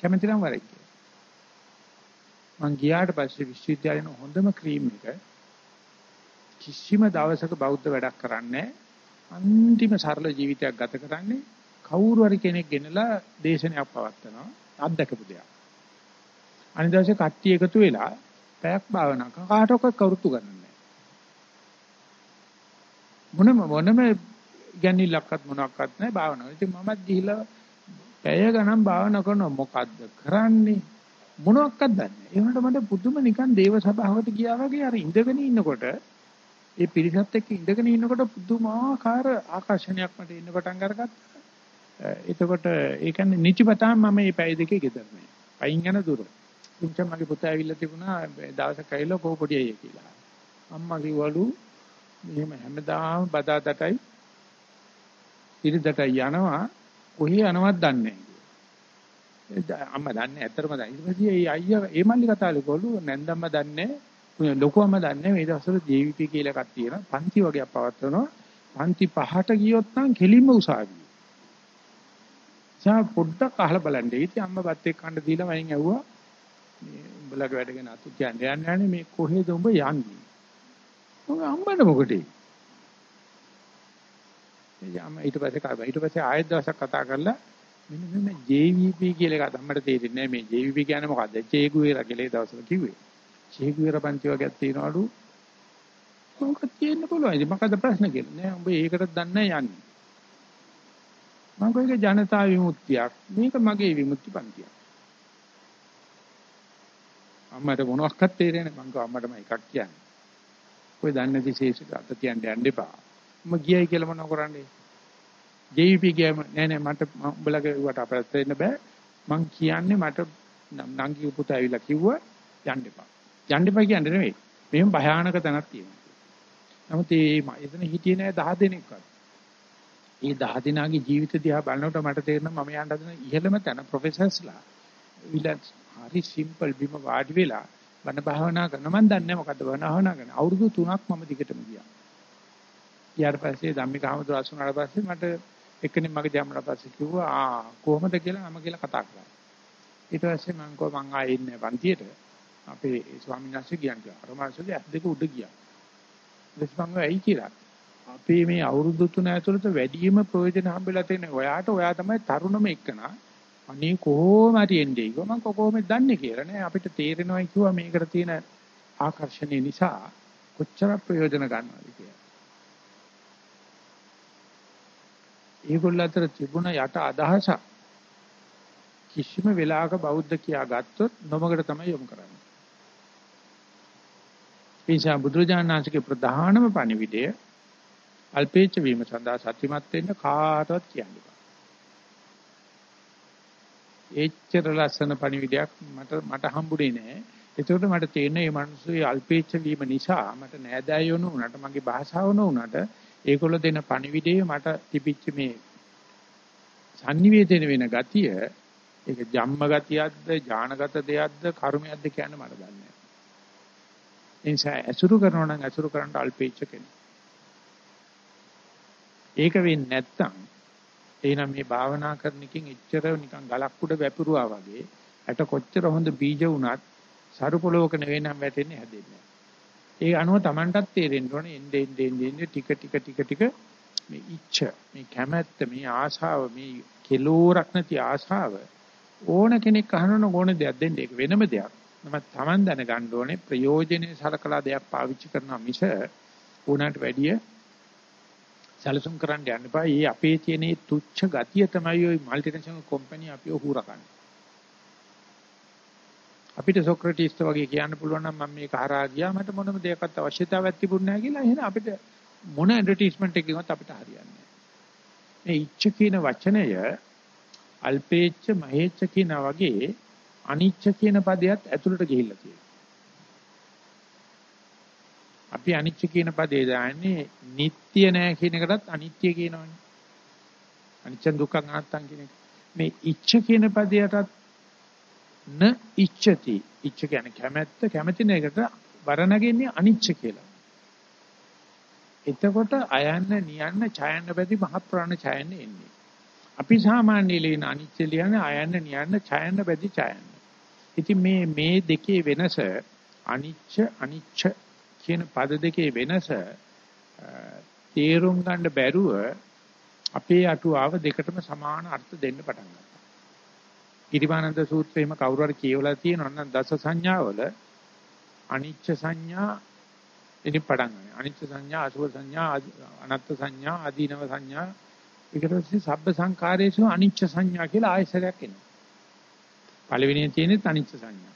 S1: කැමති නම් වරයි කියලා. මං ගියාට පස්සේ විශ්වවිද්‍යාලේ හොඳම ක්‍රීම් එක කිසිම දවසක බෞද්ධ වැඩක් කරන්නේ අන්තිම සරල ජීවිතයක් ගත කරන්නේ කවුරු හරි කෙනෙක් ගෙනලා දේශනයක් පවත්වනවා අත්දකපු දෙයක්. අනිත් දවසේ කට්ටිය එකතු වෙලා පැයක් භාවනා කරන කාටවත් කවුරුත් ගන්නෑ. මොනම මොනම ගැන්නිලක්වත් මොනක්වත් නැහැ භාවනාව. ඉතින් මමත් ගිහිලා පැය ගණන් භාවනා කරනවා මොකද්ද කරන්නේ මොනක්වත් දන්නේ නැහැ. ඒ වුණාට මට පුදුම නිකන් දේව සභාවකට ගියා වගේ අර ඉඳගෙන ඉන්නකොට ඒ පිරිසත් එක්ක ඉඳගෙන ඉන්නකොට පුදුමාකාර ආකර්ෂණයක් මට එන්න පටන් අරගත්තා. එතකොට ඒ කියන්නේ නිචිපතාම මම මේ පැය දෙකේ ගෙදර නෑ. පයින් යන දුර. ඉතින් මගේ පුතා ඇවිල්ලා තිබුණා දවසක් ඇවිල්ලා කොහො පොඩි අයියේ කියලා. අම්මා කිව්වලු මෙහෙම හැමදාම බදාදටයි ඉරිදටයි යනවා කොහේ යනවත් දන්නේ නැහැ. අම්මා දන්නේ ඇත්තටම දන්නේ. ඊට පස්සේ ඒ අයියා ඒ මල්ලි කතාවල කොළු නැන්දම්ම දන්නේ ලොකුවම දන්නේ මේ දවස්වල ජීවිපී කියලා එකක් තියෙනවා. පන්ති වගේක් පවත්වනවා. පන්ති පහට ගියොත් නම් කෙලින්ම උසාවිය. සා පොඩ්ඩක් අහලා බලන්න. ඉතින් අම්මා බත් එක්ක කන්න දීලා මයින් ඇහුවා මේ උඹලගේ වැඩ ගැන අතු කියන්නේ යන්නේ මේ කොහෙද උඹ යන්නේ? උඹ අම්බඩ මොකටේ? එයාම ඊට පස්සේ කතා ඊට පස්සේ ආයෙත් දවසක් කතා කරලා මෙන්න මෙන්න JVP කියලා එකක් අම්මට තේරෙන්නේ නැහැ මේ JVP කියන්නේ මොකද්ද? චේගුවේරා කියලා ඒ දවස්වල කිව්වේ. චේගුවේරා පන්ති වගේක් තියනවලු. මොකක්ද තියෙන්න පුළුවන්. ඉතින් මොකද ප්‍රශ්න කියලා. නෑ උඹ ඒකට දන්නේ යන්නේ. මම කෝයක ජනතා විමුක්තියක්. මේක මගේ විමුක්ති පන්තියක්. අම්මට මොනවක්වත් තේරෙන්නේ නැහැ. මං කව අම්මටම එකක් කියන්නේ. ඔය දන්නේ නැති ශේෂක අත තියන්න යන්න එපා. මම ගියයි කියලා මොනව කරන්නේ? JVP ගියම නෑ නෑ මට උඹලගේ වට අපරත් වෙන්න බෑ. මං කියන්නේ මට නංගි පුතා ඇවිල්ලා කිව්වා යන්න එපා. යන්න එපා කියන්නේ නෙවෙයි. මෙහෙම භයානක තැනක් තියෙනවා. නමුත් මේ එතන හිටියේ නෑ 10 දෙනෙක්වත්. මේ 10 දෙනාගේ ජීවිත දිහා බලනකොට මට තේරෙනවා මම යන්න හදන ඉහළම තැන ප්‍රොෆෙසර්ස්ලා විලස් හරි සිම්පල් බිම වාඩි වෙලා බණ භාවනා කරන මම දන්නේ මොකද්ද බණ භාවනා කරන අවුරුදු 3ක් මම දිගටම ගියා. ඊට පස්සේ ධම්මික හමුදුර අසුනාට පස්සේ මට එක්කෙනෙක් මගේ දැම්මලා පස්සේ කිව්වා ආ කොහොමද කියලා මම කියලා කතා කරා. ඊට පස්සේ මම කෝ මං ආයේ ඉන්නේ පන්තියට. අපේ ස්වාමීන් වහන්සේ කියන්නේ අර මාසෙදී ඇස් දෙක උඩ ගියා. ඊට පස්සේ මම ඇයි කියලා. අපේ මේ අවුරුදු තුන ඇතුළත වැඩිම ප්‍රයෝජන හම්බෙලා තියෙන ඔයාට ඔයා තමයි තරුණම එක්කනා. අනේ කොහොම හරි එන්නේ කිව්වා මම කොහොමද දන්නේ කියලා නේ අපිට තේරෙනවා කිව්වා මේකට තියෙන ආකර්ෂණය නිසා කොච්චර ප්‍රයෝජන ගන්නවද කියලා. ඒගොල්ල අතර තිබුණ යට අදහසක් කිසිම වෙලාවක බෞද්ධ කියා ගත්තොත් නොමගට තමයි යොමු කරන්නේ. එනිසා බුදුරජාණන්සේගේ ප්‍රධානම පණිවිඩය අල්පේච්ඡ වීම සඳහා සත්‍යමත් වෙන්න කාටවත් කියන්න බෑ. එච්චර ලස්සන පණිවිඩයක් මට මට හම්බුනේ නෑ. ඒකට මට තේරෙන්නේ මේ මිනිස්සුගේ අල්පේච්ඡ වීම නිසා මට නෑදෑයෝ නුනට මගේ භාෂාව නුනට ඒගොල්ලෝ දෙන පණිවිඩයේ මට තිබිච්ච මේ sannivedana වෙන ගතිය ඒක ජම්ම ගතියක්ද ඥානගත දෙයක්ද කර්මයක්ද කියන්න මට දන්නේ නැහැ. ඒ නිසා ඇසුරු කරනවා නම් ඇසුරු කරන්න අල්පේච්ඡ කෙනෙක්. ඒක වෙන්නේ නැත්තම් එහෙනම් මේ භාවනා කරන එකෙන් එච්චර නිකන් ගලක් උඩ වැපිරුවා වගේ ඇට කොච්චර හොඳ බීජ වුණත් සරු පොලවක නෙවෙයි නම් වැටෙන්නේ හැදෙන්නේ. ඒ අනුව Tamanටත් තේරෙන්න ඕනේ එන්නේ එන්නේ එන්නේ ටික ටික ටික ටික මේ ඉච්ඡ මේ කැමැත්ත මේ ආශාව මේ කෙලෝරක් නැති ආශාව ඕන කෙනෙක් අහනන ඕන දෙයක් දෙන්න ඒක වෙනම දෙයක්. නමුත් Taman දැනගන්න ඕනේ ප්‍රයෝජනෙ සලකලා දෙයක් පාවිච්චි කරනවා මිස ඕනකට වැඩිය සැලසුම් කරන්න යන්න එපා. ඒ අපේ තියෙන තුච්ච ගතිය තමයි ওই মালටිනේෂනල් කම්පැනි අපිව හුරකන්නේ. අපිට සොක්‍රටිස්ට වගේ කියන්න පුළුවන් නම් මම මේක හරහා ගියා මට මොනම දෙයක්වත් අවශ්‍යතාවයක් තිබුණේ නැහැ කියලා එහෙනම් අපිට මොන ඇඩ්වර්ටයිස්මන්ට් එකකින්වත් අපිට හරියන්නේ නැහැ. මේ ඉච්ඡ කියන වචනය අල්පේච්ඡ මහේච්ඡ කියන වගේ අනිච්ච කියන පදයට ඇතුළට ගිහිල්ලා තියෙනවා. අපි අනිච්ච කියන පදේ දාන්නේ නিত্য නෑ කියන එකටත් අනිත්‍ය කියනවනේ. අනිච්ච දුක්ඛ අනාත්තම් කියන එක. මේ ඉච්ඡ කියන පදයටත් න ඉච්ඡති. ඉච්ඡ කියන්නේ කැමැත්ත කැමැති නේකට වරණගෙන්නේ අනිච්ච කියලා. එතකොට අයන්න නියන්න ඡයන්න බැදි මහ ප්‍රාණ ඡයන්න එන්නේ. අපි සාමාන්‍ය ලියන අනිච්ච ලියන්නේ අයන්න නියන්න ඡයන්න බැදි ඡයන්න. ඉතින් මේ මේ දෙකේ වෙනස අනිච්ච අනිච්ච කියන පද දෙකේ වෙනස තේරුම් ගන්න බැරුව අපේ අටුවාව දෙකටම සමාන අර්ථ දෙන්න පටන් ගන්නවා. ඉරිමානන්ද සූත්‍රයේම කවුරු හරි කියවලා තියෙනවා නම් දස සංඥාවල අනිච්ච සංඥා ඉතින් පටන් ගන්න. අනිච්ච සංඥා, අසුභ සංඥා, අනත්ත් සංඥා, ආදීනව සංඥා ඊට පස්සේ සබ්බ සංකාරයේසු අනිච්ච සංඥා කියලා ආයසරයක් එනවා. පළවෙනියෙන් තියෙන්නේ අනිච්ච සංඥා.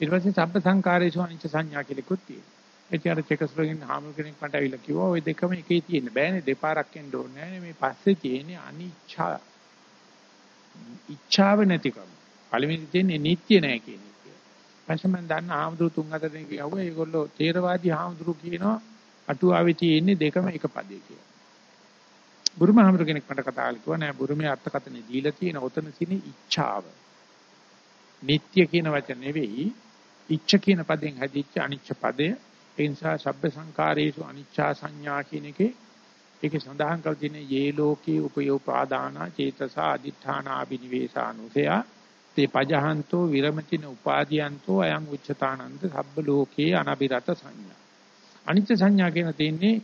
S1: ඊට පස්සේ සබ්බ සංකාරයේසු අනිච්ච සංඥා කියලා ඉක්ුත් තියෙනවා. ඒ කියන්නේ චෙකස්ලෝගෙන් හාමුදුර කෙනෙක් මට ඇවිල්ලා කිව්වා ওই දෙකම එකේ තියෙන්න බෑනේ දෙපාරක් එන්න ඕනේ නෑනේ මේ පස්සේ තියෙන්නේ අනිච්චා ඉච්ඡාව නැතිකම. පළවෙනි තියෙන්නේ නිට්ටය නෑ කියන එක. පස්සේ මම දන්න ආමුදුරු තුන් හතර දෙනෙක් කිව්වා ඒගොල්ලෝ තේරවාදී ආමුදුරු කියනවා අටුවාවේ තියෙන්නේ දෙකම එක පදේ කියලා. බුරුම ආමුදුරු කෙනෙක් මට කතා කළා කිව්වා නෑ බුරුමේ අර්ථකථනය දීලා තියෙන ඔතන තියෙන ඉච්ඡාව. නිට්ටය කියන වචන නෙවෙයි ඉච්ඡ කියන පදෙන් හැදිච්ච අනිච්ච පදය ඒ නිසා සබ්බ සංකාරේසු අනිච්චා සංඥා කියන එකේ ඒකේ සඳහන් කර තියෙන යේ ලෝකේ උපයෝපාදාන චේතසා අදිඨානා බිනිවේසානුසය තේ පජහන්තෝ විරමතින උපාදීයන්තෝ අයං උච්චතානන්ද සබ්බ ලෝකේ අනබිරත සංඥා. අනිත්‍ය සංඥා කියන තියෙන්නේ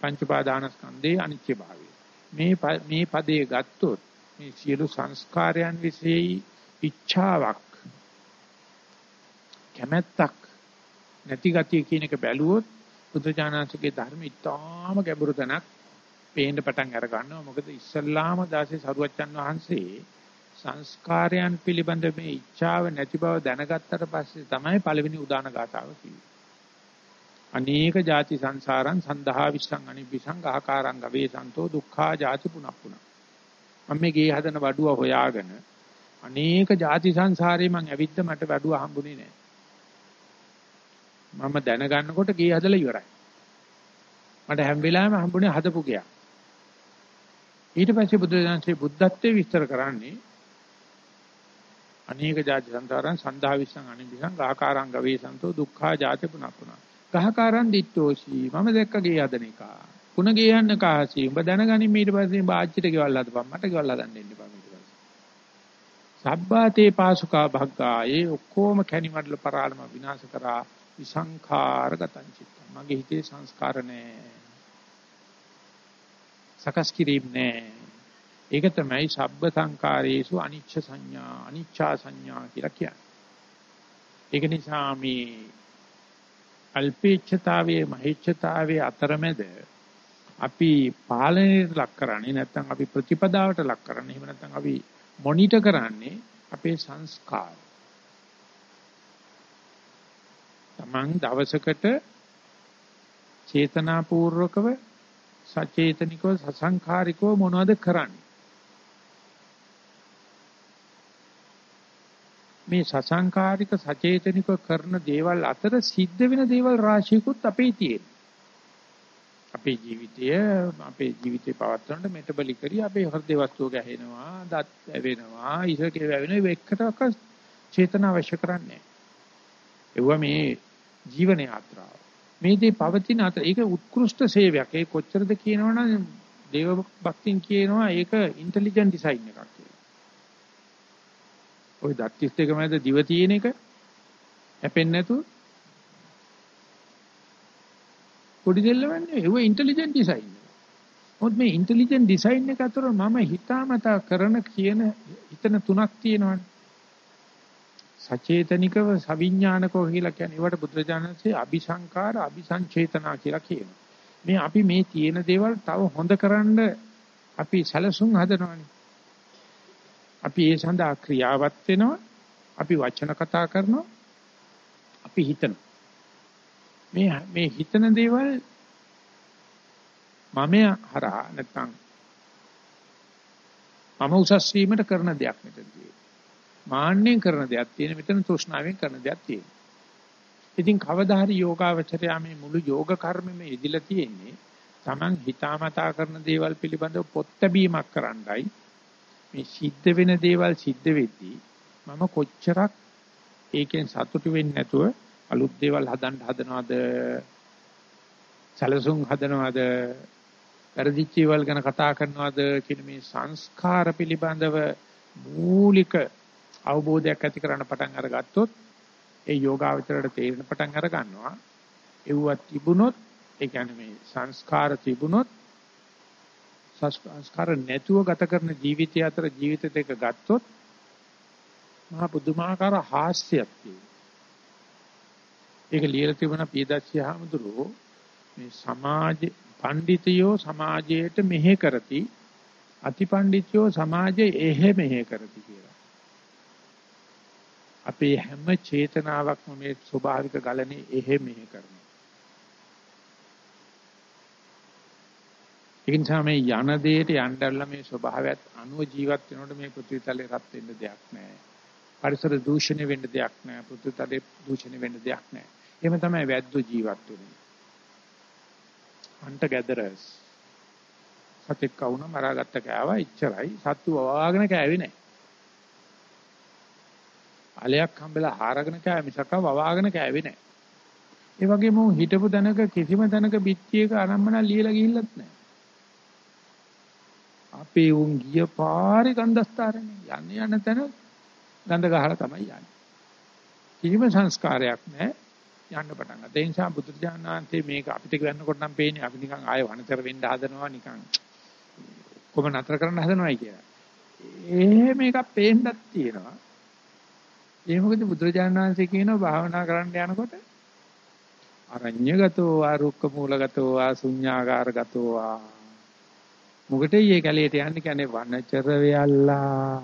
S1: පංච උපාදානස්කන්ධේ අනිත්‍ය භාවය. මේ මේ පදයේ ගත්තොත් මේ සියලු සංස්කාරයන් વિશેයි ඉච්ඡාවක් කැමැත්තක් නැති ගතිය කියන එක බැලුවොත් බුදුචානන්සේගේ ධර්ම ඉතාම ගැඹුරු තැනක් පේන්න පටන් අර ගන්නවා. මොකද ඉස්සල්ලාම දාසේ සරුවච්චන් වහන්සේ සංස්කාරයන් පිළිබඳ මේ ඉච්ඡාව නැති බව දැනගත්තට පස්සේ තමයි පළවෙනි උදාන ගාතාව කිව්වේ. අනේක ಜಾති සංසාරං සන්දහා විස්සං අනිබ්බිසං ආකාරං ගවේ සන්තෝ දුක්ඛා ಜಾති පුනප්පුන. මම මේ ගේ හදන වඩුව හොයාගෙන අනේක ಜಾති සංසාරේ මං ඇවිද්ද මට වැඩුව හම්බුනේ නැහැ. මම දැනගන්නකොට ගේ හදලා ඉවරයි. මට හැම වෙලාවෙම හම්බුනේ හදපු ගයක්. ඊට පස්සේ බුදුරජාණන්සේ බුද්ධත්වයේ විස්තර කරන්නේ අනේක ಜಾති සංසාරං සන්දාවිසං අනිබිසං ගාකාරං ගවේසන්තෝ දුක්ඛා ජාති පුනප්පුනා. ගහකාරං දිට්ඨෝසි මම දැක්ක ගේ හදන එක. පුණ ගේ යන්න කාසි උඹ දැනගනි ඊට පස්සේ බාච්චිට ගෙවල් හදපන් මට ගෙවල් හදන්න එන්න එපා. සබ්බාතේ පාසුකා භග්ගා ඒ ඔක්කොම කැණිමඩල පරාලම විනාශ කරා විසංඛාරගතං චිත්ත. මගේ හිතේ සංස්කාර නැහැ. සකස් කිරීම නැහැ. ඒක තමයි සබ්බ සංකාරයේසු අනිච්ච සංඥා අනිච්චා සංඥා කියලා කියන්නේ. ඒක නිසා මේ අල්පේච්ඡතාවයේ මහේච්ඡතාවයේ අතරමැද අපි පාලනයට ලක් කරන්නේ නැත්නම් අපි ප්‍රතිපදාවට ලක් කරන්නේ එහෙම නැත්නම් අපි මොනිටර් කරන්නේ අපේ සංස්කාර. Taman දවසකට චේතනාපූර්වකව සචේතනිකව සසංඛාරිකව මොනවද කරන්නේ? මේ සසංකාරික සචේතනික කරන දේවල් අතර සිද්ධ වෙන දේවල් රාශියකුත් අපේ තියෙනවා. අපේ ජීවිතය අපේ ජීවිතේ පවත්වන්නට මෙටබලිකරි අපේ හෘද වස්තුව ගැහෙනවා, දත් වෙනවා, ඉසකේ වැවෙනවා ඒකටක චේතන අවශ්‍ය කරන්නේ. ඒවා මේ ජීවන යාත්‍රාව. මේ දේ පවතින අතර ඒක උත්කෘෂ්ඨ සේවයක්. ඒ කොච්චරද කියනවනම් දේව භක්තින් කියනවා ඒක ඉන්ටෙලිජන්ට් ඩිසයින් එකක් කියලා. ওই දත් 32 මැද දිව තියෙන එක හැපෙන්නේ නැතුව පොඩි දෙල්ලවන්නේ ඒව ඉන්ටෙලිජන්ට් ඩිසයින්. මොකද මේ ඉන්ටෙලිජන්ට් ඩිසයින් එක අතර මම හිතාමතා කරන කියන හිතන තුනක් තියෙනවානේ. සචේතනිකව සවිඥානිකව කියලා කියන්නේ ඒවට බුදුරජාණන්සේ අபிසංකාර අபிසංචේතනා කියලා කියනවා. මේ අපි මේ තියෙන දේවල් තව හොඳ කරන්න අපි සැලසුම් හදනවානේ. අපි ඒ සඳහා ක්‍රියාවත් වෙනවා. අපි වචන කතා කරනවා. අපි හිතනවා. මේ මේ හිතන දේවල් මම හරහා නැත්නම් මම උසස් වීමට කරන දෙයක් මෙතනදී. මාන්නෙන් කරන දෙයක් තියෙන මෙතන තෘෂ්ණාවෙන් කරන දෙයක් තියෙන. ඉතින් කවදා හරි යෝගාවචරයා මේ මුළු යෝග කර්මෙම යෙදිලා තියෙන්නේ Taman හිතාමතා කරන දේවල් පිළිබඳව පොත් බැීමක් කරන්නයි මේ සිද්ධ වෙන දේවල් සිද්ධ වෙද්දී මම කොච්චරක් ඒකෙන් සතුටු වෙන්නේ නැතුව අලුත් දේවල් හදන්න හදනවද? සැලසුම් හදනවද? පරිදිච්ච දේවල් ගැන කතා කරනවද කියන මේ සංස්කාර පිළිබඳව මූලික අවබෝධයක් ඇති කරන්න පටන් අරගත්තොත් ඒ යෝගාවචරයට තේරෙන පටන් අර ගන්නවා. ඒව තිබුණොත් ඒ කියන්නේ මේ සංස්කාර තිබුණොත් සංස්කාර නැතුව ගත කරන ජීවිතය අතර ජීවිත දෙක ගත්තොත් මහා පුදුමාකාර හාස්‍යයක් තියෙනවා. ඒක ලියලා තිබුණා පියදස්සී හාමුදුරුවෝ මේ සමාජ පඬිතියෝ සමාජයට මෙහෙ කරති අතිපඬිතියෝ සමාජයේ එහෙ මෙහෙ කරති කියලා. අපේ හැම චේතනාවක්ම මේ ස්වභාවික ගලනේ එහෙ මෙහෙ කරනවා. ඒ නිසා මේ යන දෙයට යන්නදල්ලා මේ ස්වභාවයත් අනුව ජීවත් වෙනකොට මේ පෘථිවිතලේ රත් වෙන්න දෙයක් නැහැ. පරිසර දූෂණය වෙන්න දෙයක් නැහැ. පෘථිවිතලේ දූෂණය වෙන්න දෙයක් නැහැ. එහෙම තමයි වැද්දෝ ජීවත් වෙන්නේ. hunter gatherers. සතෙක් කවුන මරාගත්ත කෑවා ඉච්චරයි. සත්තු වවාගෙන කෑවේ නැහැ. අලයක් හම්බෙලා හාරගෙන කෑව මිසක වවාගෙන කෑවේ නැහැ. ඒ වගේම හිටපු දනක කිසිම දනක පිටියක අනම්මන ලියලා ගිහිල්ලත් නැහැ. අපේ උන් ගිය පාරේ ගන්ධස්තරනේ යන්නේ යන තැන ගඳ ගහලා තමයි යන්නේ. කිසිම සංස්කාරයක් නැහැ යන්න පටන් ගත්තා. ඒ නිසා බුදුරජාණන්සේ මේක අපිට කියනකොට නම් පේන්නේ අපි නිකන් ආයෙ වනතර වෙන්න හදනවා නිකන් කොම නතර කරන්න හදනවායි කියලා. එහෙම එකක් පේන්නත් තියෙනවා. ඒ මොකද බුදුරජාණන් වහන්සේ කියනවා භාවනා කරන්න යනකොට අරඤ්‍යගතෝ වා රුක්ක මූලගතෝ වා ශුඤ්ඤාකාරගතෝ වා මොකටද මේ කැලේට යන්නේ කියන්නේ වනචර වෙයල්ලා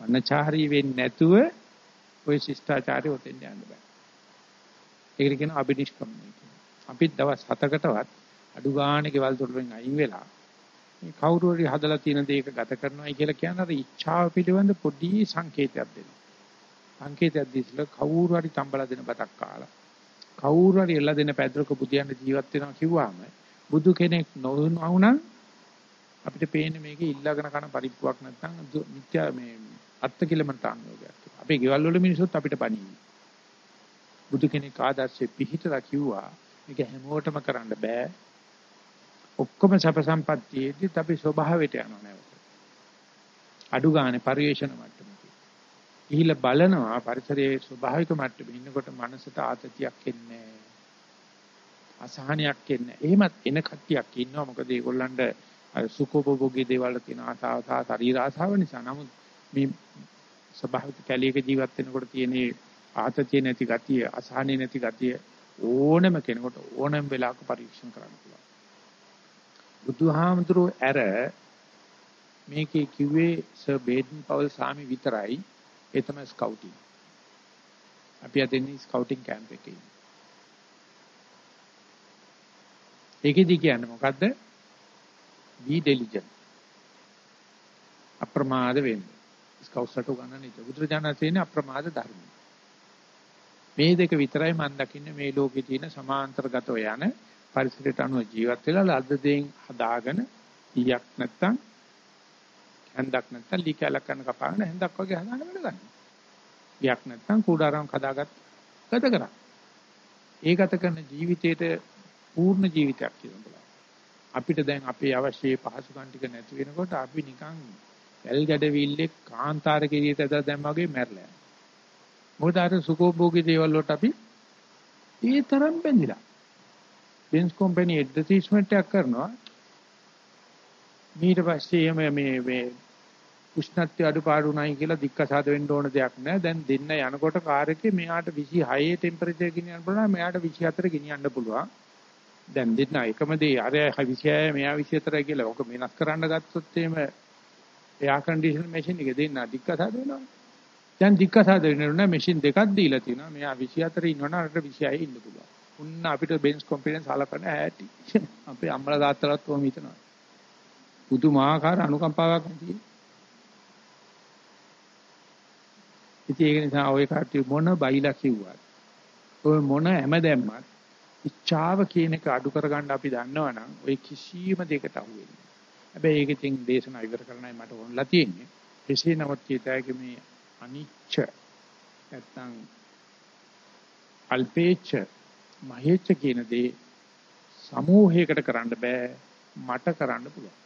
S1: වනචාරී වෙන්නේ නැතුව ওই ශිෂ්ටාචාරය ඔතෙන් යන්න බෑ. ඒකට කියනවා අබිනිෂ්ක්‍රමණය කියලා. අපිත් දවස් 7කටවත් අඩු ගානේ ගෙවල් දොරෙන් අයින් වෙලා මේ කවුරු හරි හදලා තියෙන දේක ගත කරනවායි කියලා කියන අර ඉච්ඡාව පිළිබඳ පොඩි සංකේතයක් දෙනවා. සංකේතයක් දීලා කවුරු හරි තම්බලා දෙන බතක් කාලා කවුරු හරි එල්ල දෙන පැද්දක බුදියන්න ජීවත් වෙනවා කිව්වම බුදු කෙනෙක් නොවුනම් අපිට පේන්නේ මේකේ ඉල්ලගෙන කන පරිප්පුවක් නැත්නම් මිත්‍යා මේ අත්ති කිලමන්තාංගයක්. අපේ ගෙවල් වල මිනිස්සුත් අපිට පණින්නේ. බුදු කෙනෙක් ආදර්ශෙ පිහිටලා කිව්වා මේක හැමෝටම කරන්න බෑ. ඔක්කොම සැප සම්පත්තියේදීත් අපි ස්වභාවයට යනවා නැවත. අඩු ගානේ පරිවේෂණ මට්ටමේ. ඉහිල බලනවා පරිසරයේ ස්වභාවික මට්ටමේ ඉන්නකොට මනසට ආතතියක් එන්නේ අසහනයක් එන්නේ. එහෙමත් එන කට්ටියක් ඉන්නවා මොකද ඒගොල්ලන්ට සුඛෝපභෝගී දේවල් තියෙන ආසාව සහ ශරීර ආසාව නිසා. නමුත් මේ ස්වභාවික කැලියක ජීවත් වෙනකොට තියෙන ආතතිය නැති ගතිය, අසහනෙ නැති ගතිය ඕනම කෙනෙකුට ඕනම වෙලාවක පරීක්ෂණ කරන්න පුළුවන්. බුදුහාමුදුරුවෝ ඇර මේකේ කිව්වේ සර් බේඩන් පවල් සාමි විතරයි ඒ තමයි ස්කවුටින්. අපි අදින්නේ ස්කවුටින් කැම්ප් එකේ. ඒකෙදි කියන්නේ මොකද්ද? be diligent. අප්‍රමාද වෙන්න. ස්කවුට්ස්ට උගන්වන්නේ ඒක. බුදුරජාණන් තියෙන අප්‍රමාද ධර්මය. මේ දෙක විතරයි මම දකින්නේ මේ ලෝකේ තියෙන සමාන්තරගතව යන පරිසරයට අනුව ජීවත් වෙලා ලද්ද දෙයින් හදාගෙන ඊයක් නැත්තම් හැන්දක් නැත්තම් ලී කැලක් කරන කපාගෙන හැන්දක් වගේ හදාගෙන වැඩ ගන්න. ඊයක් නැත්තම් කුඩාරම් හදාගත් ගත කරා. ඒ ගත කරන ජීවිතේට පූර්ණ ජීවිතයක් කියනවා. අපිට දැන් අපේ අවශ්‍ය පහසුකම් ටික නැති වෙනකොට අපි නිකන් වැල් ගැඩවිල්ලේ කාන්තාර කෙරියට ඇදලා දැම්ම වගේ මැරලා යනවා. මොකද අර සුඛෝභෝගී දේවල් වලට අපි ඒ තරම් බැඳිලා. බෙන්ස් කම්පැනි ඇඩ්වර්ටයිස්මන්ට් එකක් කරනවා. ඊට පස්සේ මේ මේ මේ උෂ්ණත්වය අඩුපාඩු නැහැ කියලා දික්කසාද වෙන්න ඕන දෙයක් නැහැ. දැන් දෙන්න යනකොට කාර් එකේ මෙයාට 26 ටෙම්පරේචර් ගෙනියන්න පුළුවන්. මෙයාට 24 ගෙනියන්න පුළුවන්. දැන් දෙන්න එකම දේ අර 26 මෙයා 24 කියලා ඔක වෙනස් කරන්න ගත්තොත් එහෙම එයා කන්ඩිෂන් මැෂින් එක දෙන්න දික්කසාද වෙනවා. දැන් දික්කසාද වෙන්නේ නැහැ මැෂින් දෙකක් දීලා තිනවා. මෙයා 24 ඉන්නවනම් අරට 26 ඉන්න පුළුවන්. උන්න අපිට බෙන්ස් කොම්පිඩන්ස් හලකන ඇටි. (laughs) අපේ අම්මලා තාත්තලාත් කොහොම හිතනවා. පුදුමාකාර අනුකම්පාවක් නැති. ඉතින් ඒක නිසා ওই කට්ටිය මොන බයිලා කිව්වත් ඔය මොන හැම දැම්මත් ඉච්ඡාව කියන එක අඩු කරගන්න අපි දන්නවනම් ওই කිසියම් දෙයකට අහු වෙන්නේ. හැබැයි ඒක ඉතින් දේශනා ඉවර කරන්නයි මට ඕනලා තියෙන්නේ. එසේ නමුත් කීතයක මේ අනිච්ච නැත්තම් අල්පේච්ඡ මහේච්ඡ කියන දේ සමූහයකට කරන්න බෑ මට කරන්න පුළුවන්.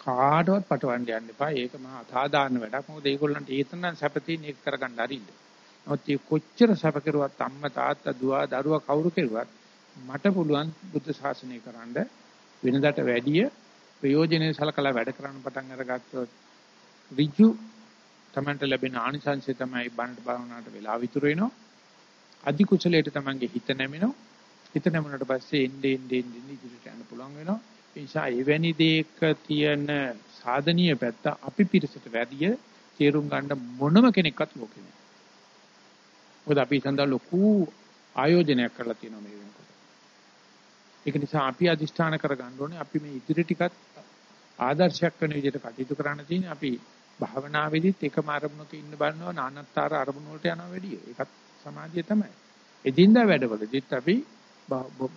S1: කාටවත් පටවන්න යන්න එපා. ඒක මහා අසාධාරණ වැඩක්. මොකද ඒගොල්ලන්ට ඒතනන් සැපතින් ඒක කරගන්න අරින්න. නමුත් මේ කොච්චර සැප කෙරුවත් අම්මා තාත්තා දුව දරුවා කවුරු කෙරුවත් මට පුළුවන් බුද්ධ ශාසනය කරන්න වෙනදාට වැඩිය ප්‍රයෝජනෙයි සලකලා වැඩ කරන්න පටන් අරගත්තොත් ඍජු තමන්ට ලැබෙන ආනිසංසය තමයි බණට භාවනාවට වෙලා විතර වෙනවා. අධි කුසලයට තමන්ගේ හිත නැමෙනවා. හිත නැමුණට පස්සේ එන්නේ එන්නේ එන්නේ ඉදිරියට යන්න පුළුවන් වෙනවා. ඒ නිසා එවැනි දෙයක තියෙන සාධනීය පැත්ත අපි පිරිසට වැඩිය තේරුම් ගන්න මොනම කෙනෙක්වත් ලෝකේ නැහැ. මොකද අපි සඳහා ලොකු ආයෝජනයක් කරලා තියෙනවා මේ වෙනකොට. ඒක නිසා අපි අදිෂ්ඨාන කරගන්න ඕනේ අපි මේ ඉදිරි ටිකත් ආදර්ශයක් වෙන විදිහට කටයුතු කරන්න තියෙන්නේ අපි භාවනාවේදීත් එකම අරමුණක ඉන්න බලනවා නානත්තර අරමුණ වලට යනවා වැඩි. ඒකත් සමාධිය තමයි. එදින්දා වැඩවලදීත් අපි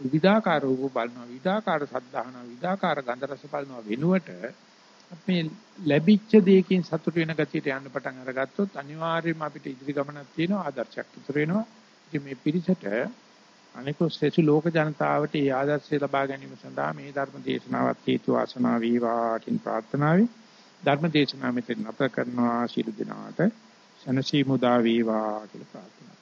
S1: විවිධාකාර රූප බලනවා විවිධාකාර සද්ධාහන විවිධාකාර ගන්ධ රස බලනවා වෙනුවට අපි ලැබිච්ච දෙයකින් සතුට වෙන ගතියට යන්න පටන් අරගත්තොත් අනිවාර්යයෙන්ම අපිට ඉදිරි ගමනක් තියෙනවා ආදර්ශයක් ඉතුරු වෙනවා. ඉතින් මේ පිරිසට අනිකුත් සෙසු ලෝක ජනතාවට ඒ ආදර්ශය ලබා ගැනීම සඳහා මේ ධර්ම දේශනාවත් හේතු වාසනා වේවා කියන ප්‍රාර්ථනාවයි ධර්ම දේශනාව මෙතන අප කරනවා. ශිරු දිනාට සනසි මුදා වේවා කියලා ප්‍රාර්ථනා